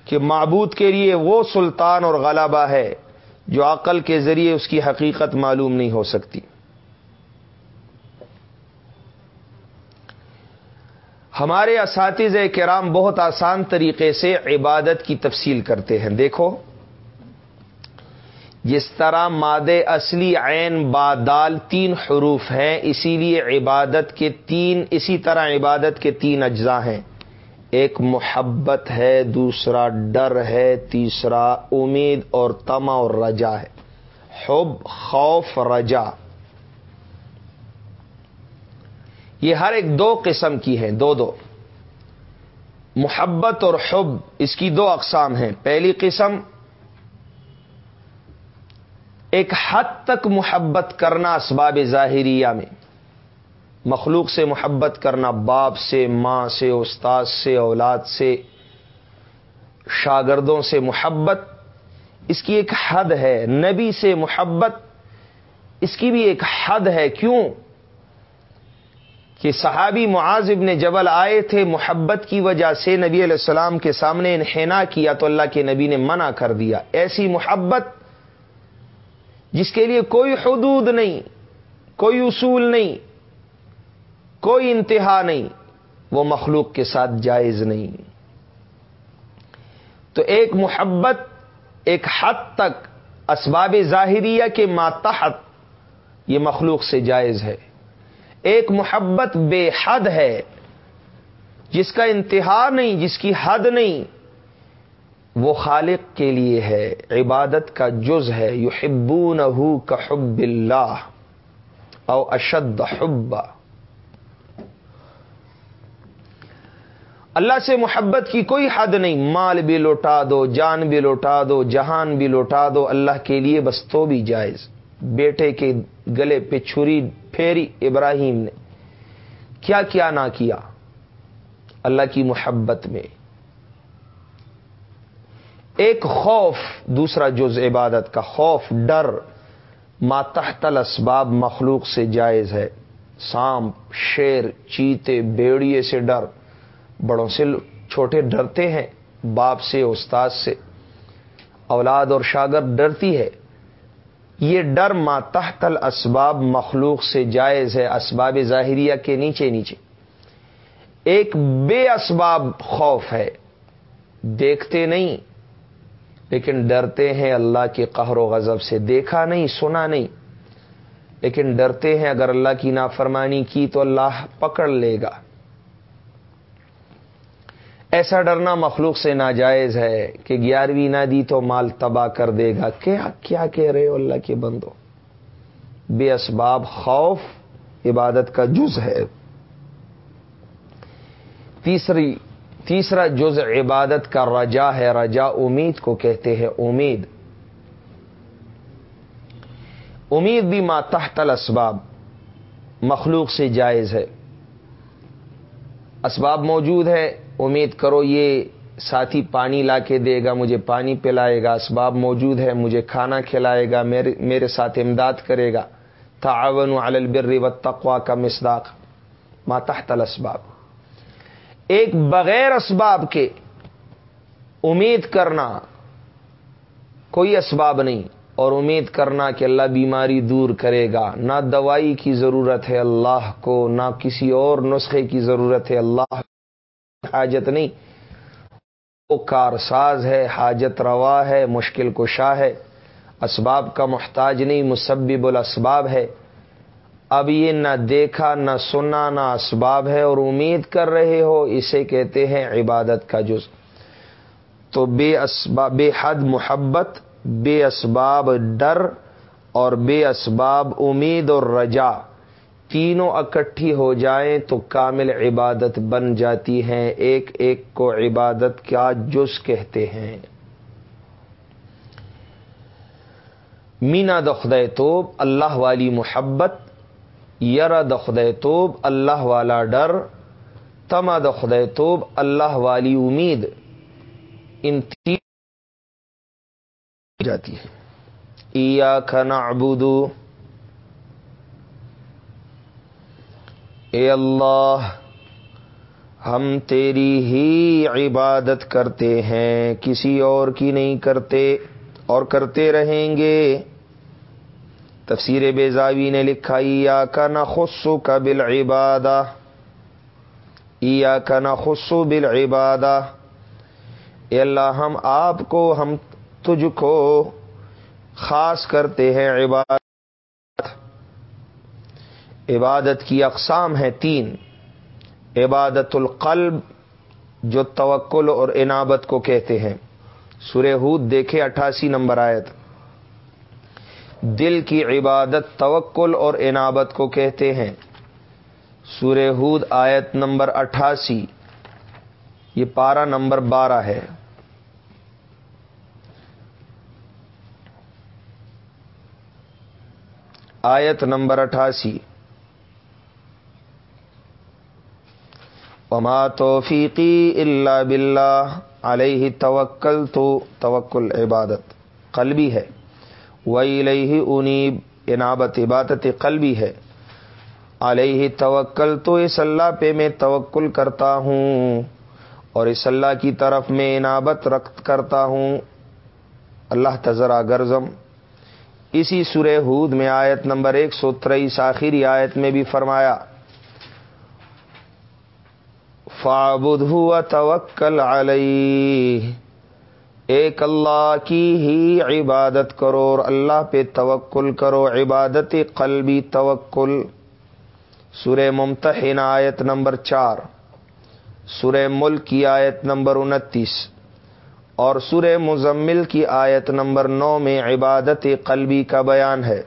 کہ معبود کے لیے وہ سلطان اور غلبہ ہے جو عقل کے ذریعے اس کی حقیقت معلوم نہیں ہو سکتی۔ ہمارے اساتذہ کرام بہت آسان طریقے سے عبادت کی تفصیل کرتے ہیں۔ دیکھو، جس طرح ماد اصلی عین بادال تین حروف ہیں، اسی لیے عبادت کے تین، اسی طرح عبادت کے تین اجزاء ہیں۔ ایک محبت ہے، دوسرا ڈر ہے، تیسرا امید اور تما اور رجا ہے۔ حب، خوف، رجا۔ یہ ہر ایک دو قسم کی ہے دو دو۔ محبت اور حب، اس کی دو اقسام ہیں۔ پہلی قسم، ایک حد تک محبت کرنا اسباب ظاہریہ میں۔ مخلوق سے محبت کرنا، باپ سے، ماں سے، استاد سے، اولاد سے، شاگردوں سے محبت، اس کی ایک حد ہے۔ نبی سے محبت، اس کی بھی ایک حد ہے۔ کیوں؟ کہ صحابی معاذ ابن جبل آئے تھے محبت کی وجہ سے نبی علیہ السلام کے سامنے انحنا کیا تو اللہ کے نبی نے منع کر دیا۔ ایسی محبت جس کے لیے کوئی حدود نہیں، کوئی اصول نہیں۔ کوئی انتہا نہیں، وہ مخلوق کے ساتھ جائز نہیں۔ تو ایک محبت، ایک حد تک اسباب ظاہریہ کے ماتحت یہ مخلوق سے جائز ہے۔ ایک محبت بے حد ہے، جس کا انتہا نہیں، جس کی حد نہیں، وہ خالق کے لیے ہے، عبادت کا جز ہے۔ یو کا حب اللہ، او اشد حبا۔ اللہ سے محبت کی کوئی حد نہیں۔ مال بھی لوٹا دو، جان بھی لوٹا دو، جہان بھی لوٹا دو۔ اللہ کے لیے بس تو بھی جائز۔ بیٹے کے گلے پہ چھری پھیری ابراہیم نے۔ کیا کیا نہ کیا؟ اللہ کی محبت میں۔ ایک خوف، دوسرا جز عبادت کا خوف، ڈر۔ ماتحت اسباب مخلوق سے جائز ہے۔ سانپ، شیر، چیتے، بیڑیے سے ڈر۔ بڑوں سے چھوٹے ڈرتے ہیں، باپ سے، استاد سے۔ اولاد اور شاگر ڈرتی ہے۔ یہ ڈر ماتحت اسباب مخلوق سے جائز ہے، اسباب ظاہریہ کے نیچے نیچے۔ ایک بے اسباب خوف ہے، دیکھتے نہیں، لیکن ڈرتے ہیں اللہ کے قہر و غضب سے۔ دیکھا نہیں، سنا نہیں، لیکن ڈرتے ہیں۔ اگر اللہ کی نافرمانی کی تو اللہ پکڑ لے گا۔ ایسا ڈرنا مخلوق سے ناجائز ہے کہ گیارہویں نہ دی تو مال تباہ کر دے گا۔ کیا کیا کہہ رہے ہو اللہ کے بندو؟ بے اسباب خوف عبادت کا جز ہے۔ تیسری تیسرا جز عبادت کا رجا ہے۔ رجا امید کو کہتے ہیں امید۔ امید بھی ماتحت الاسباب مخلوق سے جائز ہے۔ اسباب موجود ہے امید کرو یہ ساتھی پانی لا کے دے گا، مجھے پانی پلائے گا، اسباب موجود ہے مجھے کھانا کھلائے گا، میرے میرے ساتھ امداد کرے گا۔ تعاون علی البر و تقوا کا مسداق ماتحت الاسباب۔ ایک بغیر اسباب کے امید کرنا کوئی اسباب نہیں، اور امید کرنا کہ اللہ بیماری دور کرے گا۔ نہ دوائی کی ضرورت ہے اللہ کو، نہ کسی اور نسخے کی ضرورت ہے اللہ حاجت نہیں۔ وہ کارساز ہے، حاجت روا ہے، مشکل کشا ہے۔ اسباب کا محتاج نہیں، مسبب الاسباب ہے۔ اب یہ نہ دیکھا، نہ سنا، نہ اسباب ہے اور امید کر رہے ہو، اسے کہتے ہیں عبادت کا جز۔ تو بے اسباب، بے حد محبت، بے اسباب ڈر اور بے اسباب امید اور رجا۔ تینوں اکٹھی ہو جائیں تو کامل عبادت بن جاتی ہیں۔ ایک ایک کو عبادت کیا جز کہتے ہیں۔ مینا دخد توب، اللہ والی محبت، یرا دخد توب، اللہ والا ڈر، تما دخد توب، اللہ والی امید۔ ان تین جاتی ہے ایا کھنا ابودو اے اللہ، ہم تیری ہی عبادت کرتے ہیں، کسی اور کی نہیں کرتے اور کرتے رہیں گے۔ تفسیر بیزاوی نے لکھا یا کا نہ خسو کا بل عبادہ یا کا نہ خسو بل عبادہ اے اللہ، ہم آپ کو، ہم تجھ کو خاص کرتے ہیں، عبادت عبادت کی اقسام ہیں تین۔ عبادت القلب، جو توکل اور انابت کو کہتے ہیں۔ سورہ ہود دیکھے اٹھاسی نمبر آیت۔ دل کی عبادت توکل اور انابت کو کہتے ہیں۔ سورہ ہود آیت نمبر اٹھاسی۔ یہ پارا نمبر بارہ ہے۔ آیت نمبر اٹھاسی۔ وما توفیقی اللہ بلّہ علیہ توکل تو توکل عبادت قلبی ہے وہی انیب انابت عبادت قلبی ہے۔ علیہ توکل تو اس اللہ پہ میں توکل کرتا ہوں، اور اس اللہ کی طرف میں انابت رکھ کرتا ہوں۔ اللہ تذرا گرزم۔ اسی سورہ ہود میں آیت نمبر ایک سو تریس آخری آیت میں بھی فرمایا فابد ہوا توکل علیہ۔ ایک اللہ کی ہی عبادت کرو اور اللہ پہ توکل کرو۔ عبادت قلبی توکل۔ سورہ ممتحن آیت نمبر چار۔ سورہ ملک کی آیت نمبر انتیس۔ اور سورہ مزمل کی آیت نمبر نو میں عبادت قلبی کا بیان ہے۔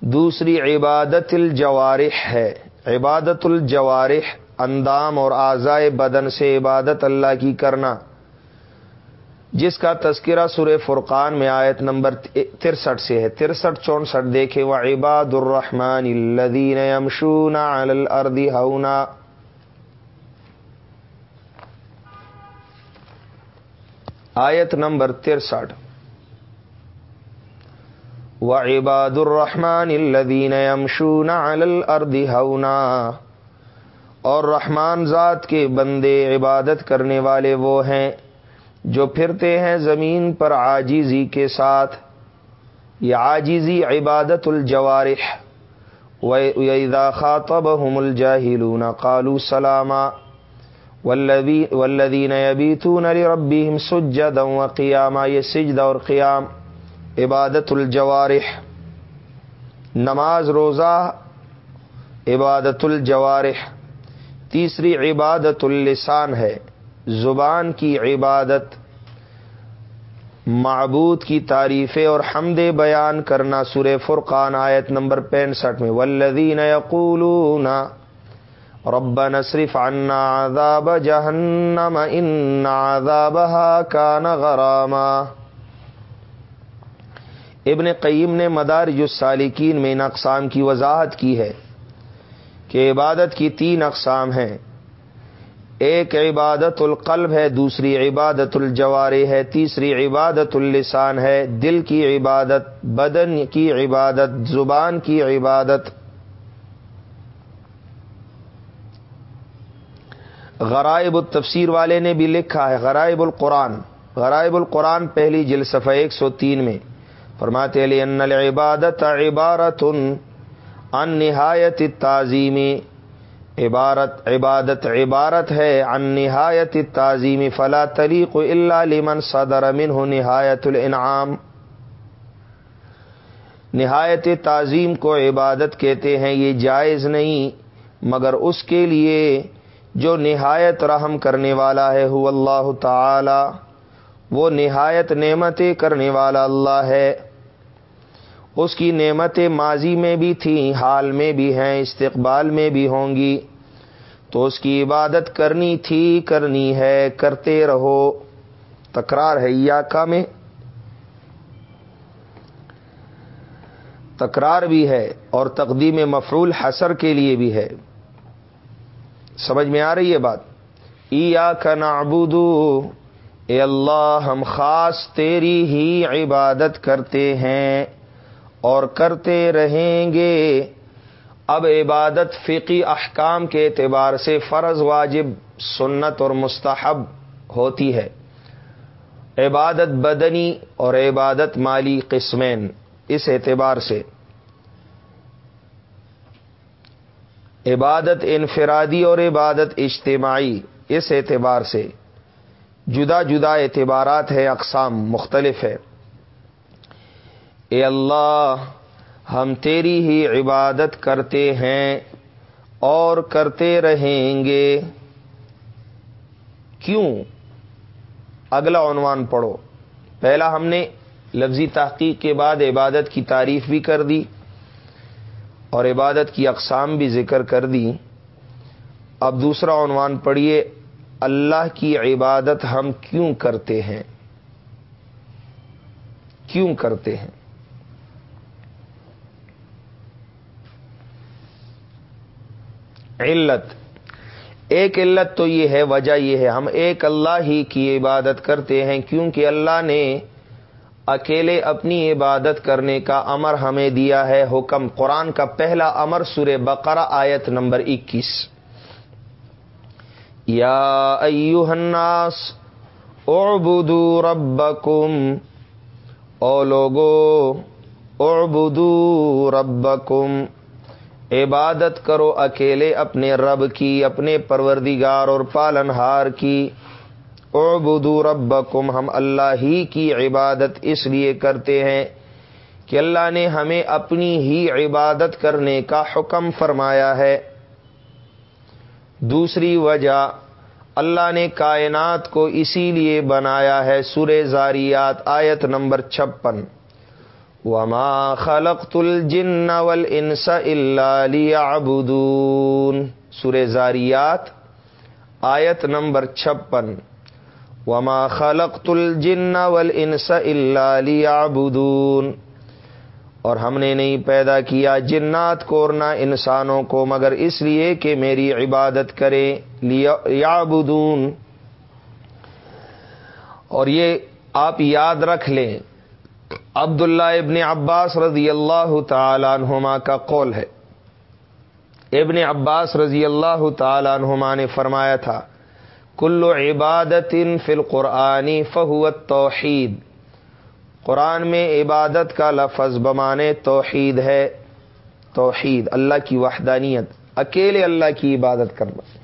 دوسری عبادت الجوارح ہے۔ عبادت الجوارح اندام اور آزائے بدن سے عبادت اللہ کی کرنا۔ جس کا تذکرہ سورہ فرقان میں آیت نمبر ترسٹھ سے ہے۔ ترسٹھ چونسٹھ دیکھے وہ عباد الرحمان الدین امشون الردی ہونا آیت نمبر ترسٹھ۔ و عباد الرحمان الدین امشون الردی ہونا اور رحمان ذات کے بندے عبادت کرنے والے وہ ہیں جو پھرتے ہیں زمین پر آجیزی کے ساتھ۔ یہ آجیزی عبادت الجوارح۔ ویدا خاطب ہم الجاہلون قالو سلامہ ولدین ابیتون ربیم سجد و قیامہ یہ سجد اور قیام۔ عبادت الجوارح۔ نماز روزہ، عبادت الجوارح۔ تیسری عبادت اللسان ہے۔ زبان کی عبادت، معبود کی تعریفیں اور حمد بیان کرنا سور فرقان آیت نمبر پینسٹھ میں۔ ولدین یقولون رب نصرف عنا عذاب جہنم ان عذابها کان غراما۔ ابن قیم نے مدار السالکین میں ان اقسام کی وضاحت کی ہے۔ کہ عبادت کی تین اقسام ہیں۔ ایک عبادت القلب ہے، دوسری عبادت الجوارے ہے، تیسری عبادت اللسان ہے۔ دل کی عبادت، بدن کی عبادت، زبان کی عبادت۔ غرائب التفسیر والے نے بھی لکھا ہے، غرائب القرآن۔ غرائب القرآن پہلی جلسفہ ایک سو تین میں فرماتے علی ان العبادت عبارت ان ان نہایت تعظیمی عبارت، عبادت، عبارت ہے ان نہایت تعظیمی فلا طریق اللہ لمن صدر ہو نہایت الانعام۔ نہایت تعظیم کو عبادت کہتے ہیں، یہ جائز نہیں، مگر اس کے لیے جو نہایت رحم کرنے والا ہے ہو اللہ تعالی۔ وہ نہایت نعمتیں کرنے والا اللہ ہے۔ اس کی نعمتیں ماضی میں بھی تھیں، حال میں بھی ہیں، استقبال میں بھی ہوں گی۔ تو اس کی عبادت کرنی تھی، کرنی ہے، کرتے رہو۔ تکرار ہے یا کا میں۔ تکرار بھی ہے اور تقدیم مفرول حسر کے لیے بھی ہے۔ سمجھ میں آ رہی ہے بات؟ ایا کا نابودو اے اللہ، ہم خاص تیری ہی عبادت کرتے ہیں۔ اور کرتے رہیں گے۔ اب عبادت فقی احکام کے اعتبار سے فرض واجب، سنت اور مستحب ہوتی ہے۔ عبادت بدنی اور عبادت مالی قسمین، اس اعتبار سے۔ عبادت انفرادی اور عبادت اجتماعی، اس اعتبار سے۔ جدا جدا اعتبارات ہے اقسام مختلف ہے اے اللہ، ہم تیری ہی عبادت کرتے ہیں اور کرتے رہیں گے۔ کیوں؟ اگلا عنوان پڑھو۔ پہلا ہم نے لفظی تحقیق کے بعد عبادت کی تعریف بھی کر دی اور عبادت کی اقسام بھی ذکر کر دی۔ اب دوسرا عنوان پڑھیے، اللہ کی عبادت ہم کیوں کرتے ہیں؟ کیوں کرتے ہیں؟ علت۔ ایک علت تو یہ ہے، وجہ یہ ہے، ہم ایک اللہ ہی کی عبادت کرتے ہیں، کیونکہ اللہ نے اکیلے اپنی عبادت کرنے کا امر ہمیں دیا ہے۔ حکم قرآن کا پہلا امر سورہ بقرہ آیت نمبر اکیس۔ یا ایوہ الناس اعبدو ربکم۔ او لوگو اعبدو ربکم۔ عبادت کرو اکیلے اپنے رب کی، اپنے پروردگار اور پالنہار کی۔ اعبدو ربکم، ہم اللہ ہی کی عبادت اس لیے کرتے ہیں کہ اللہ نے ہمیں اپنی ہی عبادت کرنے کا حکم فرمایا ہے۔ دوسری وجہ، اللہ نے کائنات کو اسی لیے بنایا ہے سر زاریات آیت نمبر چھپن۔ وما خلقت الجن والانس الا ليعبدون۔ سر زاریات، آیت نمبر چھپن۔ وما خلقت الجن والانس الا ليعبدون۔ اور ہم نے نہیں پیدا کیا جنات کو اور نہ انسانوں کو، مگر اس لیے کہ میری عبادت کرے یعبدون اور یہ آپ یاد رکھ لیں۔ عبداللہ ابن عباس رضی اللہ تعالیٰ عنہما کا قول ہے۔ ابن عباس رضی اللہ تعالیٰ عنہما نے فرمایا تھا، کل عبادت فی القرآنی فہوت توحید قرآن میں عبادت کا لفظ بمانے توحید ہے۔ توحید، اللہ کی وحدانیت، اکیلے اللہ کی عبادت کرنا۔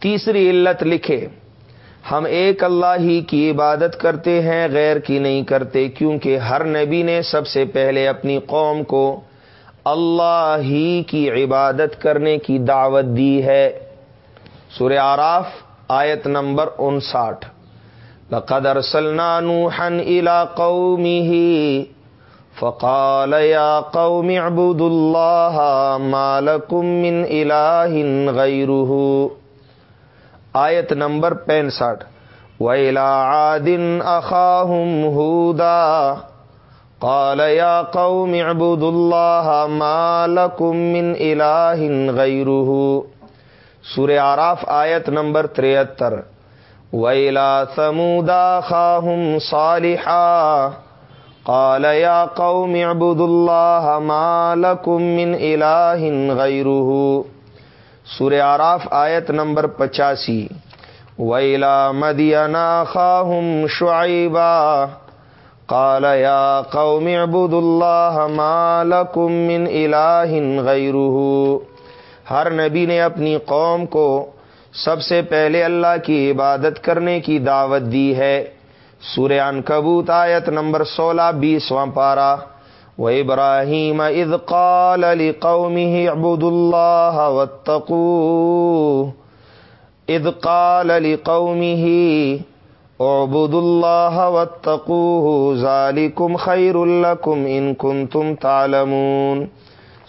تیسری علت لکھے۔ ہم ایک اللہ ہی کی عبادت کرتے ہیں، غیر کی نہیں کرتے، کیونکہ ہر نبی نے سب سے پہلے اپنی قوم کو اللہ ہی کی عبادت کرنے کی دعوت دی ہے۔ سورہ آراف، آیت نمبر انساٹھ۔ لقد ارسلنا نوحا الى قومه فقال يا قوم اعبدوا الله ما لكم من اله غيره۔ آیت نمبر پینسٹھ۔ ویلا عادن اخاہم ہودا قال یا قوم اعبدوا اللہ ما لکم من الہ غیرہ سورہ آراف آیت نمبر تریہتر ویلا ثمودا خاہم صالحا۔ قال یا قوم اعبدوا اللہ ما لکم من الہ غیرہ سورہ آراف آیت نمبر پچاسی. ویلا مدینا خاہم شعیبا قال یا قوم عبد اللہ ما من الہ غیرہ ہر نبی نے اپنی قوم کو سب سے پہلے اللہ کی عبادت کرنے کی دعوت دی ہے. سورہ انکبوت آیت نمبر سولہ بیسواں پارہ. وإبراهيم إذ قال لقومه اعبدوا الله واتقوه. إذ قال لقومه اعبد اللہ واتقوه ذالکم خیر لکم ان کنتم تعلمون.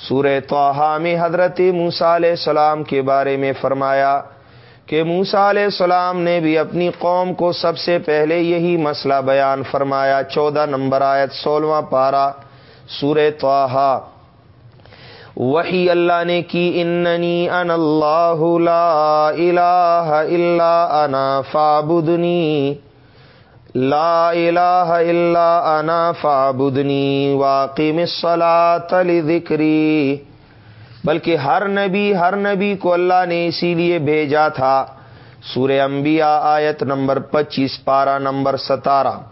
سورہ توحا میں حضرت موسیٰ علیہ السلام کے بارے میں فرمایا کہ موسا علیہ السلام نے بھی اپنی قوم کو سب سے پہلے یہی مسئلہ بیان فرمایا، چودہ نمبر آیت، سولہواں پارا سور توحا وہی اللہ نے کی، اننی ان اللہ لا الہ الا انا فابدنی لا الہ الا انا فابدنی واقم الصلاة لذکری۔ بلکہ ہر نبی ہر نبی کو اللہ نے اسی لیے بھیجا تھا۔ سورہ انبیاء آیت نمبر پچیس، پارہ نمبر ستارہ۔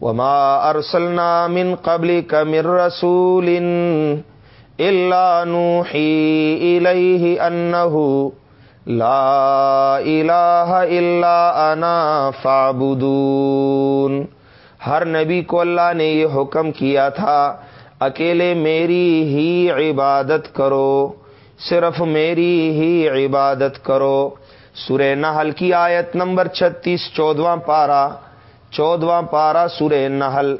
وما ارسلنا من قبل کمر رسول اللہ نوحی الیہ انہو لا الہ الا انا فعبدون ہر نبی کو اللہ نے یہ حکم کیا تھا، اکیلے میری ہی عبادت کرو، صرف میری ہی عبادت کرو۔ سورہ نحل کی آیت نمبر چھتیس، چودواں پارا چودواں پارا سورہ نحل،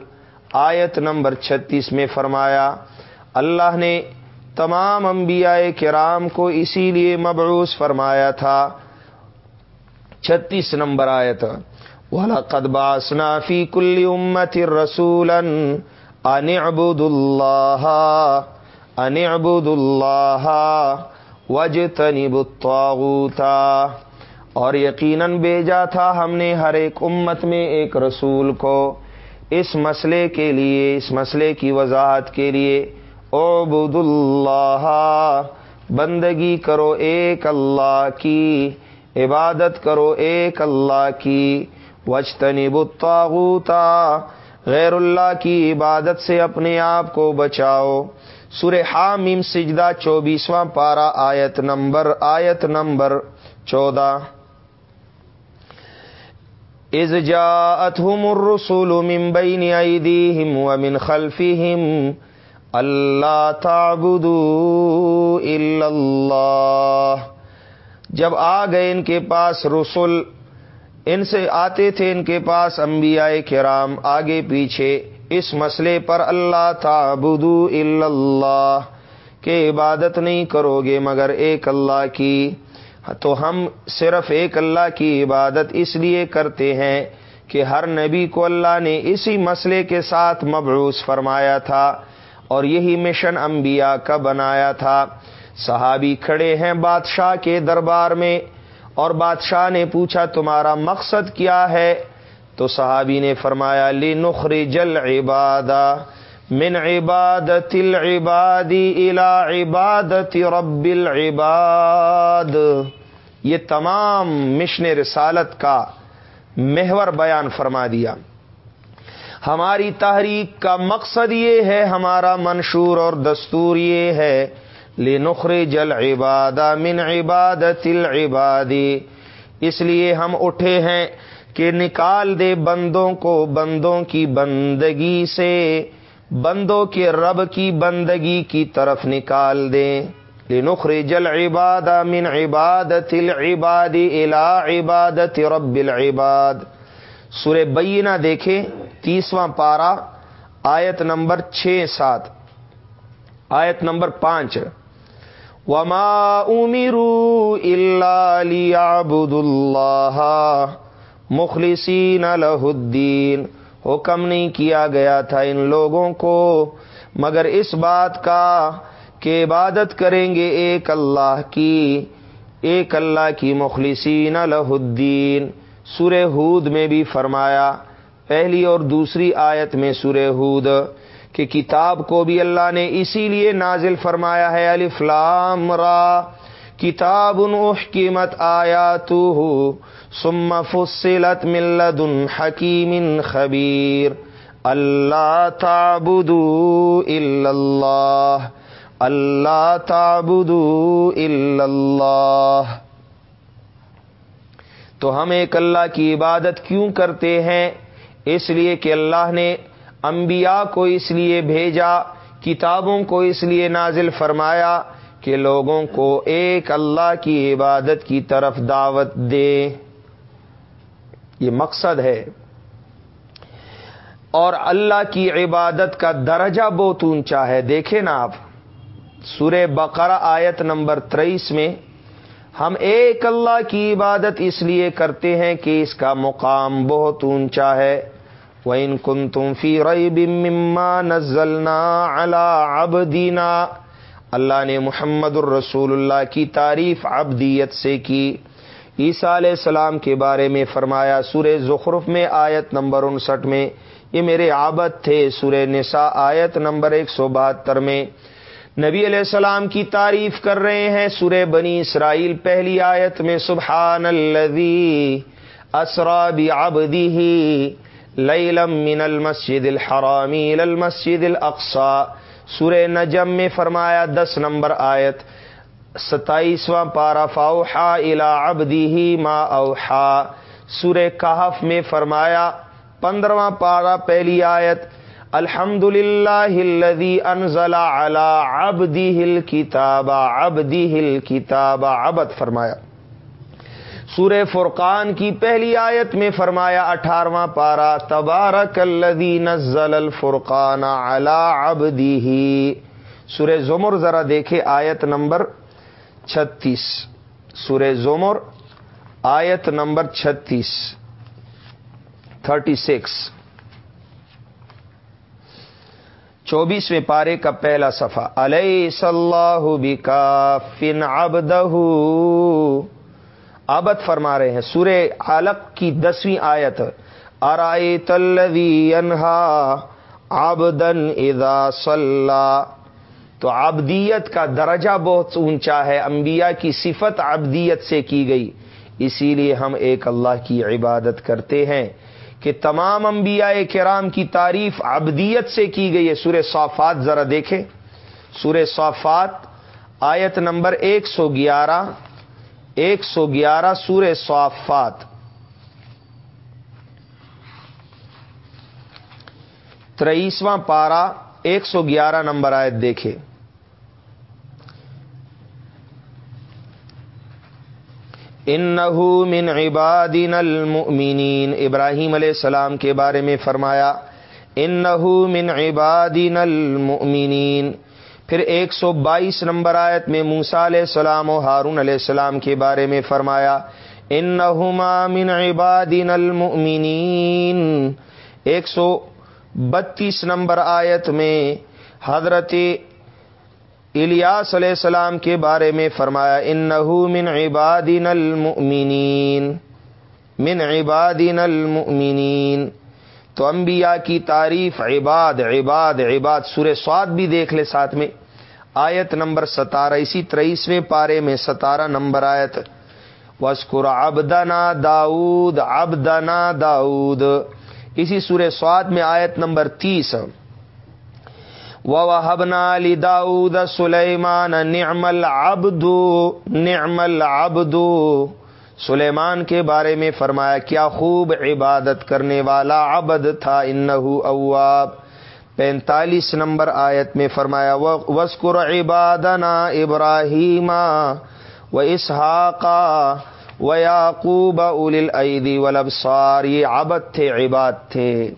آیت نمبر چھتیس میں فرمایا، اللہ نے تمام انبیاء کرام کو اسی لیے مبعوث فرمایا تھا۔ چھتیس نمبر آیت والا قدبہ صنافی کل امت رسولن ان ابود اللہ ان ابود اللہ وج الطاغوت۔ اور یقیناً بھیجا تھا ہم نے ہر ایک امت میں ایک رسول کو اس مسئلے کے لیے، اس مسئلے کی وضاحت کے لیے عبد اللہ بندگی کرو ایک اللہ کی، عبادت کرو ایک اللہ کی وجتنی الطاغوتا غیر اللہ کی عبادت سے اپنے آپ کو بچاؤ۔ سر حامیم سجدہ چوبیسواں پارا آیت نمبر آیت نمبر چودہ۔ از جاءتهم الرسول من بین ایدیہم ومن خلفہم اللہ تعبدوا الا اللہ جب آ گئے ان کے پاس رسول ان سے آتے تھے ان کے پاس انبیاء کرام، آگے پیچھے اس مسئلے پر اللہ تعبدو اللہ کہ عبادت نہیں کرو گے مگر ایک اللہ کی تو ہم صرف ایک اللہ کی عبادت اس لیے کرتے ہیں کہ ہر نبی کو اللہ نے اسی مسئلے کے ساتھ مبعوث فرمایا تھا اور یہی مشن انبیاء کا بنایا تھا۔ صحابی کھڑے ہیں بادشاہ کے دربار میں اور بادشاہ نے پوچھا، تمہارا مقصد کیا ہے؟ تو صحابی نے فرمایا لی نخری جل من عبادت العبادی الى عبادت رب العباد. یہ تمام مشن رسالت کا محور بیان فرما دیا۔ ہماری تحریک کا مقصد یہ ہے، ہمارا منشور اور دستور یہ ہے لنخر جل عباد من عبادت العبادی اس لیے ہم اٹھے ہیں کہ نکال دے بندوں کو بندوں کی بندگی سے۔ بندوں کے رب کی بندگی کی طرف نکال دیں۔ لنخر جل عباد من عبادت العبادی الى عبادت رب العباد۔ سورہ بینہ دیکھیں، تیسواں پارا، آیت نمبر چھ سات۔ آیت نمبر پانچ۔ وما امیرو اللہ لیعبد اللہ مخلصین له الدین حکم نہیں کیا گیا تھا ان لوگوں کو، مگر اس بات کا کہ عبادت کریں گے ایک اللہ کی، ایک اللہ کی مخلصین له الدین۔ سورہ ہود میں بھی فرمایا، پہلی اور دوسری آیت میں سورہ ہود کہ کتاب کو بھی اللہ نے اسی لیے نازل فرمایا ہے علی فلام را۔ کتاب احکمت آیا تو سم فصلت ملد حکیم خبیر اللہ تابدو اللہ اللہ تابدو اللہ تو ہم ایک اللہ کی عبادت کیوں کرتے ہیں؟ اس لیے کہ اللہ نے انبیاء کو اس لیے بھیجا، کتابوں کو اس لیے نازل فرمایا کہ لوگوں کو ایک اللہ کی عبادت کی طرف دعوت دے۔ یہ مقصد ہے۔ اور اللہ کی عبادت کا درجہ بہت اونچا ہے۔ دیکھیں نا آپ، سورہ بقرہ آیت نمبر تیئیس میں ہم ایک اللہ کی عبادت اس لیے کرتے ہیں کہ اس کا مقام بہت اونچا ہے۔ وہ ان کن تم فی رما نزلنا اللہ اب دینا اللہ نے محمد الرسول اللہ کی تعریف ابدیت سے کی۔ عیسیٰ علیہ السلام کے بارے میں فرمایا، سورہ زخرف میں آیت نمبر انسٹھ میں، یہ میرے عابد تھے، سورہ نساء آیت نمبر ایک سو بہتر میں۔ نبی علیہ السلام کی تعریف کر رہے ہیں، سورہ بنی اسرائیل پہلی آیت میں سبحان الذی اسرا بعبده لیلم من المسجد الحرامی المسجد سورہ نجم میں فرمایا دس نمبر آیت، ستائیسواں پارا فاؤحا الا ابدی ما اوحا۔ سورہ کہف میں فرمایا، پندرواں پارا پہلی آیت الحمد للہ انزل ابدی ہل کتابہ ابدی ہل کتابہ ابد فرمایا۔ سورہ فرقان کی پہلی آیت میں فرمایا اٹھارواں پارا، تبارک الذی نزل الفرقان علی عبدہ۔ سورہ زمر ذرا دیکھے آیت نمبر چھتیس۔ سورہ زمر، آیت نمبر چھتیس۔ Thirty six. چوبیسویں پارے کا پہلا صفحہ علیہ صلاح بکا فن ابدہ آبد فرما رہے ہیں۔ سورہ علق کی دسویں آیت ارائے تلوی انہا آبدن ادا صلاح تو آبدیت کا درجہ بہت اونچا ہے، انبیاء کی صفت آبدیت سے کی گئی۔ اسی لیے ہم ایک اللہ کی عبادت کرتے ہیں کہ تمام انبیاء کرام کی تعریف ابدیت سے کی گئی ہے۔ سورہ صافات ذرا دیکھیں۔ سورہ صافات آیت نمبر ایک سو گیارہ۔ ایک سو گیارہ سورہ صافات۔ تریسواں پارا ایک سو گیارہ نمبر آیت دیکھے ان من عبادین المؤمنین۔ ابراہیم علیہ السلام کے بارے میں فرمایا ان من عبادین المؤمنین۔ پھر ایک سو بائیس نمبر آیت میں موسا علیہ السلام و ہارون علیہ السلام کے بارے میں فرمایا ان من عبادین المؤمنین. ایک سو بتیس نمبر آیت میں حضرت الیاس علیہ السلام کے بارے میں فرمایا ان من عبادین المؤمنین. من عبادین المؤمنین۔ تو انبیاء کی تعریف عباد عباد عباد، سورہ سواد بھی دیکھ لے ساتھ میں۔ آیت نمبر ستارہ، اسی تریسویں پارے میں ستارہ نمبر آیت۔ وسکر ابدنا داود ابدنا داود اسی سورہ سواد میں آیت نمبر تیس۔ وحبنا علی داود سلیمان نعمل ابدو نعمل ابدو سلیمان کے بارے میں فرمایا، کیا خوب عبادت کرنے والا عبد تھا، انہو اواب۔ پینتالیس نمبر آیت میں فرمایا وسکر عبادنا ابراہیم و اسحاقا و یعقوب اول العیدی ولبسار یہ عبد تھے، عباد تھے۔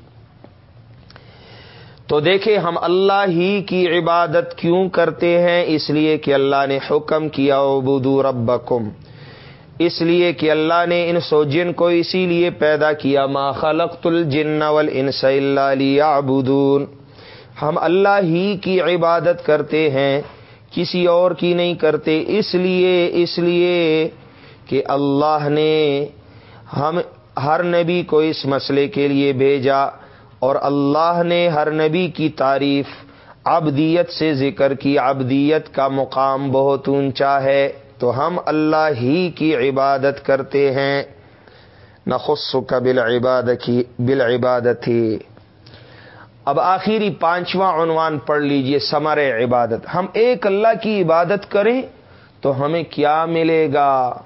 تو دیکھیں، ہم اللہ ہی کی عبادت کیوں کرتے ہیں؟ اس لیے کہ اللہ نے حکم کیا بدو ربکم اس لیے کہ اللہ نے ان سو جن کو اسی لیے پیدا کیا، ما خلقت الجن والانس الا ليعبدون۔ ہم اللہ ہی کی عبادت کرتے ہیں، کسی اور کی نہیں کرتے۔ اس لیے اس لیے کہ اللہ نے ہم، ہر نبی کو اس مسئلے کے لیے بھیجا اور اللہ نے ہر نبی کی تعریف ابدیت سے ذکر کی۔ ابدیت کا مقام بہت اونچا ہے۔ تو ہم اللہ ہی کی عبادت کرتے ہیں۔ نخص کا بل عبادت کی بل عبادت ہی اب آخری پانچواں عنوان پڑھ لیجیے سمر عبادت۔ ہم ایک اللہ کی عبادت کریں تو ہمیں کیا ملے گا؟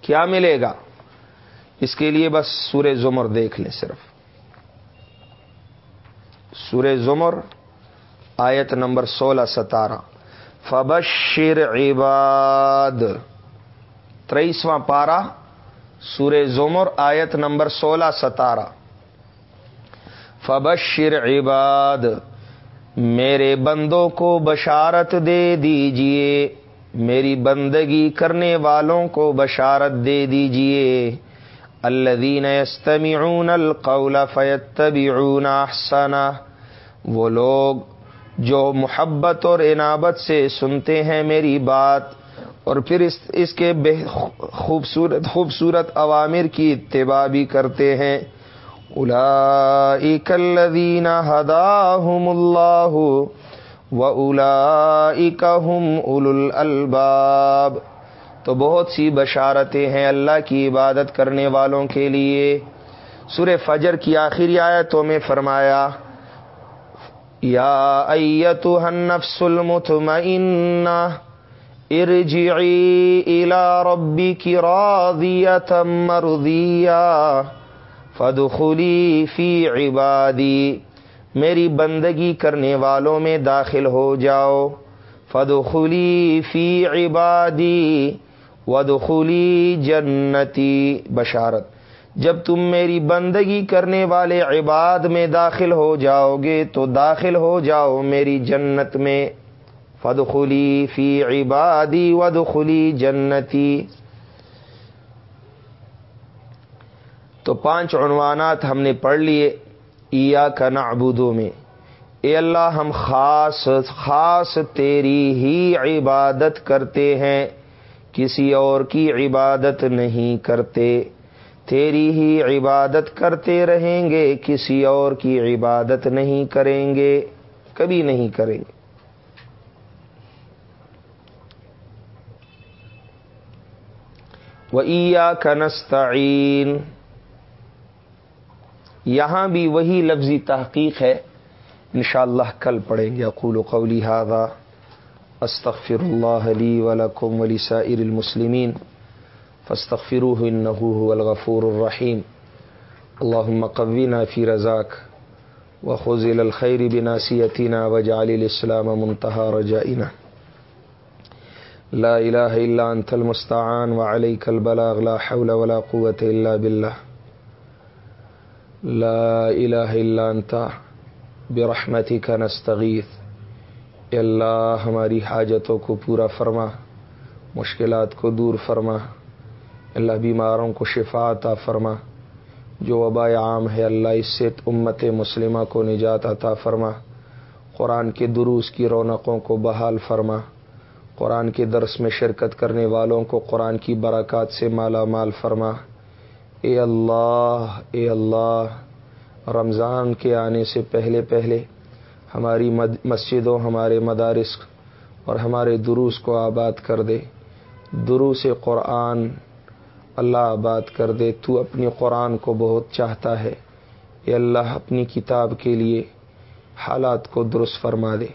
کیا ملے گا؟ اس کے لیے بس سورہ زمر دیکھ لیں صرف۔ سورہ زمر آیت نمبر سولہ ستارہ۔ فبشر عباد. تریسواں پارا سور زمر، آیت نمبر سولہ ستارہ. فبشر عباد، میرے بندوں کو بشارت دے دیجیے، میری بندگی کرنے والوں کو بشارت دے دیجیے. الذین یستمعون القول فیتبعون احسنہ، وہ لوگ جو محبت اور عنابت سے سنتے ہیں میری بات، اور پھر اس اس کے بے خوبصورت خوبصورت عوامر کی اتباع بھی کرتے ہیں۔ الا الذین ہداہم اللہ و الا الباب تو بہت سی بشارتیں ہیں اللہ کی عبادت کرنے والوں کے لیے۔ سور فجر کی آخری آیتوں میں فرمایا یا ایتها النفس المطمئنہ ارجعی الى ربک راضیتا مرضیہ فدخلی فی عبادی میری بندگی کرنے والوں میں داخل ہو جاؤ فدخلی فی عبادی ودخلی جنتی بشارت جب تم میری بندگی کرنے والے عباد میں داخل ہو جاؤ گے تو داخل ہو جاؤ میری جنت میں۔ فدخلی فی عبادی ودخلی جنتی۔ تو پانچ عنوانات ہم نے پڑھ لیے ایا کا نعبدو میں۔ اے اللہ ہم خاص خاص تیری ہی عبادت کرتے ہیں، کسی اور کی عبادت نہیں کرتے۔ تیری ہی عبادت کرتے رہیں گے، کسی اور کی عبادت نہیں کریں گے، کبھی نہیں کریں گے۔ وہ کنستعین یہاں بھی وہی لفظی تحقیق ہے۔ انشاءاللہ اللہ کل پڑھیں گے۔ اقول قولی هذا۔ استغفر اللہ لی ولکم ولسائر المسلمین۔ فاستغفروه انه هو الغفور الرحیم اللهم قوینا فی رزاک وخذل الخیر بناسیتنا وجعل الاسلام منتہى رجائنا. لا الہ الا انت المستعان وعلیک البلاغ، لا حول ولا قوة الا باللہ لا الہ الا انت برحمتی کا نستغیث اللہ ہماری حاجتوں کو پورا فرما، مشکلات کو دور فرما. اللہ بیماروں کو شفا عطا فرما۔ جو وبا عام ہے، اللہ اس سے امت مسلمہ کو نجات عطا فرما۔ قرآن کے دروس کی رونقوں کو بحال فرما۔ قرآن کے درس میں شرکت کرنے والوں کو قرآن کی برکات سے مالا مال فرما۔ اے اللہ اے اللہ، رمضان کے آنے سے پہلے پہلے ہماری مسجدوں، ہمارے مدارس اور ہمارے دروس کو آباد کر دے۔ دروس قرآن اللہ آباد کر دے، تو اپنی قرآن کو بہت چاہتا ہے۔ اے اللہ، اپنی کتاب کے لیے حالات کو درست فرما دے۔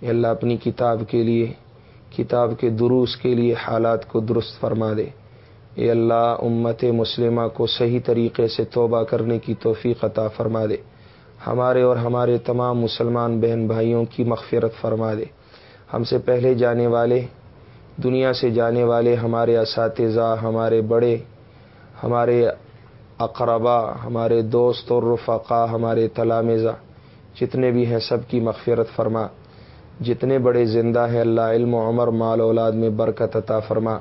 اے اللہ، اپنی کتاب کے لیے، کتاب کے دروس کے لیے حالات کو درست فرما دے۔ اے اللہ، امت مسلمہ کو صحیح طریقے سے توبہ کرنے کی توفیق عطا فرما دے۔ ہمارے اور ہمارے تمام مسلمان بہن بھائیوں کی مغفرت فرما دے۔ ہم سے پہلے جانے والے دنیا سے جانے والے ہمارے اساتذہ، ہمارے بڑے، ہمارے اقربا، ہمارے دوست اور رفقا، ہمارے تلامزہ جتنے بھی ہیں سب کی مغفرت فرما۔ جتنے بڑے زندہ ہیں، اللہ علم و عمر، مال اولاد میں برکت عطا فرما۔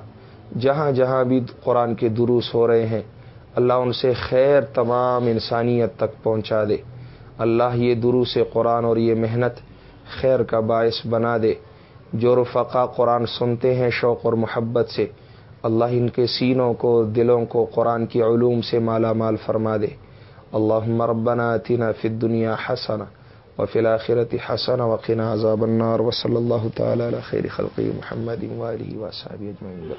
جہاں جہاں بھی قرآن کے دروس ہو رہے ہیں، اللہ ان سے خیر تمام انسانیت تک پہنچا دے۔ اللہ یہ دروس قرآن اور یہ محنت خیر کا باعث بنا دے۔ جو رفقا قرآن سنتے ہیں شوق اور محبت سے، اللہ ان کے سینوں کو، دلوں کو قرآن کی علوم سے مالا مال فرما دے۔ اللہ مربنا تین فت دنیا حسن و فلاخرت حسن وقین عذاب النار۔ و صلی اللہ تعالی خیر خلقی محمد و صحابی اجمعین۔